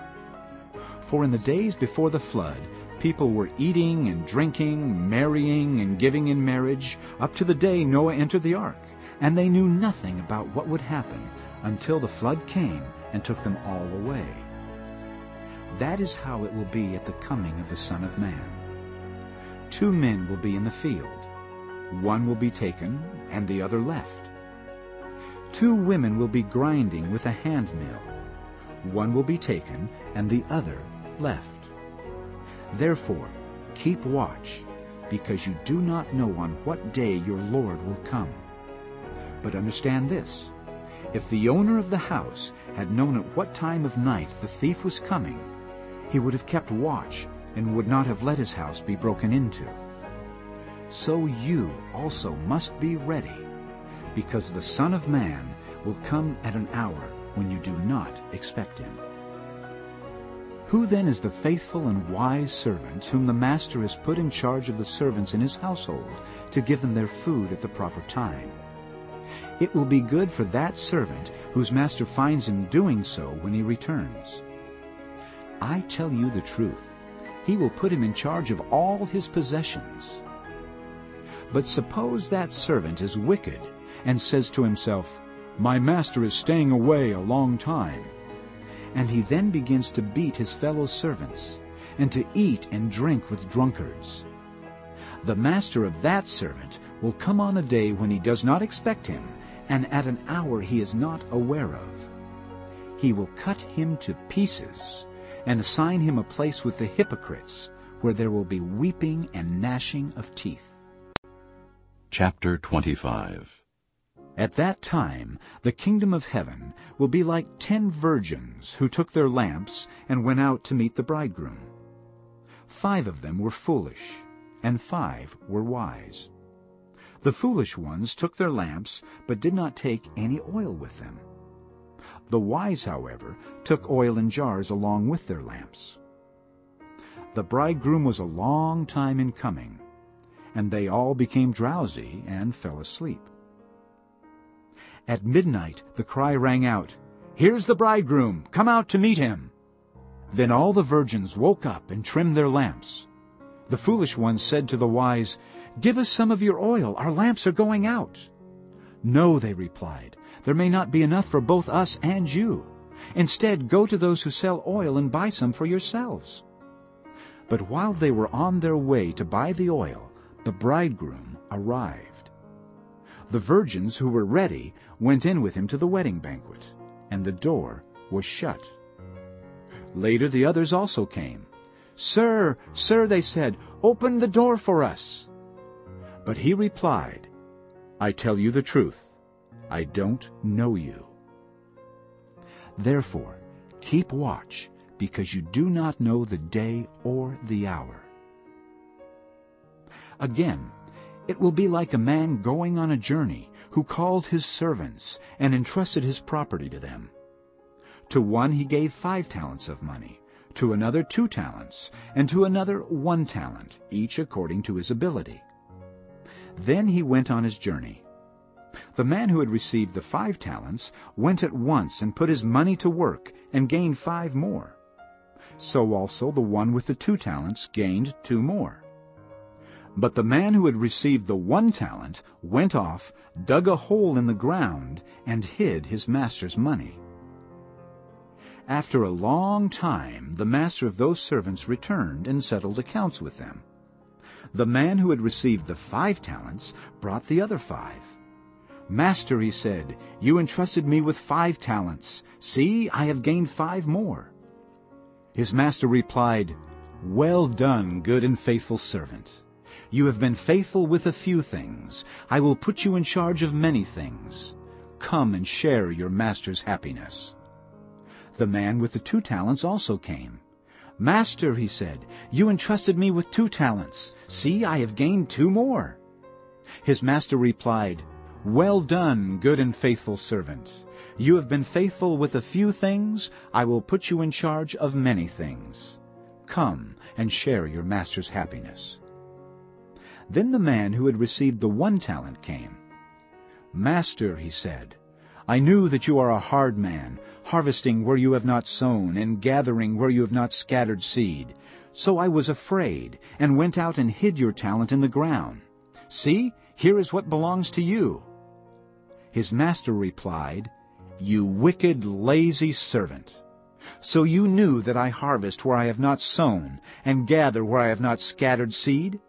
[SPEAKER 6] For in the days before the flood, people were eating and drinking, marrying and giving in marriage, up to the day Noah entered the ark, and they knew nothing about what would happen until the flood came and took them all away. That is how it will be at the coming of the Son of Man. Two men will be in the field. One will be taken, and the other left. Two women will be grinding with a hand mill. One will be taken, and the other left. Therefore, keep watch, because you do not know on what day your Lord will come. But understand this, if the owner of the house had known at what time of night the thief was coming, he would have kept watch and would not have let his house be broken into. So you also must be ready, because the Son of Man will come at an hour when you do not expect him. Who then is the faithful and wise servant whom the master has put in charge of the servants in his household to give them their food at the proper time? It will be good for that servant whose master finds him doing so when he returns. I tell you the truth, he will put him in charge of all his possessions. But suppose that servant is wicked and says to himself, My master is staying away a long time. And he then begins to beat his fellow servants and to eat and drink with drunkards. The master of that servant will come on a day when he does not expect him and at an hour he is not aware of. He will cut him to pieces and assign him a place with the hypocrites, where there will be weeping and gnashing of teeth.
[SPEAKER 1] Chapter 25
[SPEAKER 6] At that time the kingdom of heaven will be like ten virgins who took their lamps and went out to meet the bridegroom. Five of them were foolish, and five were wise. The foolish ones took their lamps, but did not take any oil with them. The wise, however, took oil in jars along with their lamps. The bridegroom was a long time in coming, and they all became drowsy and fell asleep. At midnight the cry rang out, Here's the bridegroom! Come out to meet him! Then all the virgins woke up and trimmed their lamps. The foolish ones said to the wise, Give us some of your oil, our lamps are going out. No, they replied, there may not be enough for both us and you. Instead, go to those who sell oil and buy some for yourselves. But while they were on their way to buy the oil, the bridegroom arrived. The virgins who were ready went in with him to the wedding banquet, and the door was shut. Later the others also came. Sir, sir, they said, open the door for us. But he replied, I tell you the truth. I don't know you. Therefore, keep watch, because you do not know the day or the hour. Again, it will be like a man going on a journey who called his servants and entrusted his property to them. To one he gave five talents of money, to another two talents, and to another one talent, each according to his ability. Then he went on his journey. The man who had received the five talents went at once and put his money to work and gained five more. So also the one with the two talents gained two more. But the man who had received the one talent went off, dug a hole in the ground, and hid his master's money. After a long time the master of those servants returned and settled accounts with them. The man who had received the five talents brought the other five. Master, he said, you entrusted me with five talents. See, I have gained five more. His master replied, Well done, good and faithful servant. You have been faithful with a few things. I will put you in charge of many things. Come and share your master's happiness. The man with the two talents also came. Master, he said, you entrusted me with two talents. See, I have gained two more. His master replied, Well done, good and faithful servant. You have been faithful with a few things. I will put you in charge of many things. Come and share your master's happiness. Then the man who had received the one talent came. Master, he said, I knew that you are a hard man, harvesting where you have not sown, and gathering where you have not scattered seed. So I was afraid, and went out and hid your talent in the ground. See, here is what belongs to you. His master replied, You wicked, lazy servant. So you knew that I harvest where I have not sown, and gather where I have not scattered seed?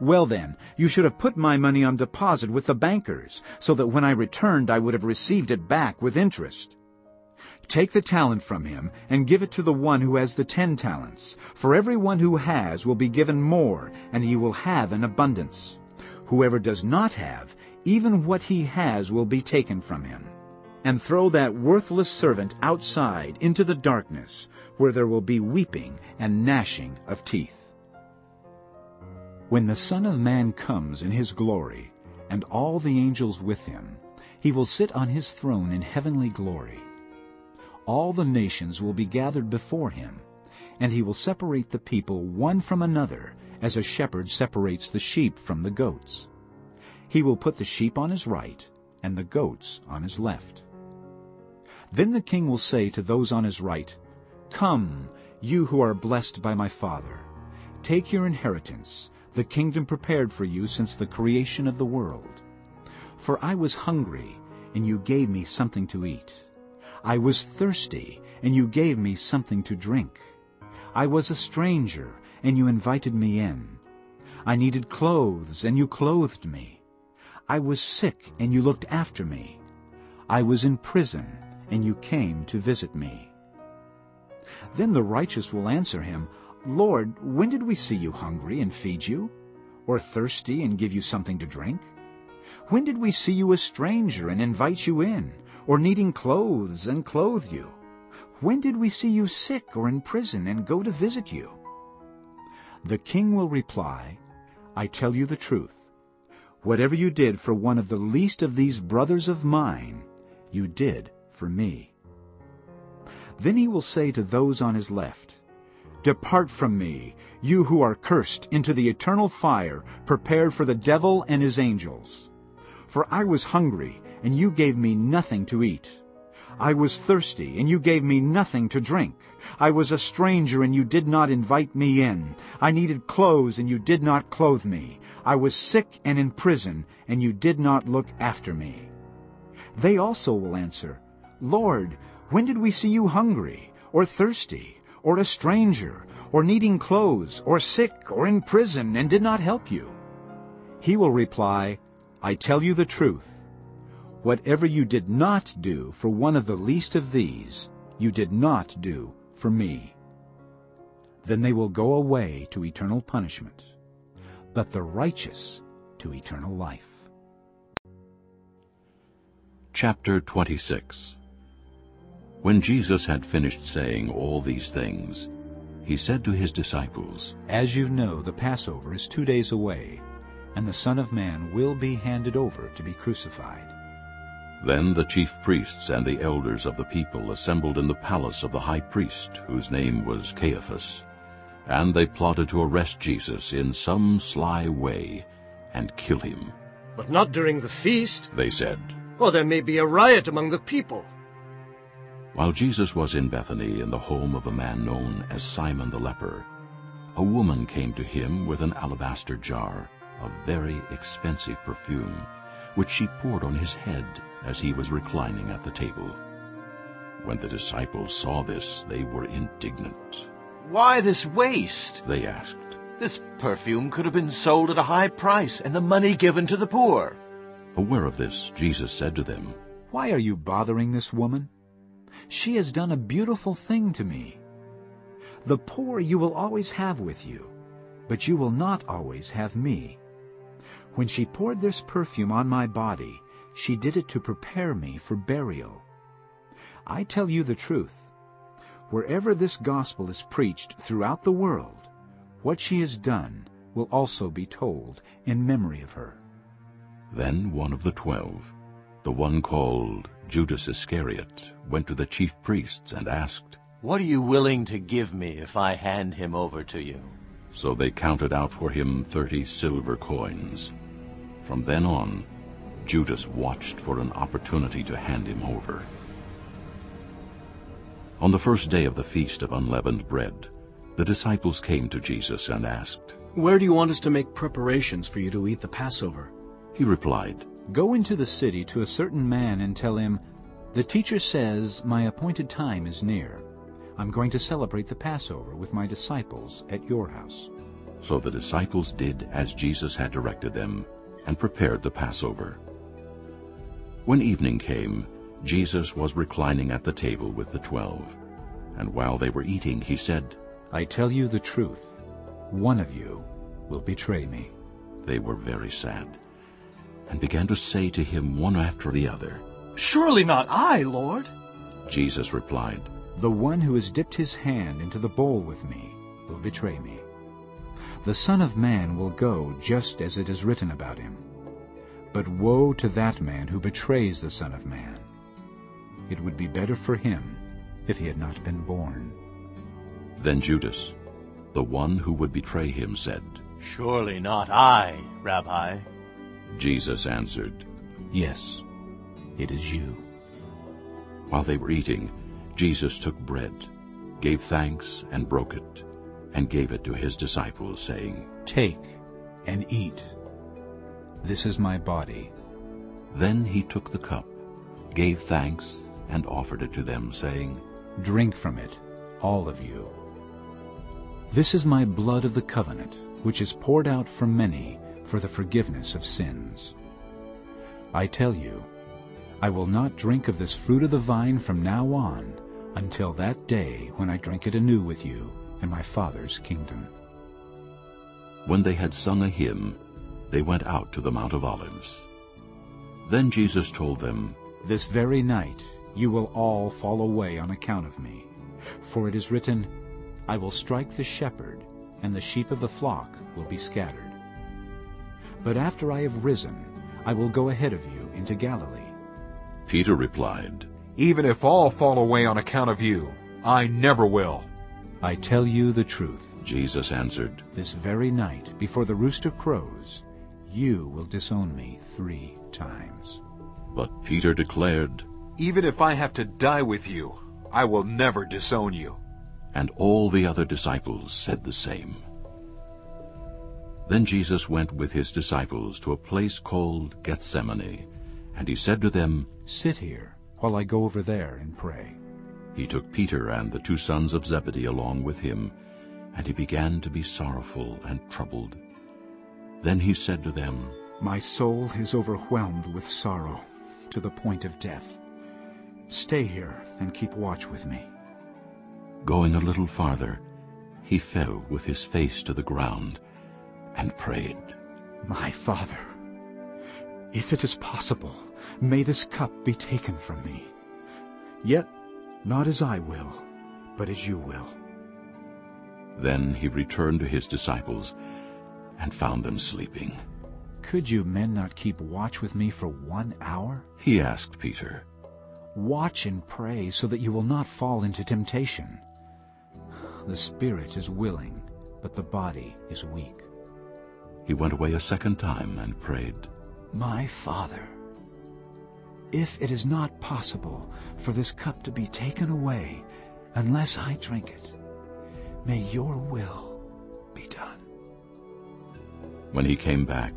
[SPEAKER 6] Well then, you should have put my money on deposit with the bankers, so that when I returned I would have received it back with interest. Take the talent from him, and give it to the one who has the ten talents. For every one who has will be given more, and he will have an abundance. Whoever does not have, even what he has will be taken from him. And throw that worthless servant outside into the darkness, where there will be weeping and gnashing of teeth. When the Son of Man comes in his glory, and all the angels with him, he will sit on his throne in heavenly glory. All the nations will be gathered before him, and he will separate the people one from another, as a shepherd separates the sheep from the goats. He will put the sheep on his right, and the goats on his left. Then the king will say to those on his right, Come, you who are blessed by my Father, take your inheritance, the kingdom prepared for you since the creation of the world. For I was hungry, and you gave me something to eat. I was thirsty, and you gave me something to drink. I was a stranger, and you invited me in. I needed clothes, and you clothed me. I was sick, and you looked after me. I was in prison, and you came to visit me. Then the righteous will answer him, Lord, when did we see you hungry and feed you, or thirsty and give you something to drink? When did we see you a stranger and invite you in, or needing clothes and clothe you? When did we see you sick or in prison and go to visit you? The king will reply, I tell you the truth. Whatever you did for one of the least of these brothers of mine, you did for me. Then he will say to those on his left, Depart from me, you who are cursed, into the eternal fire, prepared for the devil and his angels. For I was hungry, and you gave me nothing to eat. I was thirsty, and you gave me nothing to drink. I was a stranger, and you did not invite me in. I needed clothes, and you did not clothe me. I was sick and in prison, and you did not look after me. They also will answer, Lord, when did we see you hungry, or thirsty, or a stranger, or needing clothes, or sick, or in prison, and did not help you? He will reply, I tell you the truth. Whatever you did not do for one of the least of these, you did not do for me. Then they will go away to eternal punishment, but the righteous to eternal life.
[SPEAKER 1] Chapter 26 when Jesus had finished saying all these things, he said to his disciples,
[SPEAKER 6] As you know, the Passover is two days away, and the Son of Man will be handed over to be crucified.
[SPEAKER 1] Then the chief priests and the elders of the people assembled in the palace of the high priest, whose name was Caiaphas. And they plotted to arrest Jesus in some sly way and kill him.
[SPEAKER 8] But not during the feast,
[SPEAKER 1] they said.
[SPEAKER 8] or there may be a riot among the people.
[SPEAKER 1] While Jesus was in Bethany in the home of a man known as Simon the leper, a woman came to him with an alabaster jar of very expensive perfume, which she poured on his head as he was reclining at the table. When the disciples saw this, they were indignant.
[SPEAKER 24] Why this waste?
[SPEAKER 1] They asked.
[SPEAKER 24] This perfume could have been sold at a high price and the money given to the poor.
[SPEAKER 1] Aware of this, Jesus said to them,
[SPEAKER 6] Why are you bothering this woman? She has done a beautiful thing to me. The poor you will always have with you, but you will not always have me. When she poured this perfume on my body, she did it to prepare me for burial. I tell you the truth. Wherever this gospel is preached throughout the world, what she has done will also be told in memory of her.
[SPEAKER 1] Then one of the twelve, the one called Judas Iscariot, went to the chief priests and asked,
[SPEAKER 24] What are you willing to give me if I hand him over to you?
[SPEAKER 1] So they counted out for him thirty silver coins. From then on, Judas watched for an opportunity to hand him over. On the first day of the Feast of Unleavened Bread, the disciples came to Jesus and asked,
[SPEAKER 4] Where do you want us to make preparations for you to eat the Passover?
[SPEAKER 1] He replied,
[SPEAKER 6] Go into the city to a certain man and tell him, The teacher says, My appointed time is near. I'm going to celebrate the Passover with my disciples at your house.
[SPEAKER 1] So the disciples did as Jesus had directed them and prepared the Passover. When evening came, Jesus was reclining at the table with the twelve. And while they were eating, he said,
[SPEAKER 6] I tell you the truth, one of you will betray me.
[SPEAKER 1] They were very sad, and began to say to him one after the other,
[SPEAKER 15] Surely not I, Lord.
[SPEAKER 1] Jesus replied,
[SPEAKER 6] The one who has dipped his hand into the bowl with me will betray me. The Son of Man will go just as it is written about him. But woe to that man who betrays the Son of Man. It would be better for him if he had not been born.
[SPEAKER 1] Then Judas, the one who would betray him, said,
[SPEAKER 24] Surely not I, Rabbi.
[SPEAKER 1] Jesus answered,
[SPEAKER 6] Yes, it is you.
[SPEAKER 1] While they were eating, Jesus took bread, gave thanks, and broke it, and gave it to his disciples, saying,
[SPEAKER 6] Take and eat. This is my body.
[SPEAKER 1] Then he took the cup, gave thanks, and offered it to them, saying,
[SPEAKER 6] Drink from it, all of you. This is my blood of the covenant, which is poured out for many for the forgiveness of sins. I tell you, I will not drink of this fruit of the vine from now on until that day when I drink it anew with you in my Father's kingdom.
[SPEAKER 1] When they had sung a hymn, they went out to the Mount of Olives. Then Jesus told them,
[SPEAKER 6] This very night you will all fall away on account of me. For it is written, I will strike the shepherd, and the sheep of the flock will be scattered. But after I have risen, I will go ahead of you into Galilee.
[SPEAKER 1] Peter replied,
[SPEAKER 9] Even if all fall away on account of you, I never will.
[SPEAKER 6] I tell you the truth.
[SPEAKER 1] Jesus answered,
[SPEAKER 6] This very night, before the rooster crows, you will disown me three times.
[SPEAKER 1] But Peter declared,
[SPEAKER 9] Even if I have to die with you, I will never disown you.
[SPEAKER 1] And all the other disciples said the same. Then Jesus went with his disciples to a place called Gethsemane, and he said to them,
[SPEAKER 6] Sit here while I go over there and pray.
[SPEAKER 1] He took Peter and the two sons of Zebedee along with him, and he began to be sorrowful and troubled. Then he said to them,
[SPEAKER 6] My soul is overwhelmed with sorrow to the point of death. Stay here and keep watch with me.
[SPEAKER 1] Going a little farther, he fell with his face to the ground and prayed,
[SPEAKER 6] My Father, if it is possible, may this cup be taken from me. Yet not as I will, but as you will.
[SPEAKER 1] Then he returned to his disciples and found them sleeping.
[SPEAKER 6] Could you men not keep watch with me for one hour?
[SPEAKER 1] He asked Peter.
[SPEAKER 6] Watch and pray so that you will not fall into temptation. The spirit is willing, but the body is weak.
[SPEAKER 1] He went away a second time and prayed,
[SPEAKER 6] My Father, if it is not possible for this cup to be taken away unless I drink it, may your will be done.
[SPEAKER 1] When he came back,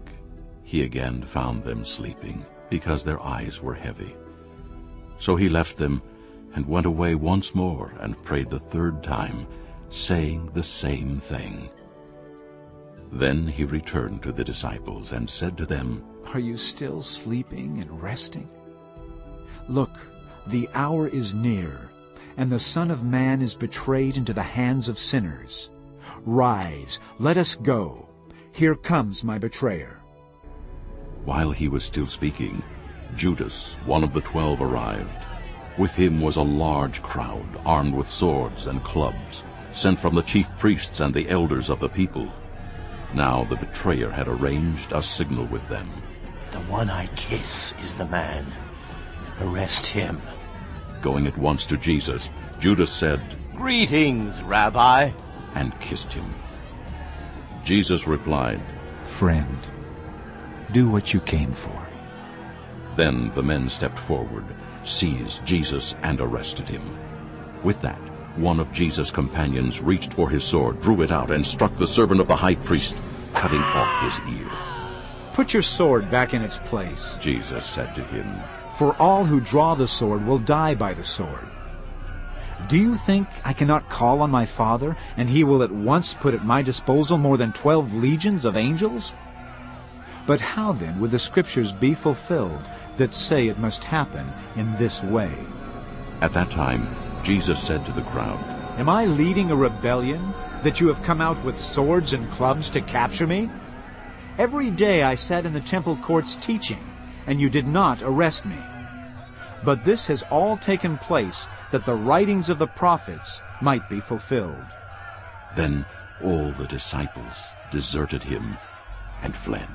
[SPEAKER 1] he again found them sleeping, because their eyes were heavy. So he left them and went away once more and prayed the third time, saying the same thing. Then he returned to the disciples and said to them,
[SPEAKER 6] Are you still sleeping and resting? Look, the hour is near, and the Son of Man is betrayed into the hands of sinners. Rise, let us go. Here comes my betrayer.
[SPEAKER 1] While he was still speaking, Judas, one of the twelve, arrived. With him was a large crowd, armed with swords and clubs, sent from the chief priests and the elders of the people. Now the betrayer had arranged a signal with them.
[SPEAKER 24] The one I kiss is the man. Arrest him.
[SPEAKER 1] Going at once to Jesus, Judas said,
[SPEAKER 24] Greetings, Rabbi,
[SPEAKER 1] and kissed him. Jesus replied,
[SPEAKER 6] Friend, do what you came for.
[SPEAKER 1] Then the men stepped forward, seized Jesus, and arrested him. With that, one of Jesus' companions reached for his sword, drew it out, and struck the servant of the high priest, cutting off his ear.
[SPEAKER 6] Put your sword back in its place,
[SPEAKER 1] Jesus said to him.
[SPEAKER 6] For all who draw the sword will die by the sword. Do you think I cannot call on my Father, and he will at once put at my disposal more than twelve legions of angels? But how then would the Scriptures be fulfilled that say it must happen in this way?
[SPEAKER 1] At that time, Jesus said to the crowd,
[SPEAKER 6] Am I leading a rebellion, that you have come out with swords and clubs to capture me? Every day I sat in the temple courts teaching, and you did not arrest me. But this has all taken place that the writings of the prophets might be fulfilled.
[SPEAKER 1] Then all the disciples deserted him and fled.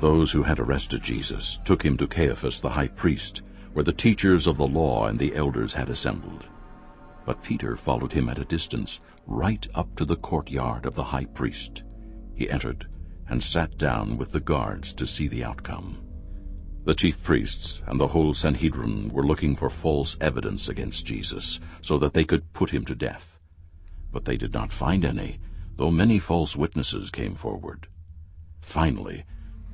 [SPEAKER 1] Those who had arrested Jesus took him to Caiaphas the high priest, where the teachers of the law and the elders had assembled. But Peter followed him at a distance, right up to the courtyard of the high priest. He entered and sat down with the guards to see the outcome. The chief priests and the whole Sanhedrin were looking for false evidence against Jesus, so that they could put him to death. But they did not find any, though many false witnesses came forward. Finally,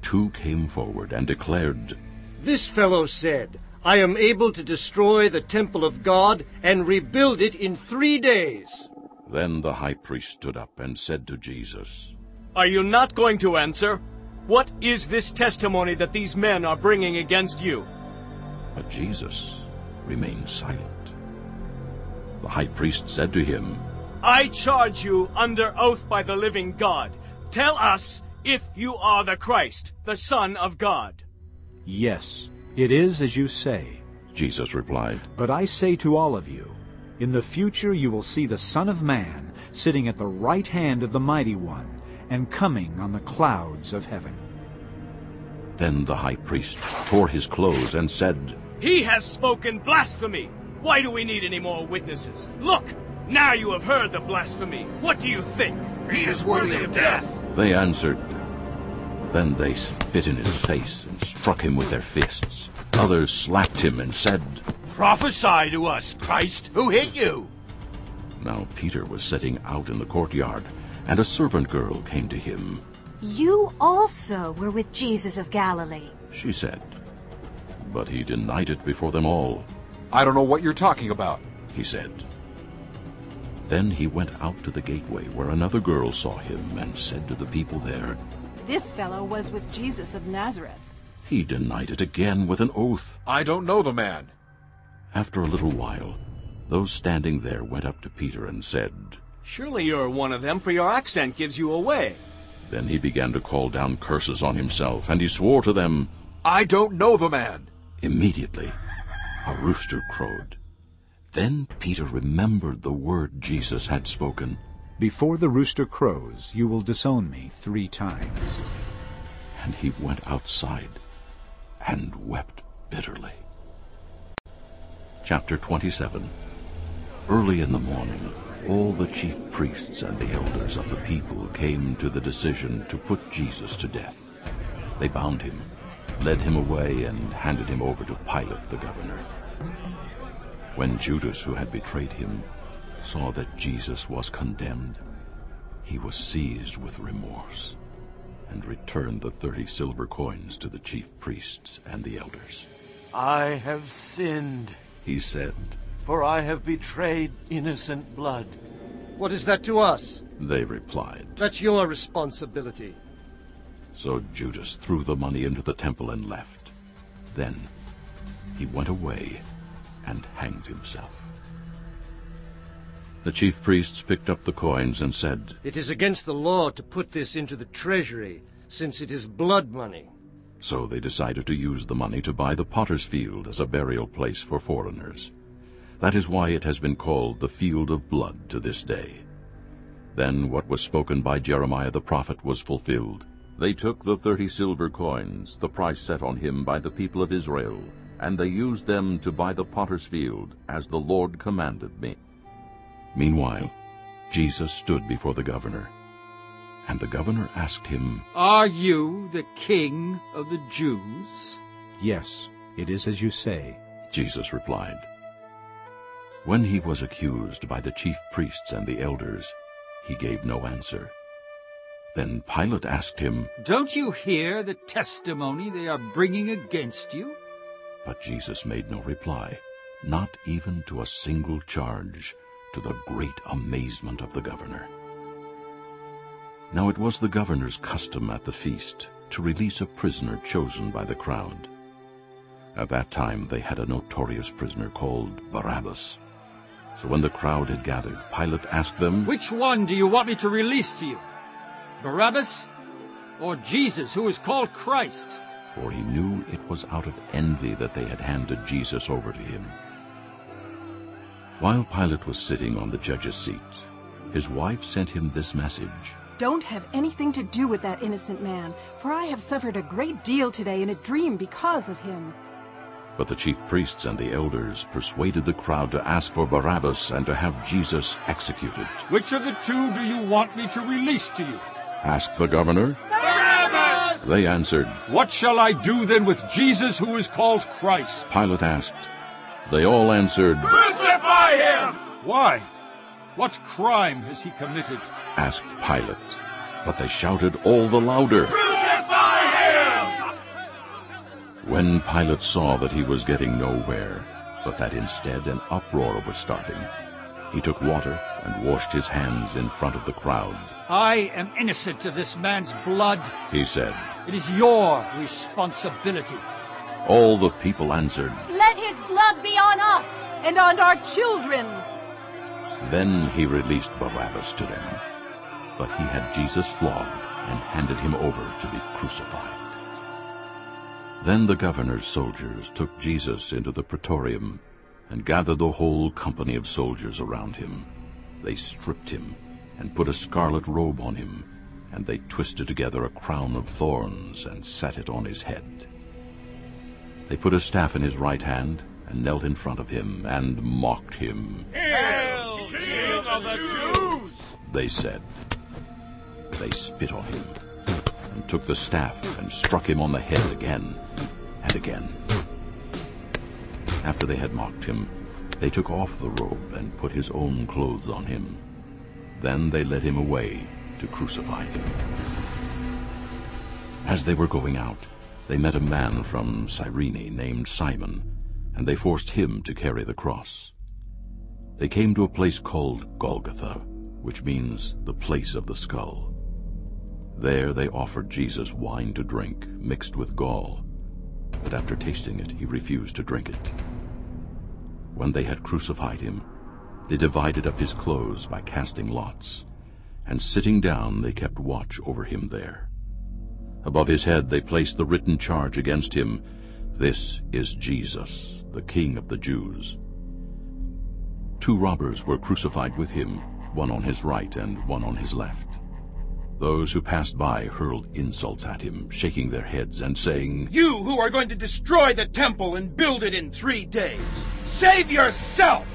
[SPEAKER 1] two came forward and declared,
[SPEAKER 8] This fellow said, I am able to destroy the temple of God and rebuild it in three days.
[SPEAKER 1] Then the high priest stood up and said to Jesus,
[SPEAKER 4] Are you not going to answer? What is this testimony that these men are bringing against you?
[SPEAKER 1] But Jesus remained silent. The high priest said to him,
[SPEAKER 4] I charge you under oath by the living God. Tell us if you are the Christ, the Son of God.
[SPEAKER 6] Yes, it is as you say.
[SPEAKER 1] Jesus replied,
[SPEAKER 6] But I say to all of you, in the future you will see the Son of Man sitting at the right hand of the Mighty One, and coming on the clouds of heaven.
[SPEAKER 1] Then the high priest tore his clothes and said,
[SPEAKER 4] He has spoken blasphemy! Why do we need any more witnesses? Look! Now you have heard the blasphemy. What do you think?
[SPEAKER 26] He is worthy of death.
[SPEAKER 1] They answered. Then they spit in his face and struck him with their fists. Others slapped him and said,
[SPEAKER 26] Prophesy to us, Christ. Who hit you?
[SPEAKER 1] Now Peter was sitting out in the courtyard, and a servant girl came to him.
[SPEAKER 22] You also were with Jesus of Galilee,
[SPEAKER 1] she said. But he denied it before them all.
[SPEAKER 9] I don't know what you're talking about,
[SPEAKER 1] he said. Then he went out to the gateway where another girl saw him and said to the people there,
[SPEAKER 27] This fellow was with Jesus of Nazareth.
[SPEAKER 1] He denied it again with an oath.
[SPEAKER 9] I don't know the man.
[SPEAKER 1] After a little while, those standing there went up to Peter and said,
[SPEAKER 4] Surely you're one of them, for your accent gives you away.
[SPEAKER 1] Then he began to call down curses on himself, and he swore to them,
[SPEAKER 9] I don't know the man.
[SPEAKER 1] Immediately, a rooster crowed. Then Peter remembered the word Jesus had spoken.
[SPEAKER 6] Before the rooster crows, you will disown me three times.
[SPEAKER 1] And he went outside and wept bitterly. Chapter 27 Early in the morning, all the chief priests and the elders of the people came to the decision to put Jesus to death. They bound him, led him away, and handed him over to Pilate the governor. When Judas, who had betrayed him, saw that Jesus was condemned, he was seized with remorse and returned the thirty silver coins to the chief priests and the elders.
[SPEAKER 24] I have sinned,
[SPEAKER 1] he said,
[SPEAKER 24] for I have betrayed innocent blood.
[SPEAKER 8] What is that to us?
[SPEAKER 1] They replied.
[SPEAKER 8] That's your responsibility.
[SPEAKER 1] So Judas threw the money into the temple and left. Then he went away and hanged himself. The chief priests picked up the coins and said,
[SPEAKER 8] It is against the law to put this into the treasury, since it is blood money.
[SPEAKER 1] So they decided to use the money to buy the potter's field as a burial place for foreigners. That is why it has been called the Field of Blood to this day. Then what was spoken by Jeremiah the prophet was fulfilled. They took the thirty silver coins, the price set on him by the people of Israel, and they used them to buy the potter's field, as the Lord commanded me. Meanwhile, Jesus stood before the governor, and the governor asked him,
[SPEAKER 3] Are you the king of the Jews?
[SPEAKER 23] Yes, it is as you say.
[SPEAKER 1] Jesus replied. When he was accused by the chief priests and the elders, he gave no answer. Then Pilate asked him,
[SPEAKER 3] Don't you hear the testimony they are bringing against you?
[SPEAKER 1] But Jesus made no reply, not even to a single charge, to the great amazement of the governor. Now it was the governor's custom at the feast to release a prisoner chosen by the crowd. At that time they had a notorious prisoner called Barabbas. So when the crowd had gathered, Pilate asked them,
[SPEAKER 3] Which one do you want me to release to you? Barabbas or Jesus, who is called Christ?
[SPEAKER 1] For he knew it was out of envy that they had handed Jesus over to him. While Pilate was sitting on the judge's seat, his wife sent him this message.
[SPEAKER 22] Don't have anything to do with that innocent man, for I have suffered a great deal today in a dream because of him.
[SPEAKER 1] But the chief priests and the elders persuaded the crowd to ask for Barabbas and to have Jesus executed.
[SPEAKER 3] Which of the two do you want me to release to you?
[SPEAKER 1] asked the governor.
[SPEAKER 3] Barabbas!
[SPEAKER 1] They answered,
[SPEAKER 3] What shall I do then with Jesus who is called Christ?
[SPEAKER 1] Pilate asked. They all answered,
[SPEAKER 3] Crucify him! Why? What crime has he committed?
[SPEAKER 1] asked Pilate. But they shouted all the louder,
[SPEAKER 3] Crucify him!
[SPEAKER 1] When Pilate saw that he was getting nowhere, but that instead an uproar was starting, he took water and washed his hands in front of the crowd.
[SPEAKER 3] I am innocent of this man's blood,
[SPEAKER 1] he said.
[SPEAKER 3] It is your responsibility.
[SPEAKER 1] All the people answered,
[SPEAKER 21] Let his blood be on us!
[SPEAKER 22] And on our children!
[SPEAKER 1] Then he released Barabbas to them. But he had Jesus flogged and handed him over to be crucified. Then the governor's soldiers took Jesus into the praetorium and gathered the whole company of soldiers around him. They stripped him and put a scarlet robe on him, and they twisted together a crown of thorns and set it on his head. They put a staff in his right hand and knelt in front of him and mocked him.
[SPEAKER 28] Hail, King of the Jews!
[SPEAKER 1] They said. They spit on him and took the staff and struck him on the head again again. After they had mocked him, they took off the robe and put his own clothes on him. Then they led him away to crucify him. As they were going out, they met a man from Cyrene named Simon, and they forced him to carry the cross. They came to a place called Golgotha, which means the place of the skull. There they offered Jesus wine to drink, mixed with gall, but after tasting it he refused to drink it. When they had crucified him, they divided up his clothes by casting lots, and sitting down they kept watch over him there. Above his head they placed the written charge against him, This is Jesus, the King of the Jews. Two robbers were crucified with him, one on his right and one on his left. Those who passed by hurled insults at him, shaking their heads and saying,
[SPEAKER 29] You who are going to destroy the temple and build it in three days, save yourself!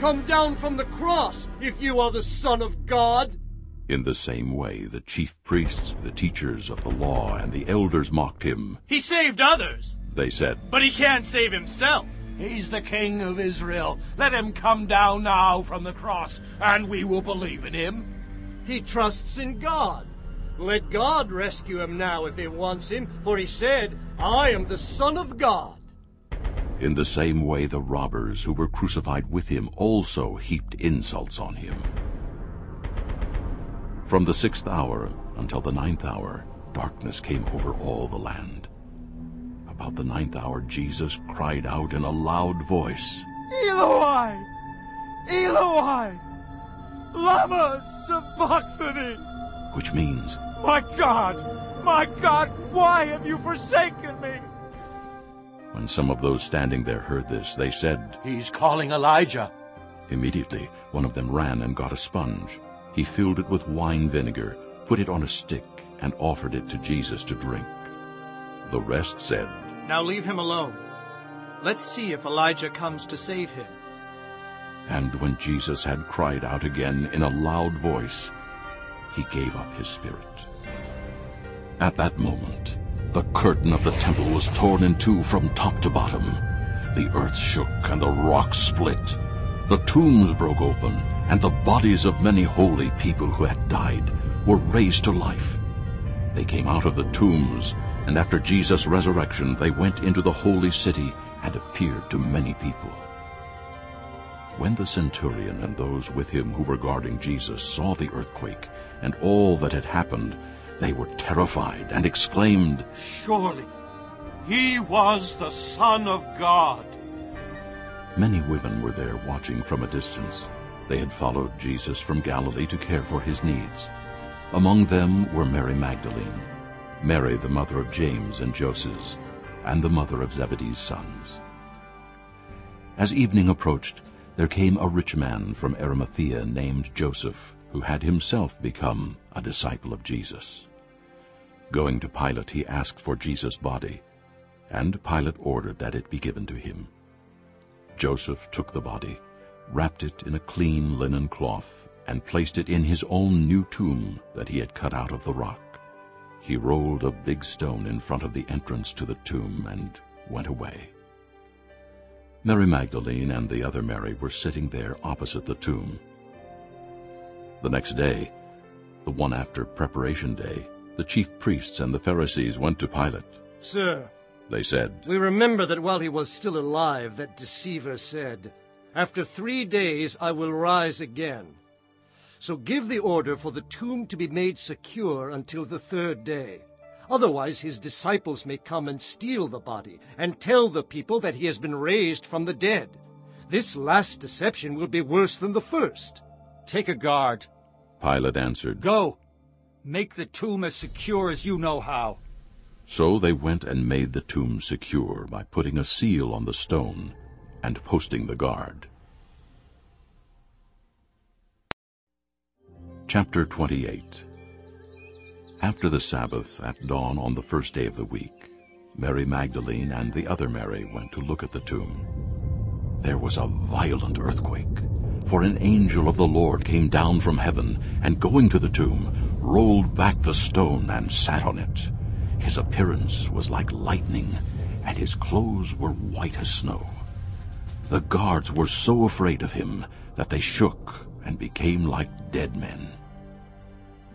[SPEAKER 8] Come down from the cross if you are the Son of God.
[SPEAKER 1] In the same way, the chief priests, the teachers of the law, and the elders mocked him.
[SPEAKER 15] He saved others,
[SPEAKER 1] They said,
[SPEAKER 15] but he can't save himself.
[SPEAKER 28] He's the king of Israel. Let him come down now from the cross, and we will believe in him.
[SPEAKER 8] He trusts in God. Let God rescue him now if he wants him, for he said, I am the Son of God.
[SPEAKER 1] In the same way, the robbers who were crucified with him also heaped insults on him. From the sixth hour until the ninth hour, darkness came over all the land. About the ninth hour, Jesus cried out in a loud voice,
[SPEAKER 29] Eloi! Eloi! Lama sabachthani!
[SPEAKER 1] which means,
[SPEAKER 29] My God! My God! Why have you forsaken me?
[SPEAKER 1] When some of those standing there heard this, they said,
[SPEAKER 24] He's calling Elijah.
[SPEAKER 1] Immediately one of them ran and got a sponge. He filled it with wine vinegar, put it on a stick, and offered it to Jesus to drink. The rest said,
[SPEAKER 15] Now leave him alone. Let's see if Elijah comes to save him.
[SPEAKER 1] And when Jesus had cried out again in a loud voice, he gave up his spirit. At that moment, the curtain of the temple was torn in two from top to bottom. The earth shook and the rocks split. The tombs broke open, and the bodies of many holy people who had died were raised to life. They came out of the tombs, and after Jesus' resurrection they went into the holy city and appeared to many people. When the centurion and those with him who were guarding Jesus saw the earthquake and all that had happened, they were terrified and exclaimed,
[SPEAKER 29] Surely he was the Son of God.
[SPEAKER 1] Many women were there watching from a distance. They had followed Jesus from Galilee to care for his needs. Among them were Mary Magdalene, Mary the mother of James and Joses, and the mother of Zebedee's sons. As evening approached, there came a rich man from Arimathea named Joseph, who had himself become a disciple of Jesus. Going to Pilate, he asked for Jesus' body, and Pilate ordered that it be given to him. Joseph took the body, wrapped it in a clean linen cloth, and placed it in his own new tomb that he had cut out of the rock. He rolled a big stone in front of the entrance to the tomb and went away. Mary Magdalene and the other Mary were sitting there opposite the tomb. The next day, the one after Preparation Day, the chief priests and the Pharisees went to Pilate.
[SPEAKER 8] Sir,
[SPEAKER 1] They said,
[SPEAKER 8] we remember that while he was still alive, that deceiver said, After three days I will rise again. So give the order for the tomb to be made secure until the third day. Otherwise his disciples may come and steal the body, and tell the people that he has been raised from the dead. This last deception will be worse than the first.
[SPEAKER 3] Take a guard.
[SPEAKER 1] Pilate answered,
[SPEAKER 3] Go. Make the tomb as secure as you know how.
[SPEAKER 1] So they went and made the tomb secure by putting a seal on the stone and posting the guard. Chapter 28 After the Sabbath, at dawn on the first day of the week, Mary Magdalene and the other Mary went to look at the tomb. There was a violent earthquake, for an angel of the Lord came down from heaven, and going to the tomb, rolled back the stone and sat on it. His appearance was like lightning, and his clothes were white as snow. The guards were so afraid of him that they shook and became like dead men.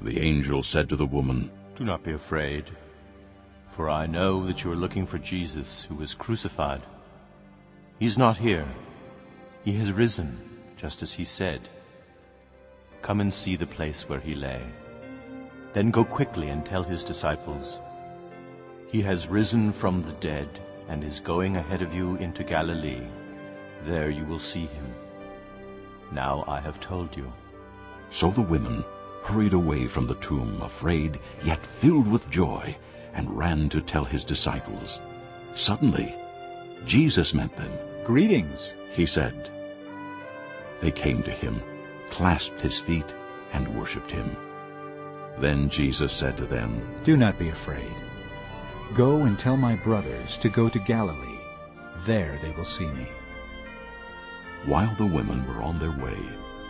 [SPEAKER 1] The angel said to the woman,
[SPEAKER 24] Do not be afraid, for I know that you are looking for Jesus who was crucified. He is not here. He has risen, just as he said. Come and see the place where he lay. Then go quickly and tell his disciples, He has risen from the dead and is going ahead of you into Galilee. There you will see him. Now I have told you.
[SPEAKER 1] So the women hurried away from the tomb, afraid, yet filled with joy, and ran to tell his disciples. Suddenly, Jesus met them.
[SPEAKER 6] Greetings,
[SPEAKER 1] he said. They came to him, clasped his feet, and worshipped him. Then Jesus said to them,
[SPEAKER 23] Do not be afraid. Go and tell my brothers to go to Galilee. There they will see me.
[SPEAKER 1] While the women were on their way,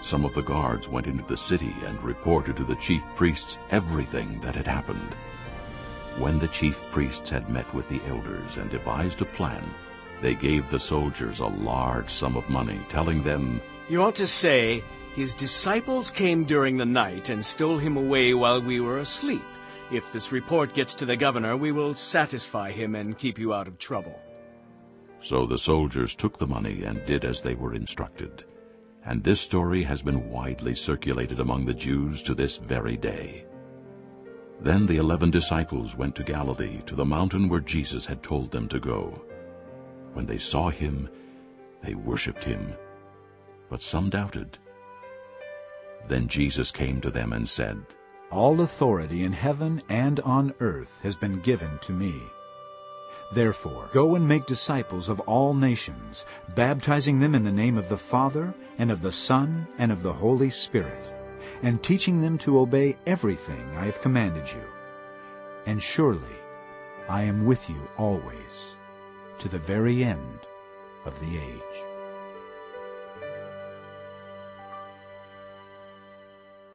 [SPEAKER 1] some of the guards went into the city and reported to the chief priests everything that had happened. When the chief priests had met with the elders and devised a plan, they gave the soldiers a large sum of money, telling them,
[SPEAKER 4] You ought to say, His disciples came during the night and stole him away while we were asleep. If this report gets to the governor, we will satisfy him and keep you out of trouble.
[SPEAKER 1] So the soldiers took the money and did as they were instructed. And this story has been widely circulated among the Jews to this very day. Then the eleven disciples went to Galilee, to the mountain where Jesus had told them to go. When they saw him, they worshipped him, but some doubted. Then Jesus came to them and said,
[SPEAKER 6] All authority in heaven and on earth has been given to me. Therefore, go and make disciples of all nations, baptizing them in the name of the Father, and of the Son, and of the Holy Spirit, and teaching them to obey everything I have commanded you. And surely I am with you always, to the very end of the age.